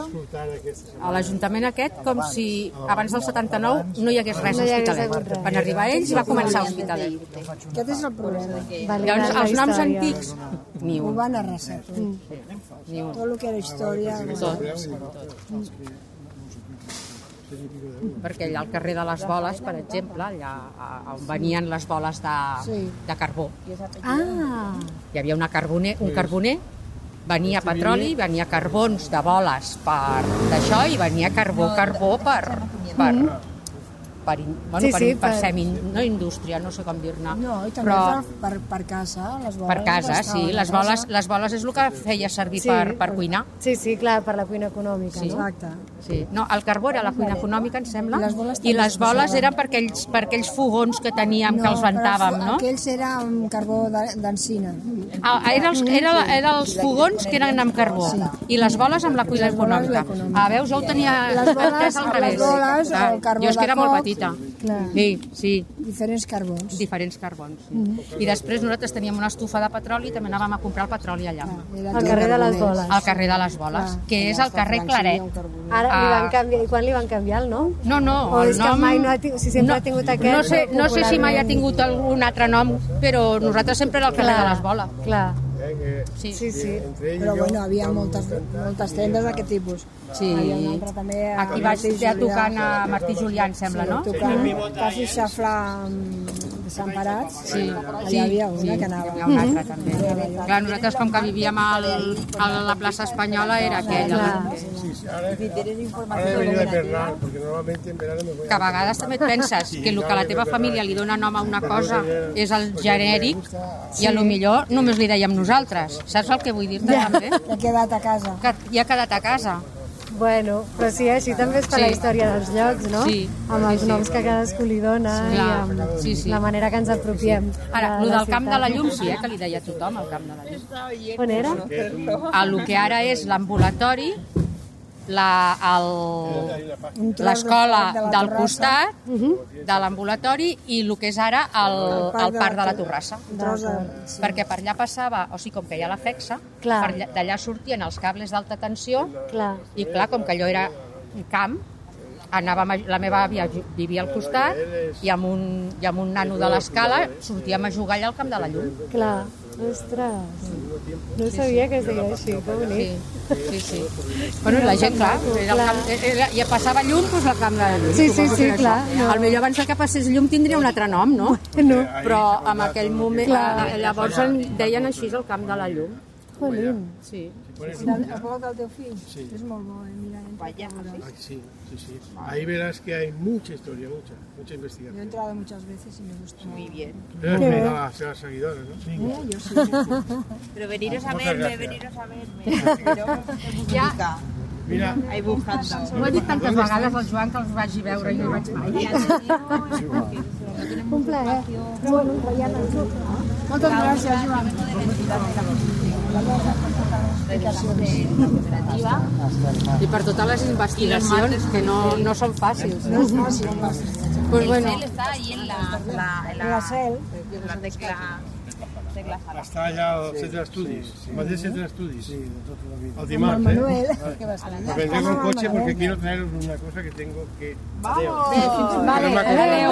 a l'Ajuntament aquest, com si abans del 79 no hi hagués res a Hospitalet. Van arribar ells i va començar Hospitalet. Aquest és el problema. Llavors, la els noms antics, ni Ho un. van arrasar. Ni un. Tot el que era història... Tot. Perquè allà al carrer de les boles, per exemple, allà on venien les boles de, Sí. de carbó, Ah, hi havia una carboner, un carboner, venia petroli, venia carbons de boles per d'això i venia carbó, carbó per, per, per, in- bueno, Sí, per, sí, per, per- semi, no indústria, no sé com dir-ne, No, i també però per, per, per casa, les boles. per casa, sí, les casa. boles, les boles és el que feia servir Sí. per, per cuinar. sí, sí, clar, per la cuina econòmica, Sí. no? Exacte. Sí. No, el carbó era la cuina econòmica, em sembla, I les boles i les boles eren per aquells, per aquells fogons que teníem, que els ventàvem, no? Aquells era amb carbó de- d'encina. Ah, era els, era, era els fogons que eren amb carbó i les boles amb la cuina econòmica. Ah, veus, jo ho tenia Les boles, entès al revés. les boles, Clar, el carbó jo és que era molt petita. clar. Sí, sí, Diferents carbons. diferents carbons. Sí. I després nosaltres teníem una estufa de petroli i també anàvem a comprar el petroli allà. Era Al carrer de les boles. Al carrer de les boles, que és el carrer Claret. Ara li Ah. van canviar, i quan li van canviar el nom? No, no, O és que nom... mai no ha tingut, si sempre ha tingut aquest... No sé, no sé si mai ha tingut algun altre nom, però nosaltres sempre era el carrer de les boles. Clar, Sí. sí, sí. Però bueno, havia moltes, moltes tendes d'aquest tipus. Sí. Hi altra també... a Aquí vaig Martí estar Julià. tocant a Martí Julià, em sembla, no? Tocant quasi xafla amb desemparats. Sí, Allà sí, hi havia una sí, que hi anava. havia una altra també. Clar, nosaltres com que vivíem al, a la plaça Espanyola era aquella. Clar. Si tienes Ahora he venido de Bernal, porque normalmente en verano me voy Que a vegades també et penses que el que a la teva família li dona nom a una cosa és el genèric i a lo millor només li dèiem nosaltres. Saps el que vull dir-te també? He quedat a casa. Que ja ha quedat a casa. Bueno, però sí, així també es fa Sí. la història dels llocs, no? Sí. Amb els Sí, sí. noms que cadascú li dona Clar, i amb sí, sí. la manera que ens apropiem. Ara, de el del camp de la llum sí, eh, que li deia tothom, el camp de la llum. On era? A lo que ara és l'ambulatori, la- Un el- tros l'escola de- de la del costat, de l'ambulatori, i el que és ara el, el parc de la Torrassa. Sí. Perquè per allà passava, o sigui, com que hi ha la FEXA, d'allà sortien els cables d'alta tensió, Clar. i clar, com que allò era un camp, anàvem a, la meva àvia vivia al costat i amb un, i amb un nano de l'escala sortíem a jugar allà al camp de la llum. Clar. Ostres. No sabia que es deia així, que bonic. Sí, sí, sí. Bueno, la gent, clar, era el camp, era, i passava llum, doncs la camp de la llum. Sí, sí, sí, clar, no. Al millor abans que passés llum tindria un altre nom, no? No. Però en aquell moment, Clar. eh, llavors en deien així el camp de la llum. Jolín. Sí. Del, del fill? Sí. És molt bo, eh? Mira, entra Ay, sí, sí, sí. Ahí verás que hay mucha historia, mucha, mucha Yo he investigación. entrado muchas veces y me gusta. Muy bien. Las seguidoras, ¿no? Eh, yo sí. Pero veniros a verme, veniros a verme. Ja, Mira, Ahí buscando. ho he dit tantes vegades al Joan que els vaig veure i no vaig mai. Un plaer. Bueno, Rayana, Moltes gràcies, Joan. I per totes les investigacions, que no, no són fàcils. No és fàcil, no fàcil. Pues el bueno, cel está ahí en la, la, en La cel. la tecla, tecla està allà al centre d'estudis, al mateix centre d'estudis. Sí, de tota la vida. El dimarts, el Manuel, ¿eh? que allà. Me vendré con coche porque quiero traeros una cosa que tengo que... Vamos! vale, adéu.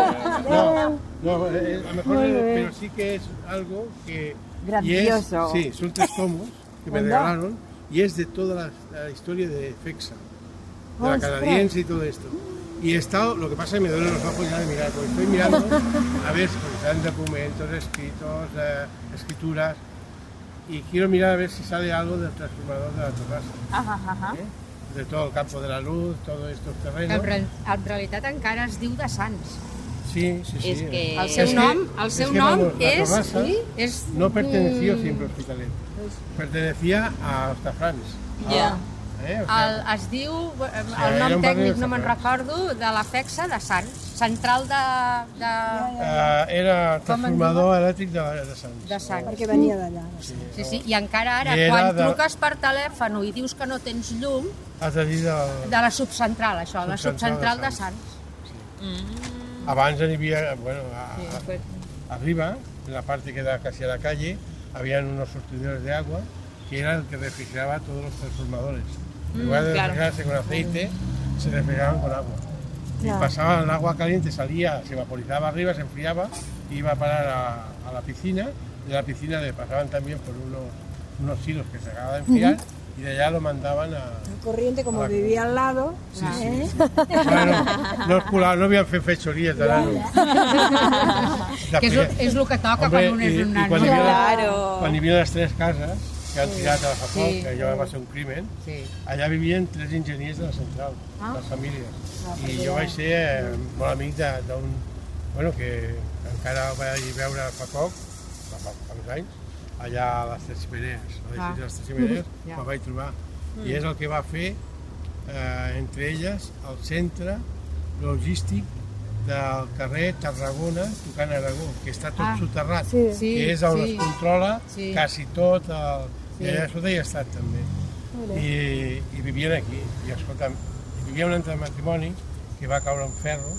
No, no, eh, a lo mejor, eh, pero sí que es algo que... Grandioso. Y es, sí, son tres tomos que me regalaron y es de toda la, la historia de FEXA, de la canadiense y todo esto. Y he estado, lo que pasa es que me duelen los ojos ya de mirar, porque estoy mirando a ver si están documentos, escritos, eh, escrituras, y quiero mirar a ver si sale algo del transformador de la Torrassa, Ajá, ajá. ¿eh? de todo el campo de la luz, todos estos terrenos. real- en realitat encara es diu de Sants. Sí, sí, sí. Es que- El seu Es nom, el es seu que, nom és... Torrassa és No perteneció mm, siempre a Hospitalet, pertenecía a Hostafrans. Ya. ¿eh? O sea, El, es diu, eh, el nom tècnic de no me'n Sants. recordo, de la FEXA de Sants, central de, de, eh, era transformador elèctric de, de Sants. de Sants. Perquè venia d'allà. Sí, sí, i encara ara, I era quan de- truques per telèfon i dius que no tens llum, Has de dir del... de la subcentral, això, la Subcentral subcentral de de Sants. Abans n'hi havia, bueno, a- Sí, a- arriba, en la parte que da casi a la calle, habían unos surtidores de agua que era el que refrigeraba todos los transformadores. En lugar de claro. refrigerarse con aceite, se refrigeraban con agua. Y Ya. pasaban el agua caliente, salía, se vaporizaba arriba, se enfriaba, y iba a parar a, a la piscina. De la piscina le pasaban también por unos, unos hilos que se acababa de enfriar y de allá lo mandaban a... El corriente, como Ah, vivía al lado, ¿eh? Bueno, no, es curado, no habían fet fechories de nano. que és, és el que toca Hombre, quan un és un nano. quan hi havia, Claro. quan hi havia les tres cases que han tirat a la FACOC, Sí. que ja va ser un crimen, Sí. allà vivien tres enginyers de la central, Ah. les famílies. I jo vaig ser eh, molt amic de- d'un... Bueno, que encara vaig veure a FACOC, fa, fa, fa uns anys, allà a les Tres Ximenees, a Ah. l'edifici de les Tres Ximenees, Ja. me'l vaig trobar. I és el que va fer, eh, entre elles, el centre logístic del carrer Tarragona, tocant Aragó, que està tot Ah, soterrat, sí. Sí, que és on sí. es controla Sí. quasi tot, el... Sí. i allà sota hi he estat també. I, i vivien aquí, i escolta'm, hi vivia un altre matrimoni que va caure en ferro,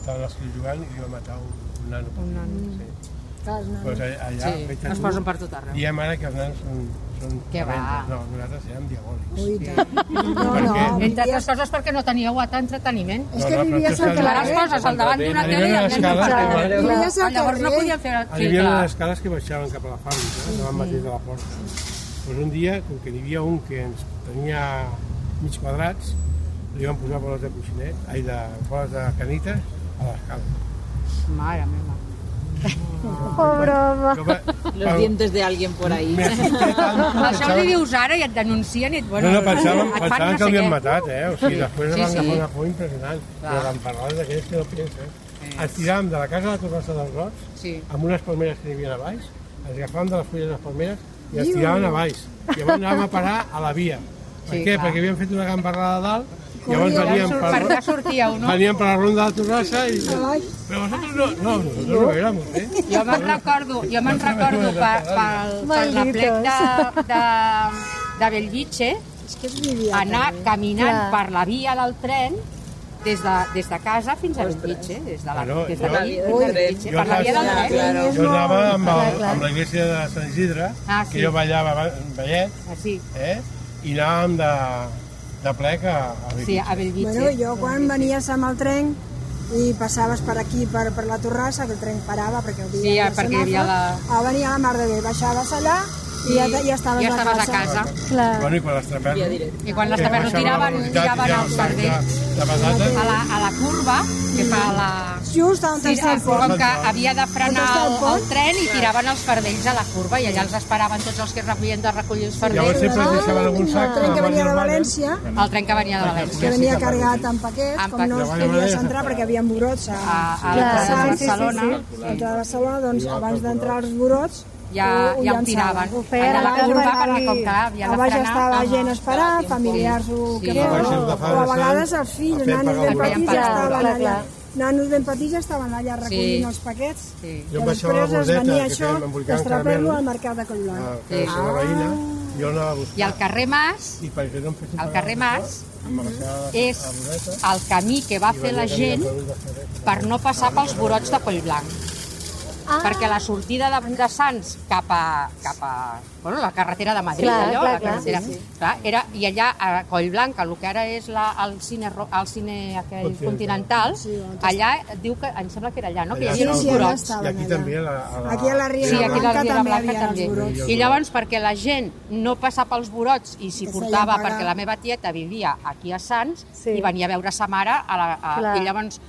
estaven els fills jugant i va matar un, un nano. Un nano. Sí. Clar, els nanos. Pues allà, allà Sí, veig a es posen per tot arreu. Diem ara que els nanos són, són Què va? No, nosaltres érem diabòlics. Ui, tant. No, no, què? Entre altres coses perquè no teníeu altre entreteniment. És No, que no, vivies al carrer. les poses al davant d'una tele i no que al Ah, Llavors no carrer. podien fer... Hi havia unes escales que baixaven cap a la fàbrica, eh? davant mateix de la porta. Pues un dia, com que n'hi havia un que ens tenia mig quadrats, li van posar boles de coixinet, ai, de boles de canites a l'escala. Mare meva. Pobre home. Jo va- Los dientes de alguien por ahí. Això li dius ara i et denuncien i et... Bueno, no, no, et fan pensaven no que sé l'havien què. matat, eh? O sigui, després Sí, van sí. agafar una por impressionant. Clar. Però l'emparrada d'aquells que no penses. Ens tiràvem de la casa de la Torrassa dels Rocs, Sí. amb unes palmeres que hi havia a baix, ens agafàvem de les fulles de les palmeres i els tiraven a baix. Llavors anàvem a parar a la via. Per Sí, què? clar. Perquè havien fet una gambarrada a dalt, llavors Ja veníem per, Per sortíeu, no? veníem per la ronda de la Torrassa i... Però vosotros no, no, nosotros no éramos, eh? Jo me'n recordo, jo me'n recordo per, pel, per la plec de, de, de Bellvitge, anar caminant Clar. per la via del tren des de, des de casa fins a Bellvitge, des de la, Bueno, des de jo- aquí, Ui, fins a Bellvitge, jo per la via del Ja, tren. claro. Jo anava amb, el, amb l'església de Sant Isidre, Ah, sí. que jo ballava ba- ballet, Ah, sí, eh? i anàvem de, de plec a, a sí, Bellvitge. a Bellvitge. Bueno, jo quan venies amb el tren i passaves per aquí, per, per la Torrassa, que el tren parava perquè hi Sí, havia el perquè hi havia semàfor, ah, venia la mar de bé, baixaves allà i ja, ja estaves, ja estaves a casa. Clar. Bueno, i quan les trepem... I quan les també tiraven, tiraven els De, de a la, a la curva, que fa la... Just on Sí, està el pont. que havia de frenar el el, tren i tiraven els fardells a la curva i allà els esperaven tots els que havien de recollir els llavors fardells. sempre es deixaven algun sac... El tren que a venia de Urbana. València, El tren que venia de que València. venia carregat amb paquets, Amb com no es podies entrar perquè hi havia brots a, A, a, a sí, sí, sí, Barcelona sí. a l'entrada de Barcelona, doncs abans d'entrar els brots ja, ho- ja ho tiraven. Ho feien a la a curva, perquè com que havia a de baix frenar... estava ah, gent esperant, familiars o Sí. Sí. fos. De O a vegades Sant, els fills, a nanos ben petits Feien estaven allà. Nanos ben petits estaven allà recollint Sí. els paquets. Sí. Jo em I baixava la després es bordeta, venia que això, caramel. al mercat de Collblanc. a casa de la veïna, jo anava a buscar. I al carrer Mas, I no em fessin al pagar carrer Mas, és el camí que va fer la gent per no passar pels brots de Collblanc. Ah, perquè la sortida de, de Sants cap a, cap a bueno, la carretera de Madrid, Clar, allò, clar, la clar, carretera, sí, Clar, era, i allà a Collblanc, el que ara és la, el, cine, el cine aquell continental, allà diu que, em sembla que era allà, no? que hi Allà havia sí, allà estava. I aquí allà. també, a la, a la, Aquí a la Riera Sí, aquí a la Blanca Riera també Blanca havia també. els brots. I llavors, perquè la gent no passava pels brots i s'hi portava, perquè la meva tieta vivia aquí a Sants Sí. i venia a veure sa mare, a la, a, Clar. i llavors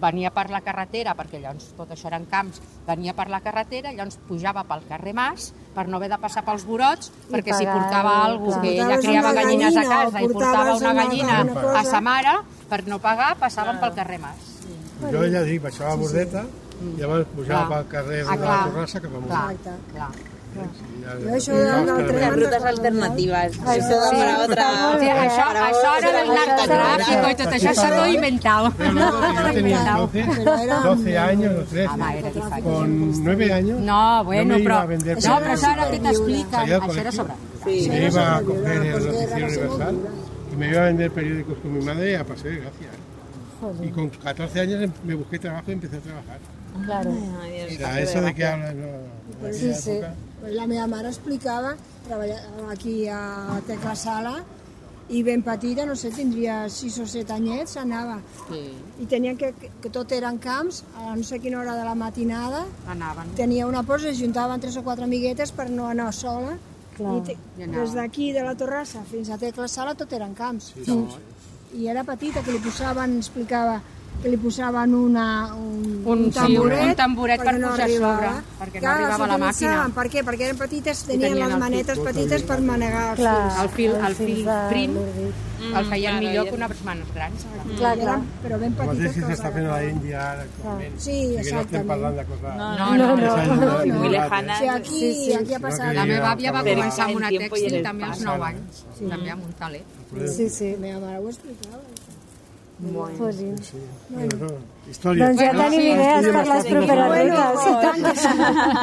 venia per la carretera, perquè llavors tot això eren camps, venia per la carretera, llavors pujava pel carrer Mas per no haver de passar pels brots, perquè si portava algú clar. que ella criava una gallines a gallina casa i portava una una- gallina alguna cosa. a sa mare, per no pagar passaven pel carrer Mas. Jo ja dic, baixava a Bordeta, i llavors pujava Clar. pel carrer Ah, de la clar. Torrassa cap amunt. Clar, Exacte. clar. Jo això del, del tren... Las me'n rutas recordo alternativas. Ay, Eso da sí, para está otra. muy Sí, bien. això, això ara del narcotráfico i tot això s'ha tot inventat. Yo tenía 12, Pero era- 12 años o 13. Home, era diferent. Con 9 años No, yo bueno, me iba però, a vender no, periódicos. però això ara que t'expliquen, Salía al això era colegio, sobre... me iba a coger el noticiero universal y me iba a vender periódicos con mi madre y a paseo de gracia. Y con 14 años me busqué trabajo y empecé a trabajar. Claro. Ay, Dios, Era eso de que hablas, no, en Sí, aquella sí. época. Pues la meva mare explicava, treballava aquí a Tecla Sala, i ben petita, no sé, tindria 6 o 7 anyets, anava. Sí, I tenien que, que tot eren camps, a no sé quina hora de la matinada, anaven. tenia una posa, es juntaven tres o quatre amiguetes per no anar sola. Clar. I te, I des d'aquí, de la Torrassa, fins a Tecla Sala, tot eren camps. I era petita, que li posaven, explicava, que li posaven una, un, Un- sí, un tamboret per no pujar a arribava. sobre, perquè no Clar, arribava la màquina. Per què? Perquè eren petites, tenien, tenien les manetes petites per manegar els Clar, fils. El fil, el fil de prim l'Urbi. el feien millor que unes mans grans. Clar, I clar. eren, però ben petites que que els s'està fent a la agafaven. Índia ara actualment. Sí, sigui, no estem exactament. parlant de coses... No, no, no. no, Muy lejanas. Sí, aquí, Sí, sí. aquí ha passat. La meva àvia va començar amb una tèxtil també als espacio. 9 anys, també amb un taler. Sí, sí. La meva mare ho explicava. Bueno, no, història. Doncs ja Bueno, tenim sí, idees sí, per les sí, properes Bueno, rutes. i tant que sí.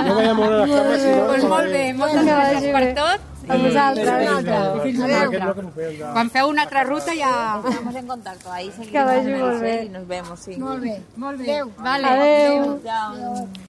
No vaig a les cames, si no... Doncs molt bé, moltes Que gràcies per tot. A vosaltres. I fins no no. Quan feu una altra ruta ja... Estamos en contacto. Ahí seguimos Que vagi molt bé. y nos vemos, sí. Molt bé. Molt bé. Adéu. Vale. Adéu. Chao.